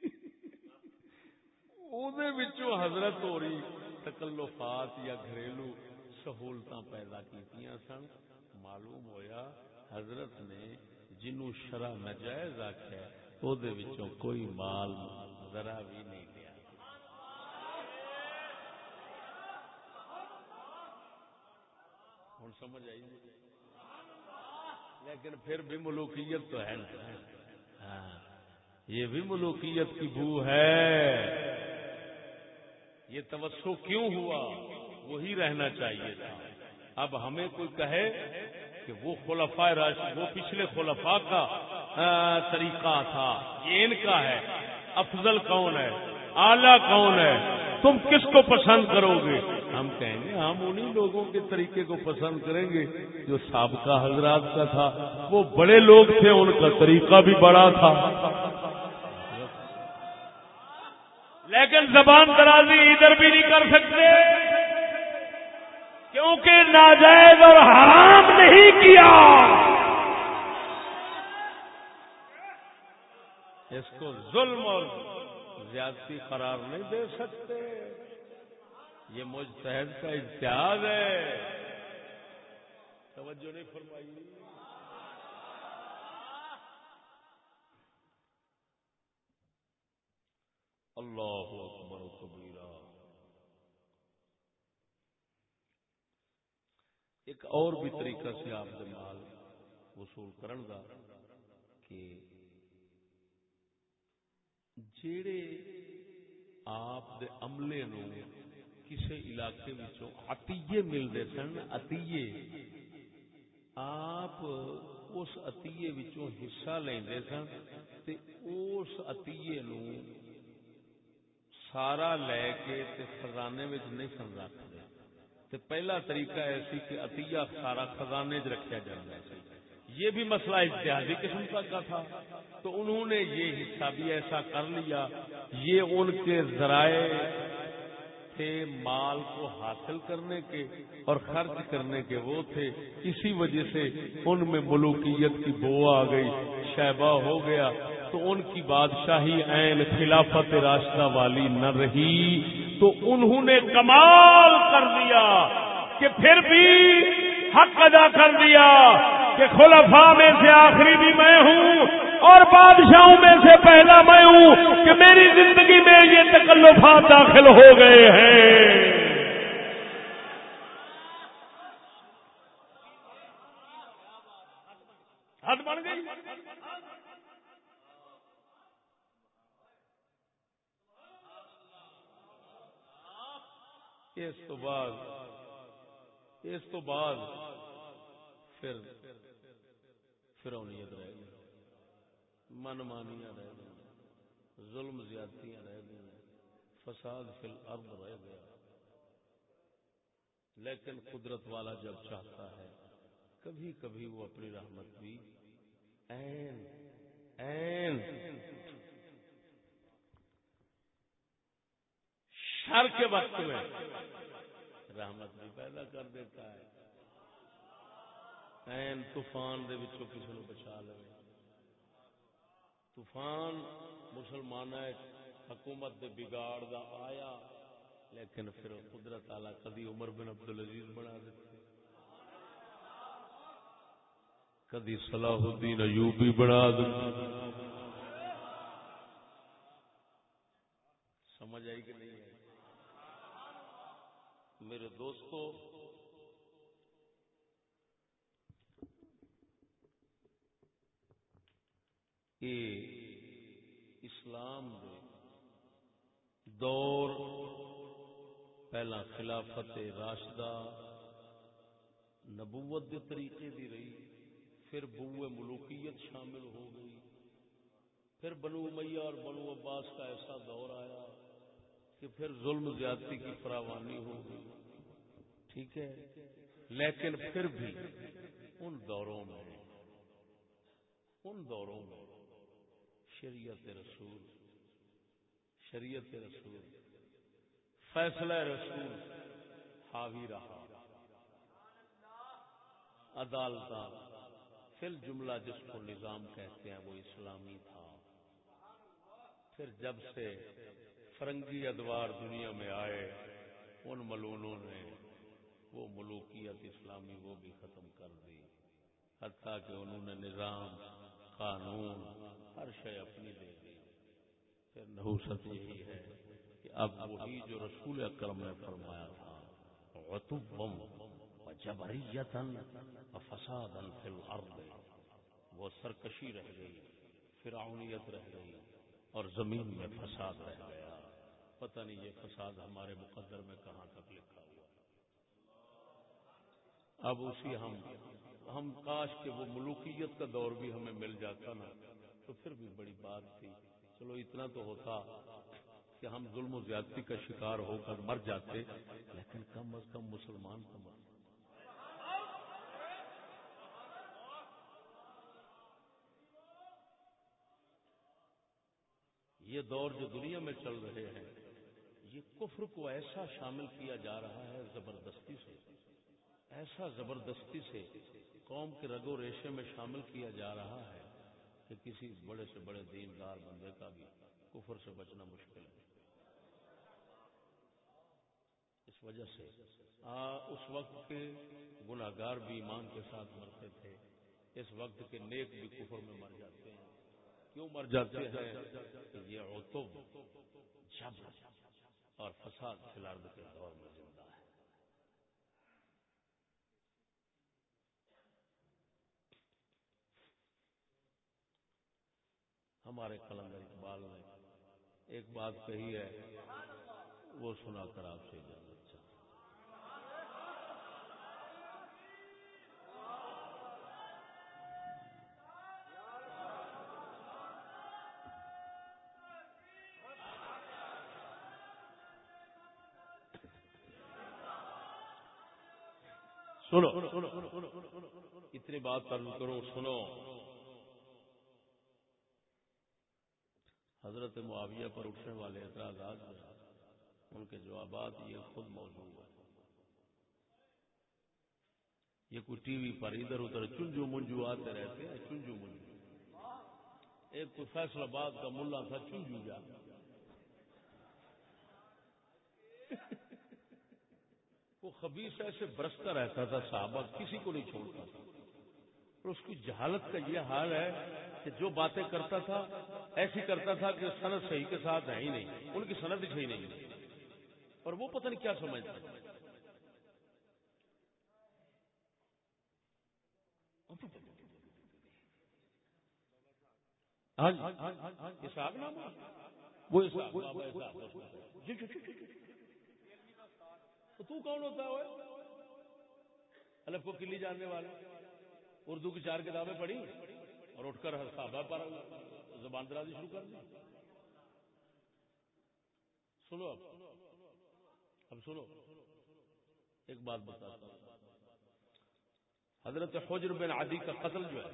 وچوں حضرت ہو رہی تکلفات یا گھریلو سہولت پیدا کی سن، معلوم ہویا حضرت نے جنو شرح نجائز آخیا وہ کوئی مال ذرا بھی نہیں لیا۔ ہوں سمجھ آئی؟ لیکن پھر بھی ملوکیت تو ہے نا۔ ہاں یہ بھی ملوکیت کی بو ہے۔ یہ توسو کیوں ہوا؟ وہی رہنا چاہیے تھا۔ اب ہمیں کوئی کہے کہ وہ خلفا راشد وہ پچھلے خلفا کا طریقہ تھا۔ یہ ان کا ہے۔ افضل کون ہے؟ اعلی کون ہے؟ تم کس کو پسند کرو گے؟ ہم کہیں گے، ہم انہی لوگوں کے طریقے کو پسند کریں گے جو سابقہ حضرات کا تھا۔ وہ بڑے لوگ تھے، ان کا طریقہ بھی بڑا تھا۔ لیکن زبان درازی ادھر بھی نہیں کر سکتے۔ کیونکہ ناجائز اور حرام نہیں کیا۔ اس کو ظلم اور زیادتی قرار نہیں دے سکتے۔ یہ مجتہد کا اتحاد ہے۔ توجہ نہیں فرمائی۔ اللہ اکبر کبیرہ ایک اور بھی طریقہ سے آپ کے مال وصول کرن دا کہ جیڑے آپ دے عملے نو کسی علاقے وچوں عطیے ملدے سن عطیے آپ اس عطیے وچوں حصہ لیندے سن تے اس عطیے نو سارا لے کے تے خزانے وچ نہیں سن رکھتے۔ تے پہلا طریقہ ایسی کہ عطیہ سارا خزانے چ رکھا جاتا ہے یہ بھی مسئلہ اتحادی قسم کا تھا۔ تو انہوں نے یہ حصہ بھی ایسا کر لیا۔ یہ ان کے ذرائع تھے مال کو حاصل کرنے کے اور خرچ کرنے کے وہ تھے۔ اسی وجہ سے ان میں ملوکیت کی بو آ گئی شہبہ ہو گیا۔ تو ان کی بادشاہی عین خلافت راستہ والی نہ رہی۔ تو انہوں نے کمال کر دیا کہ پھر بھی حق ادا کر دیا کہ خلفاء میں سے آخری بھی میں ہوں اور بادشاہوں میں سے پہلا میں ہوں کہ میری زندگی میں یہ تکلفات داخل ہو گئے ہیں حد بن گئی اس تو بعد، اس تو بعد پھر فرونیت رہ گئی من مانیاں رہ گئی ظلم زیادتیاں رہ گئی فساد فی الارض رہ گیا۔ لیکن قدرت والا جب چاہتا ہے، کبھی کبھی وہ اپنی رحمت بھی این این شر کے وقت میں رحمت بھی پیدا کر دیتا ہے۔ این طوفان دے وچوں کسی نو بچا لے۔ طوفان مسلمان حکومت دے بگاڑ دا آیا، لیکن پھر قدرت تعالی کدی عمر بن عبد العزیز بنا دیتے کدی صلاح الدین ایوبی بنا دیتے سمجھ آئی کہ نہیں آئی؟ میرے دوستو، یہ اسلام دے دور پہلا خلافت راشدہ نبوت دے طریقے دی رہی، پھر بوئے ملوکیت شامل ہو گئی، پھر بنو میاں اور بنو عباس کا ایسا دور آیا۔ کہ پھر ظلم زیادتی کی فراوانی ہو گئی ٹھیک ہے؟ لیکن پھر بھی ان دوروں میں، ان دوروں میں شریعت رسول شریعت رسول، فیصلہ رسول حاوی رہا۔ عدالت فل جملہ جس کو نظام کہتے ہیں وہ اسلامی تھا۔ پھر جب سے فرنگی ادوار دنیا میں آئے، ان ملونوں نے وہ ملوکیت اسلامی وہ بھی ختم کر دی۔ حتیٰ کہ انہوں نے نظام، قانون، ہر شے اپنی دے دی۔ پھر نحوست یہی ہے کہ اب وہی جو رسول اکرم نے فرمایا تھا غتبم وجبریتا وفسادا فی الارض، وہ سرکشی رہ گئی، فرعونیت رہ گئی اور زمین میں فساد رہ گیا۔ پتہ نہیں یہ فساد ہمارے مقدر میں کہاں تک لکھا ہوا اب اسی ہم ہم کاش کے وہ ملوکیت کا دور بھی ہمیں مل جاتا نا، تو پھر بھی بڑی بات تھی۔ چلو اتنا تو ہوتا کہ ہم ظلم و زیادتی کا شکار ہو کر مر جاتے، لیکن کم از کم مسلمان تو مر۔ یہ دور جو دنیا میں چل رہے ہیں یہ کفر کو ایسا شامل کیا جا رہا ہے زبردستی سے ایسا زبردستی سے قوم کے رگو ریشے میں شامل کیا جا رہا ہے کہ کسی بڑے سے بڑے دیندار بندے کا بھی کفر سے بچنا مشکل ہے۔ اس وجہ سے آ, اس وقت کے گناگار بھی ایمان کے ساتھ مرتے تھے اس وقت کے نیک بھی کفر میں مر جاتے ہیں۔ کیوں مر جاتے ہیں؟ کہ یہ اوتب جب اور فساد فلارد کے دور میں زندہ ہے۔ ہمارے کلندر اقبال نے ایک بات کہی ہے، وہ سنا کر آپ سے جانا سنو۔ اتنی بات کروں، سنو۔ حضرت معاویہ پر اٹھنے والے اعتراضات ان کے جوابات یہ خود موضوع ہے یہ کوئی ٹی وی پر ادھر ادھر چنجو منجو آتے رہتے ہیں، چنجو منجو۔ ایک کوئی فیصلہ باد کا ملا تھا، چنجو جا۔ وہ خبیص ایسے برستا رہتا تھا صحابہ، کسی کو نہیں چھوڑتا تھا۔ اور اس کی جہالت کا یہ حال ہے کہ جو باتیں کرتا تھا، ایسی کرتا تھا کہ صنعت صحیح کے ساتھ ہے ہی نہیں، ان کی صنعت ہی صحیح نہیں۔ اور وہ پتہ نہیں کیا سمجھتا۔ ہاں جی۔ حساب نام وہ تو کون ہوتا ہے الف کو کلی جاننے والا اردو کی چار کتابیں پڑھی اور اٹھ کر صحابہ پر زبان درازی شروع کر دی۔ سنو اب۔ اب سنو۔ ایک بات بتاتا ہوں۔ حضرت حجر بن عدی کا قتل جو ہے،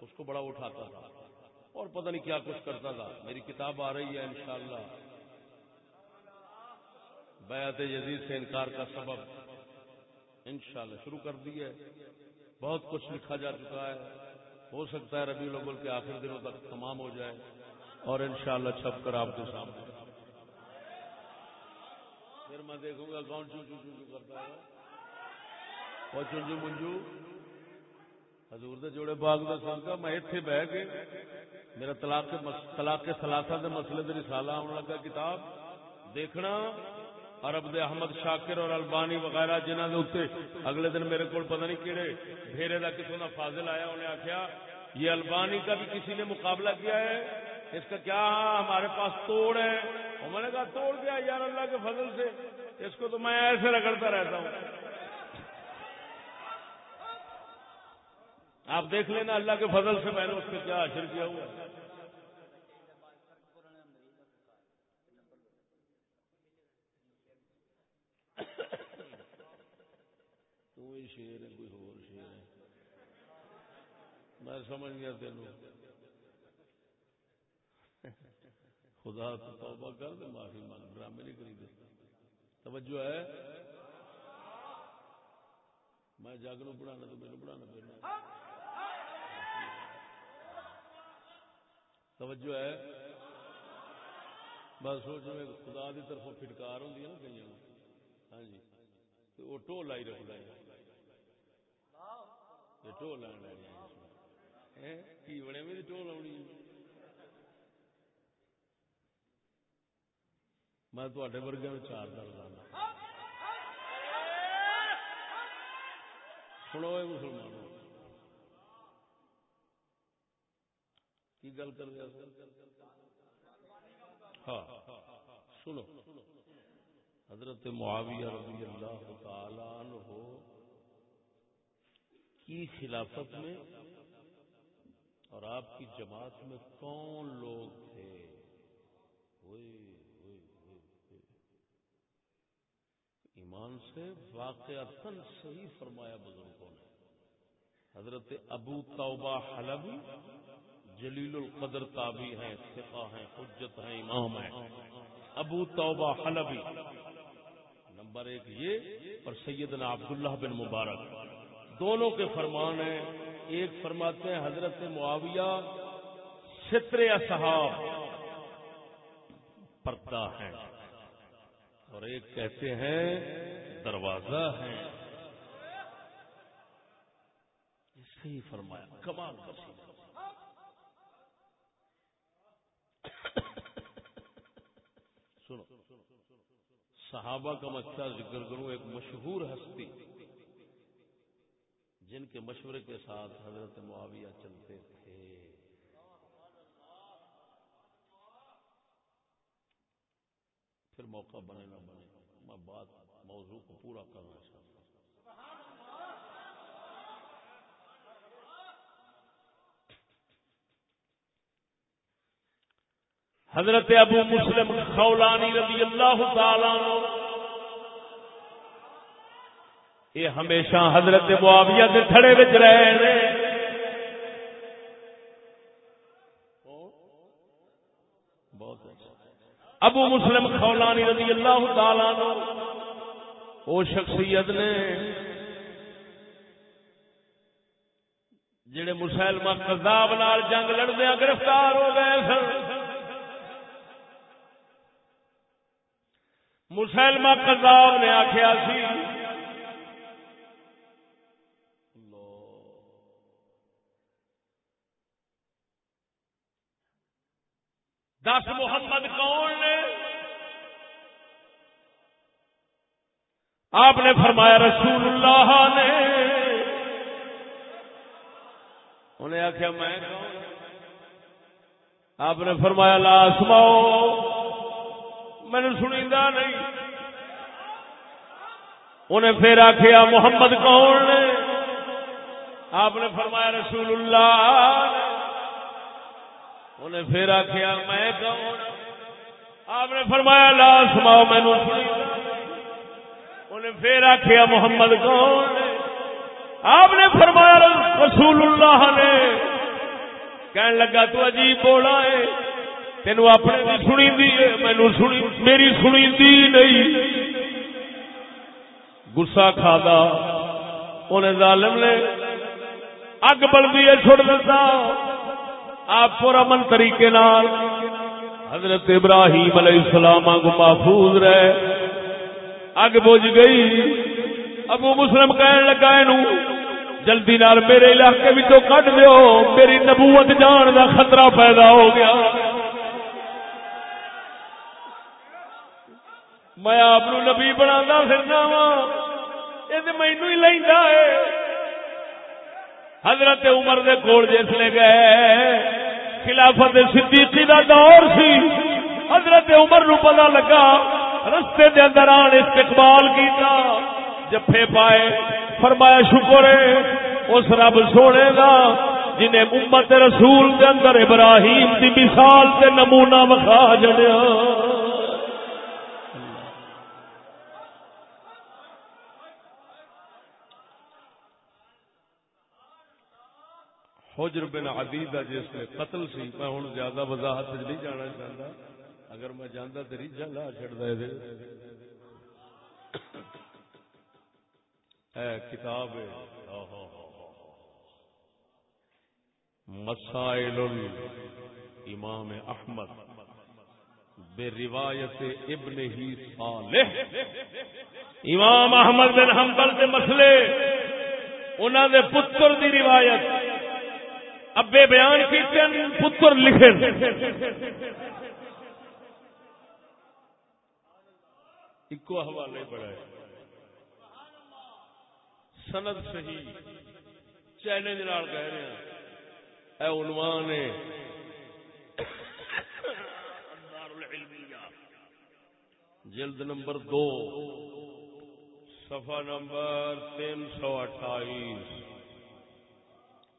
اس کو بڑا اٹھاتا تھا اور پتہ نہیں کیا کچھ کرتا تھا۔ میری کتاب آ رہی ہے انشاءاللہ۔ بیعت یزید سے انکار کا سبب۔ انشاءاللہ شروع کر دی ہے۔ بہت کچھ لکھا جا چکا ہے۔ ہو سکتا ہے ربیع الاول کے آخر دنوں تک تمام ہو جائے۔ اور انشاءاللہ چھپ کر آپ کے سامنے۔ پھر میں دیکھوں گا کون چو چو چو کرتا ہے۔ وہ چنجو منجو حضور دے جوڑے باغ دا صدقہ میں ایتھے بہ کے میرا طلاق کے طلاق کے ثلاثہ دے مسئلے دے رسالہ آن لگا کتاب۔ دیکھنا۔ عرب دے احمد شاکر اور البانی وغیرہ جنہاں دے اوتے اگلے دن میرے کول پتہ نہیں کیڑے بھیرے دا کسوں دا فاضل آیا، انہیں آکھیا، یہ البانی کا بھی کسی نے مقابلہ کیا ہے؟ اس کا کیا ہمارے پاس توڑ ہے؟ اور میں نے کہا، توڑ دیا یار اللہ کے فضل سے۔ اس کو تو میں ایسے رگڑتا رہتا ہوں۔ آپ دیکھ لینا اللہ کے فضل سے میں نے اس پہ کیا اشر کیا ہوا۔ ہے تو ہی شیر ہے، کوئی اور شیر ہے۔ میں سمجھ گیا تینوں خدا تو توبہ کر دے، معافی مانگ۔ ڈرامے نہیں کری دے۔ توجہ ہے؟ میں جگ نو پڑھانا تو میرے پڑھانا پھرنا۔ توجہ ہے؟ بس سوچ میں خدا دی طرف فٹکار ہوں نا کئی ہاں جی۔ تو وہ ٹو لائی رکھتا ہے۔ ٹو لائن لینی کی بنے میری ٹو لاؤنی میں تے ورگے میں چار دل لانا سنو مسلمانوں کی گل کر رہا ہاں سنو حضرت معاویہ رضی اللہ تعالی عنہ کی خلافت میں اور آپ کی جماعت میں کون لوگ تھے؟ ایمان سے واقع صحیح فرمایا بزرگوں نے۔ حضرت ابو توبہ حلبی جلیل القدر تابی ہیں، ثقہ ہیں، حجت ہیں، امام ہیں۔ ابو توبہ حلبی۔ نمبر ایک یہ اور سیدنا عبداللہ بن مبارک۔ دونوں کے فرمان ہیں۔ ایک فرماتے ہیں حضرت معاویہ ستر اصحاب پردہ ہیں۔ اور ایک کہتے ہیں دروازہ ہے۔ صحیح فرمایا، کمال کسی سنو، صحابہ کا مچھا ذکر کروں، ایک مشہور ہستی۔ جن کے مشورے کے ساتھ حضرت معاویہ چلتے تھے۔ پھر موقع بنے نہ بنے، میں بات، موضوع کو پورا کرنا چاہتا ہوں۔ حضرت ابو مسلم خولانی رضی اللہ تعالی یہ ہمیشہ حضرت معاویہ کے تھڑے بچ رہے ہیں بہت اچھا۔ ابو مسلم خولانی رضی اللہ تعالی وہ شخصیت نے جڑے مسلمہ قذاب نال جنگ لڑدیا گرفتار ہو گئے سن۔ مسلمہ قذاب نے آخیا سی دس محمد کون نے؟ آپ نے فرمایا رسول اللہ نے۔ انہیں آخیا میں آپ نے فرمایا لا سماؤ مینو سنی نہیں۔ انہیں پھر آخیا محمد کون نے؟ آپ نے فرمایا رسول اللہ انہیں پھر آخیا میں کون آپ نے فرمایا، لا سماؤ مینو انہیں پھر آخیا محمد کون آپ نے فرمایا رسول اللہ نے۔ کہنے لگا، تو عجیب بولا ہے۔ تینو اپنے بھی سنی دی مینو سنی، میری سنی دی نہیں۔ گسا کھا انہیں ظالم نے اگ بلدی ہے چھوڑ دیتا آپ پر امن طریقے نال حضرت ابراہیم علیہ السلام کو محفوظ رہے۔ اگ بج گئی۔ ابو مسلم کہنے لگا جلدی نال میرے علاقے بھی تو کٹ دیو، میری نبوت جان دا خطرہ پیدا ہو گیا۔ میں آپ نبی بنا پھرنا وا، یہ مینو ہی لینا ہے۔ حضرت عمر دے کول جسے گئے، خلافت صدیقی دا دور سی۔ حضرت عمر نو پتا لگا، رستے دے اندر آن استقبال کیتا۔ جفے پائے، فرمایا، شکر ہے، اس رب سونے دا، جنہیں امت رسول دے اندر ابراہیم دی مثال تے نمونہ وکھا جڑیا۔ حجر بن عدی جس نے قتل سی، میں ہوں زیادہ وضاحت نہیں جانا چاہتا اگر میں جانا تو ریجا لا چڑھتا ہے۔ کتاب ہاں، ہاں، ہاں، مسائل امام احمد بے روایت ابن ہی صالح۔ امام احمد بن حنبل کے مسئلے انہوں نے پتر دی روایت۔ ابے بیان کیتے پتر لکھے ایک حوالے بڑا ہے سند صحیح چیلنج نال کہہ رہے ہیں۔ اے عنوان ہے۔ جلد نمبر دو، صفحہ نمبر تین سو اٹھائیس۔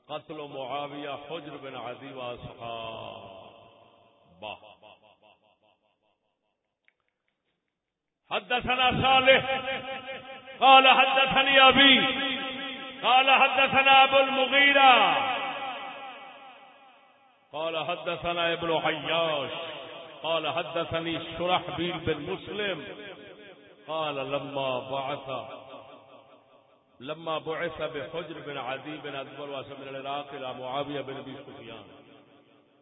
قتل و معاویہ حجر بن عدی و واصحابہ حدثنا صالح۔ قال حدثني ابي قال حدثنا ابو المغيرة قال حدثنا ابن عياش قال حدثني شرحبيل بن مسلم۔ قال لما بعث۔ لما بعث بحجر بن عدی بن ادبر واسم من العراق الى معاویہ بن ابی سفیان۔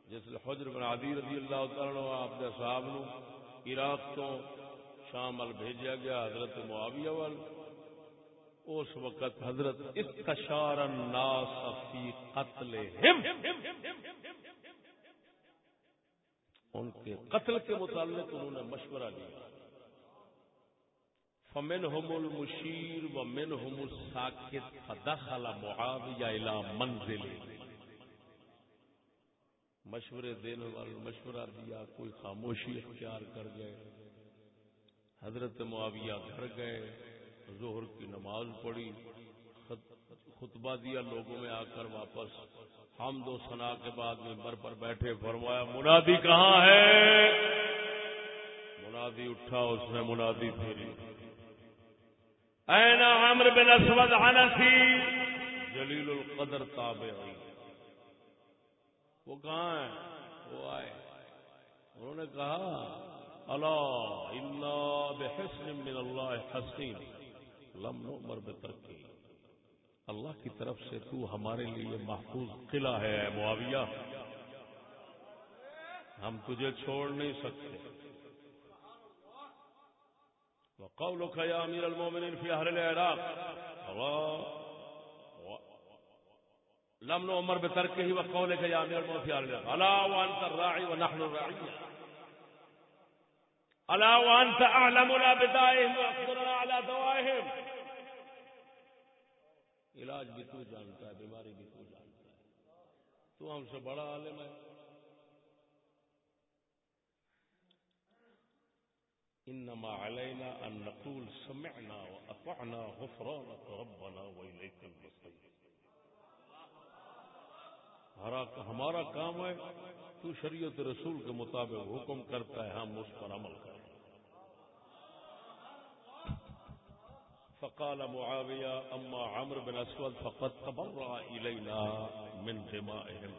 جس حجر بن عدی رضی اللہ تعالی عنہ آپ دے صحاب نو عراق تو شام ال بھیجا گیا حضرت معاویہ وال۔ اس وقت حضرت استشار الناس فی قتلہم ان کے قتل کے متعلق انہوں نے مشورہ لیا فمنهم المشير ومنهم الساكت، فدخل معاوية إلى منزله. مشورے دینے والے مشورہ دیا، کوئی خاموشی اختیار کر گئے. حضرت معاویہ گھر گئے، ظہر کی نماز پڑھی خطبہ دیا لوگوں میں آ کر واپس. ہم دو سنا کے بعد ممبر پر بیٹھے، فرمایا، منادی کہاں ہے؟ منادی اٹھا، اس نے منادی پھیری۔ این عمر بن اسود عنسی جلیل القدر تابعی. وہ کہاں ہے؟ وہ آئے. انہوں نے کہا اللہ الا بحسن من اللہ حسین. لم نؤمر بترکی. اللہ کی طرف سے تو ہمارے لیے محفوظ قلعہ ہے، معاویہ. ہم تجھے چھوڑ نہیں سکتے۔ وقولك يا أمير المؤمنين في أهل العراق. الله لم نؤمر بتركه وقولك يا أمير المؤمنين في أهل العراق. ألا وأنت الراعي ونحن الرعية ألا وأنت أعلمنا بدائهم وأقدرنا على دوائهم. علاج بھی تو جانتا ہے، بیماری بھی تو جانتا ہے۔ تو ہم سے بڑا عالم ہے۔ انما علينا ان نقول سمعنا واطعنا غفرانك ربنا واليك المصير. ہمارا کام ہے، تو شریعت رسول کے مطابق حکم کرتا ہے، ہم اس پر عمل کریں۔ فقال معاویہ، اما عمر بن اسود، فقد تبرع الینا من دمائهم۔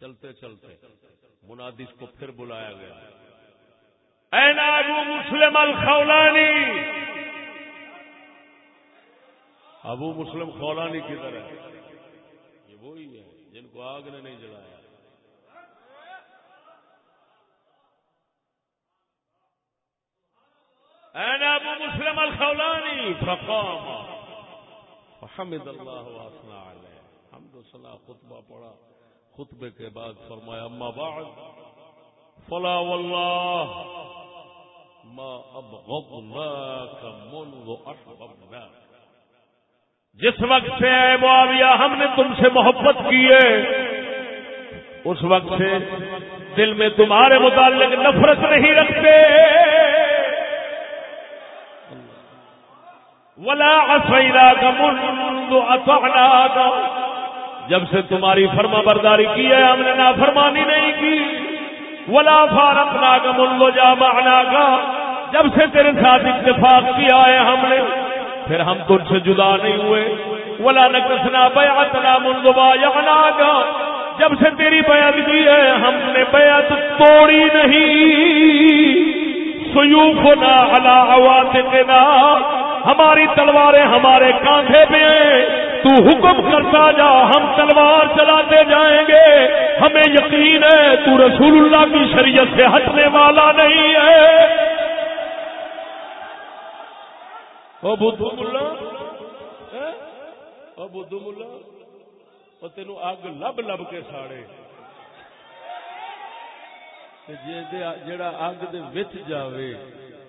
چلتے چلتے منادس کو پھر بلایا گیا۔ ابو مسلم الخولانی۔ ابو مسلم خولانی کدھر ہے؟ یہ وہی ہے جن کو آگ نے نہیں جلایا۔ این ابو مسلم الخولانی، فقام۔ فحمد اللہ واسنا علیہ۔ حمد و صلاح خطبہ پڑھا۔ خطبے کے بعد فرمایا، اما بعد، فلا واللہ۔ ما ابغضناک منذ احببناک جس وقت سے اے معاویہ، ہم نے تم سے محبت کی ہے۔ اس وقت سے دل میں تمہارے متعلق نفرت نہیں رکھتے۔ ولا کا منذ اطعناک جب سے تمہاری فرما برداری کی ہے، ہم نے نافرمانی نہیں کی۔ ولا فارقنا کا منذ جامعناک جب سے تیرے ساتھ اتفاق کیا ہے ہم نے، پھر ہم تجھ سے جدا نہیں ہوئے. ولا نکسنا بیعتنا منذ بایعناک جب سے تیری بیعت کی ہے، ہم نے بیعت توڑی نہیں. سیوفنا علی عواتقنا. ہماری تلواریں ہمارے کاندھے پہ ہیں. تو حکم کرتا جا، ہم تلوار چلاتے جائیں گے۔ ہمیں یقین ہے تو رسول اللہ کی شریعت سے ہٹنے والا نہیں ہے۔ او بدھو ملا او بدھو ملا او تینو اگ لب لب کے ساڑے۔ جڑا اگ دے وچ جاوے،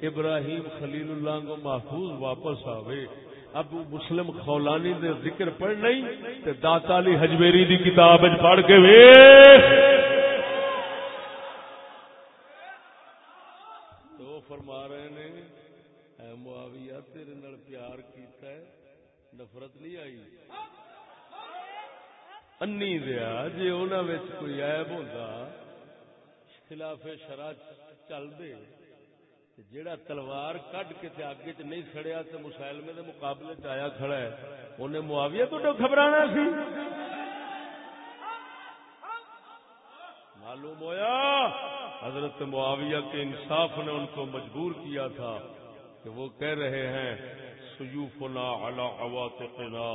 ابراہیم خلیل اللہ کو محفوظ واپس آوے۔ ابو مسلم خولانی دے ذکر پڑھ نہیں تے داتا علی حجویری دی کتاب پڑھ کے ویکھ۔ تو فرما رہے نے، اے معاویہ تیرے نال پیار کیتا ہے، نفرت نہیں آئی؟ انی دیا جی انہوں کوئی عیب ہوتا خلاف شرع چل دے۔ جیڑا تلوار کڈ کے اگ چ نہیں سڑیا تو مسائلمے دے مقابلے چ آیا کھڑا ہے، انہیں معاویہ تو گھبرانا سی؟ معلوم ہویا؟ حضرت معاویہ کے انصاف نے ان کو مجبور کیا تھا کہ وہ کہہ رہے ہیں، سیوفنا علی عواتقنا،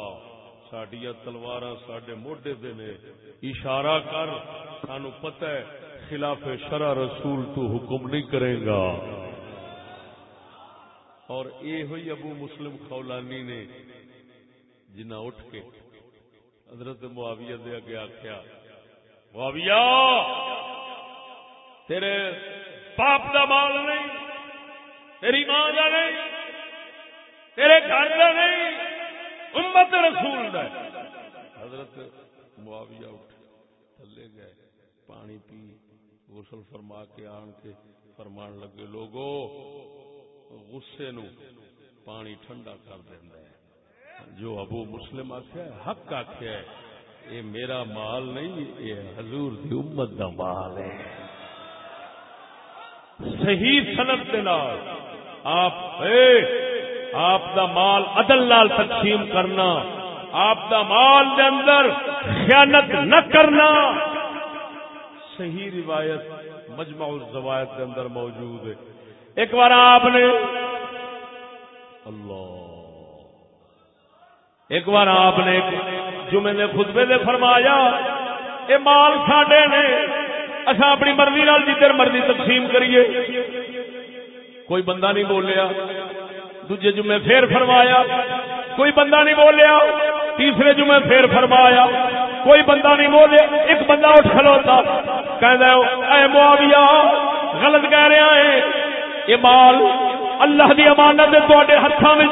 ساڈیا تلوار سڈے موڈے دے نے اشارہ کر، سانو پتہ ہے خلاف شرع رسول تو حکم نہیں کرے گا۔ اور یہ ہوئی ابو مسلم خولانی نے جنا اٹھ کے حضرت معاویہ دے اگے آخیا معاویہ! تیرے باپ دا مال نہیں، تیری ماں دا نہیں، تیرے گھر دا نہیں، امت رسول دا حضرت معاویہ اٹھ تھلے گئے، پانی پی، غسل فرما کے آن کے فرمان لگے، لوگو غصے نو پانی ٹھنڈا کر دینا ہے۔ جو ابو مسلم آخیا حق آخیا یہ میرا مال نہیں یہ حضور دی امت دا مال ہے۔ صحیح سنت آپ آپ دا مال عدل لال تقسیم کرنا، آپ دا مال دے اندر خیانت نہ کرنا۔ صحیح روایت مجمع الزوایت کے اندر موجود ہے۔ ایک بار آپ نے اللہ ایک بار آپ نے جمعے نے خطبے دے فرمایا یہ مال ساڈے نے اچھا اپنی مرضی نال جی جدھر مرضی تقسیم کریے۔ کوئی بندہ نہیں بولیا۔ دوجے جمعے پھر فرمایا، کوئی بندہ نہیں بولیا۔ تیسرے جمعے پھر فرمایا، کوئی بندہ نہیں بولے ایک بندہ اٹھ کھلوتا اے معاویہ، غلط کہہ رہا ہے۔ یہ مال اللہ دی امانت تے ہاتھوں میں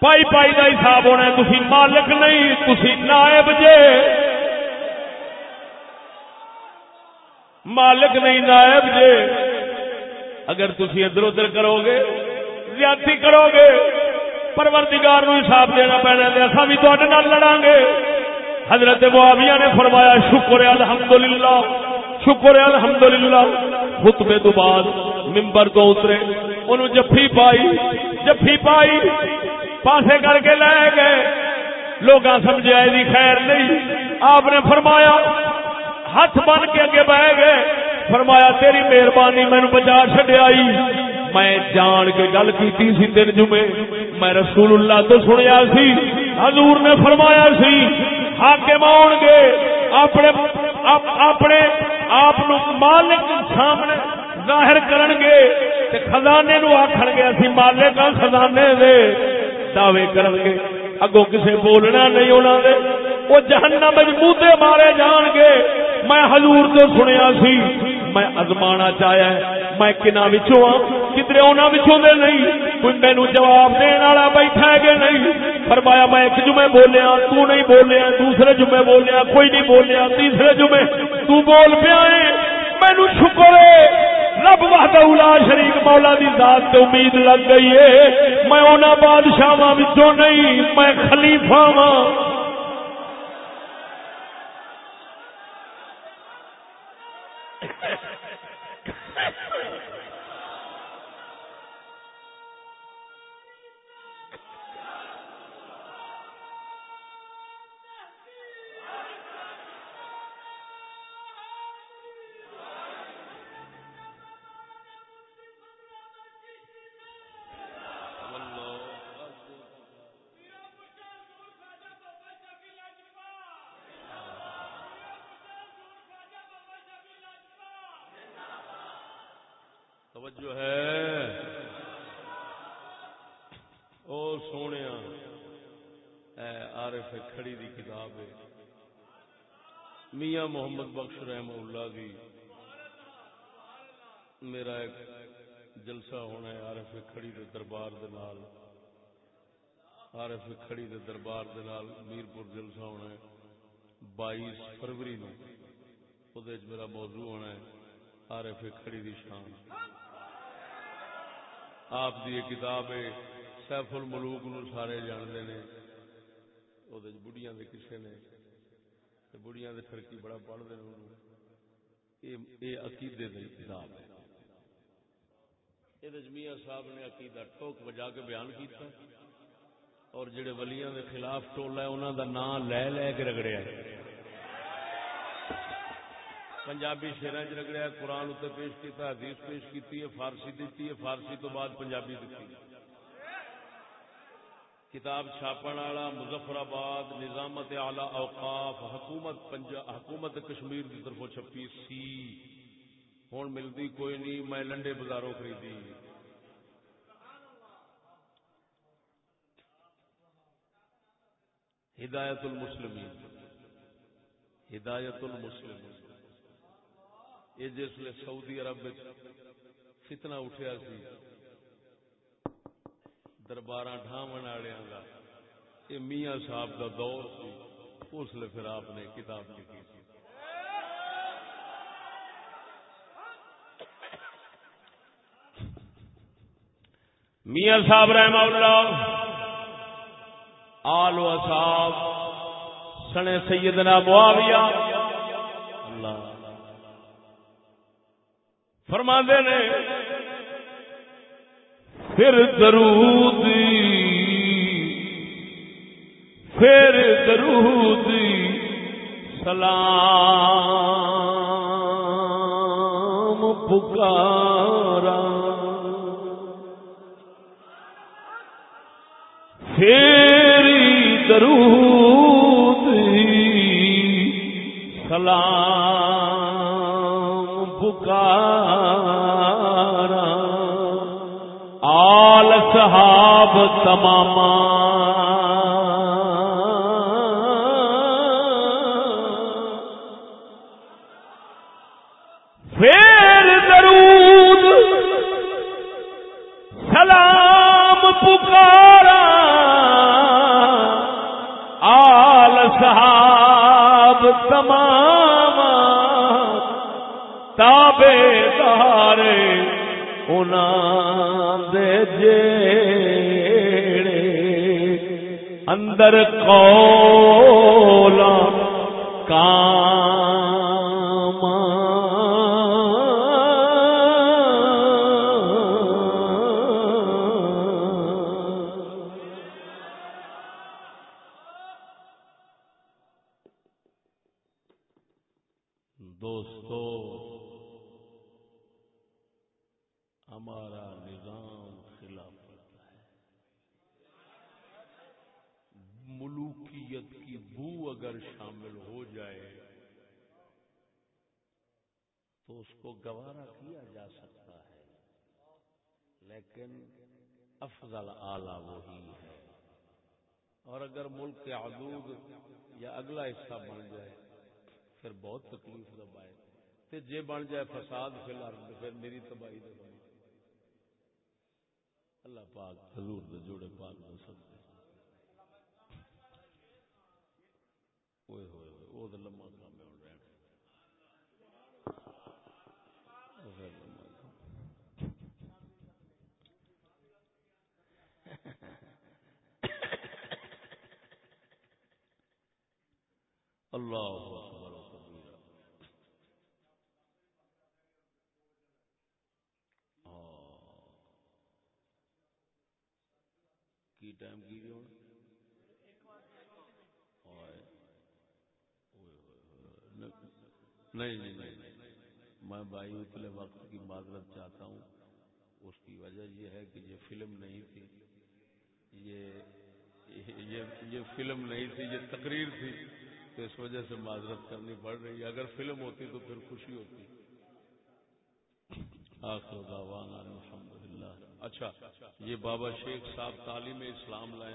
پائی پائی کا حساب ہونا تھی مالک نہیں تھی نائب جے۔ مالک نہیں، نائب جے۔ اگر تھی ادھر ادھر کرو گے، زیادتی کرو گے، پروردگار نو حساب دینا پینا اصا بھی تے لڑا گے۔ حضرت معاویہ نے فرمایا، شکر الحمدللہ۔ شکر ہے، الحمدللہ۔ خطبے تو بعد ممبر تو اترے، انہوں جفی پائی جفی پائی، پاسے کر کے لے گئے۔ لوگ سمجھا دی جی خیر نہیں۔ آپ نے فرمایا، ہاتھ بن کے اگے بہ گئے۔ فرمایا، تیری مہربانی مینو بچا چڈیا میں جان کے گل کی سی تین جمعے، میں رسول اللہ تو سنیا سی، حضور نے فرمایا سی حاکم آن گے اپنے اپنے آپ مالک سامنے ظاہر کرن گے تے خزانے نو آکھن گے اسی مالک خزانے دے دعوے کرن گے اگوں کسے بولنا نہیں ہونا دے۔ وہ جہنم وچ موتے مارے جان گے۔ میں حضور تو سنیا سی۔ میں ازمانا چاہیا ہے۔ میں کنا وچوں ہاں کدھر انہاں وچوں دے نہیں۔ کوئی مینوں جواب دین والا بیٹھا ہے کہ نہیں؟ فرمایا میں ایک جمعے بولیا، تو نہیں بولیا، دوسرے جمعے بولیا، کوئی نہیں بولیا، تیسرے جمعے۔ تو بول پیا ہے۔ مینوں شکر ہے۔ رب وحدہ الا شریک مولا دی ذات تے امید لگ گئی ہے۔ میں انہاں بادشاہاں وچوں نہیں، میں خلیفہ ہاں۔ محمد رحم اللہ دی. میرا ایک جلسہ ہونا ہے عارف کھڑی دے دربار دے نال. عارف کھڑی دے دربار دے نال میرپور جلسہ ہونا ہے بائیس فروری نو. میرا موضوع ہونا ہے عارف کھڑی دی شان. آپ دی یہ کتاب ہے، سیف الملوک نو سارے جانتے نے. وہ بڑھیاں دے کسے نے بڑھیاں دے فرقی بڑا پڑھتے ہیں یہ عقیدے دی کتاب ہے۔ یہ میاں صاحب نے عقیدہ ٹھوک بجا کے بیان کیتا۔ اور جڑے ولیاں دے خلاف ٹولا ہے انہوں دا نام لے لے کے رگڑیا ہے پنجابی شیران چ رگڑیا قرآن اتنے پیش کیا حدیث پیش کی فارسی دیتی ہے، فارسی تو بعد پنجابی دیتی کتاب چھاپن والا مظفر آباد نظامت اعلی اوقاف، حکومت حکومت کشمیر کی طرف چھپی سی۔ ہوں ملتی کوئی نہیں، میں لنڈے بازاروں خریدی۔ ہدایت المسلمین۔ ہدایت المسلمین۔ یہ جسے سعودی عرب فتنہ اٹھیا سی دربار ڈھاون والوں کا یہ میاں صاحب کا دور سی، اس لیے پھر آپ نے کتاب لکھی سی۔ میاں صاحب رحم اللہ، آل و صاحب سنے سیدنا معاویہ، اللہ۔ فرما نے پھر درود پھر درود سلام پکارا۔ پھر صحاب تمام پھر درود۔ سلام پکارا۔ آل صحاب تمام تابے دارے دے جیڑے اندر قولا کان حصہ بن جائے، پھر بہت تکلیف دبائے تو جے بن جائے فساد فی الحال پھر میری تباہی دے بن اللہ پاک حضور دے جوڑے پاک دے سکتے ہوئے ہوئے ہوئے وہ تو لمبا کام ہے ہوں رہنا وہ پھر لمبا کام اللہ اکبر و کبیرہ۔ کی ٹائم کی نہیں نہیں نہیں میں بھائی اتلے وقت کی معذرت چاہتا ہوں۔ اس کی وجہ یہ ہے کہ یہ فلم نہیں تھی۔ یہ یہ فلم نہیں تھی، یہ تقریر تھی۔ تو اس وجہ سے معذرت کرنی پڑ رہی ہے۔ اگر فلم ہوتی تو پھر خوشی ہوتی۔ آخر دعوانا الحمدللہ۔ اچھا یہ بابا شیخ صاحب تعلیم اسلام لائے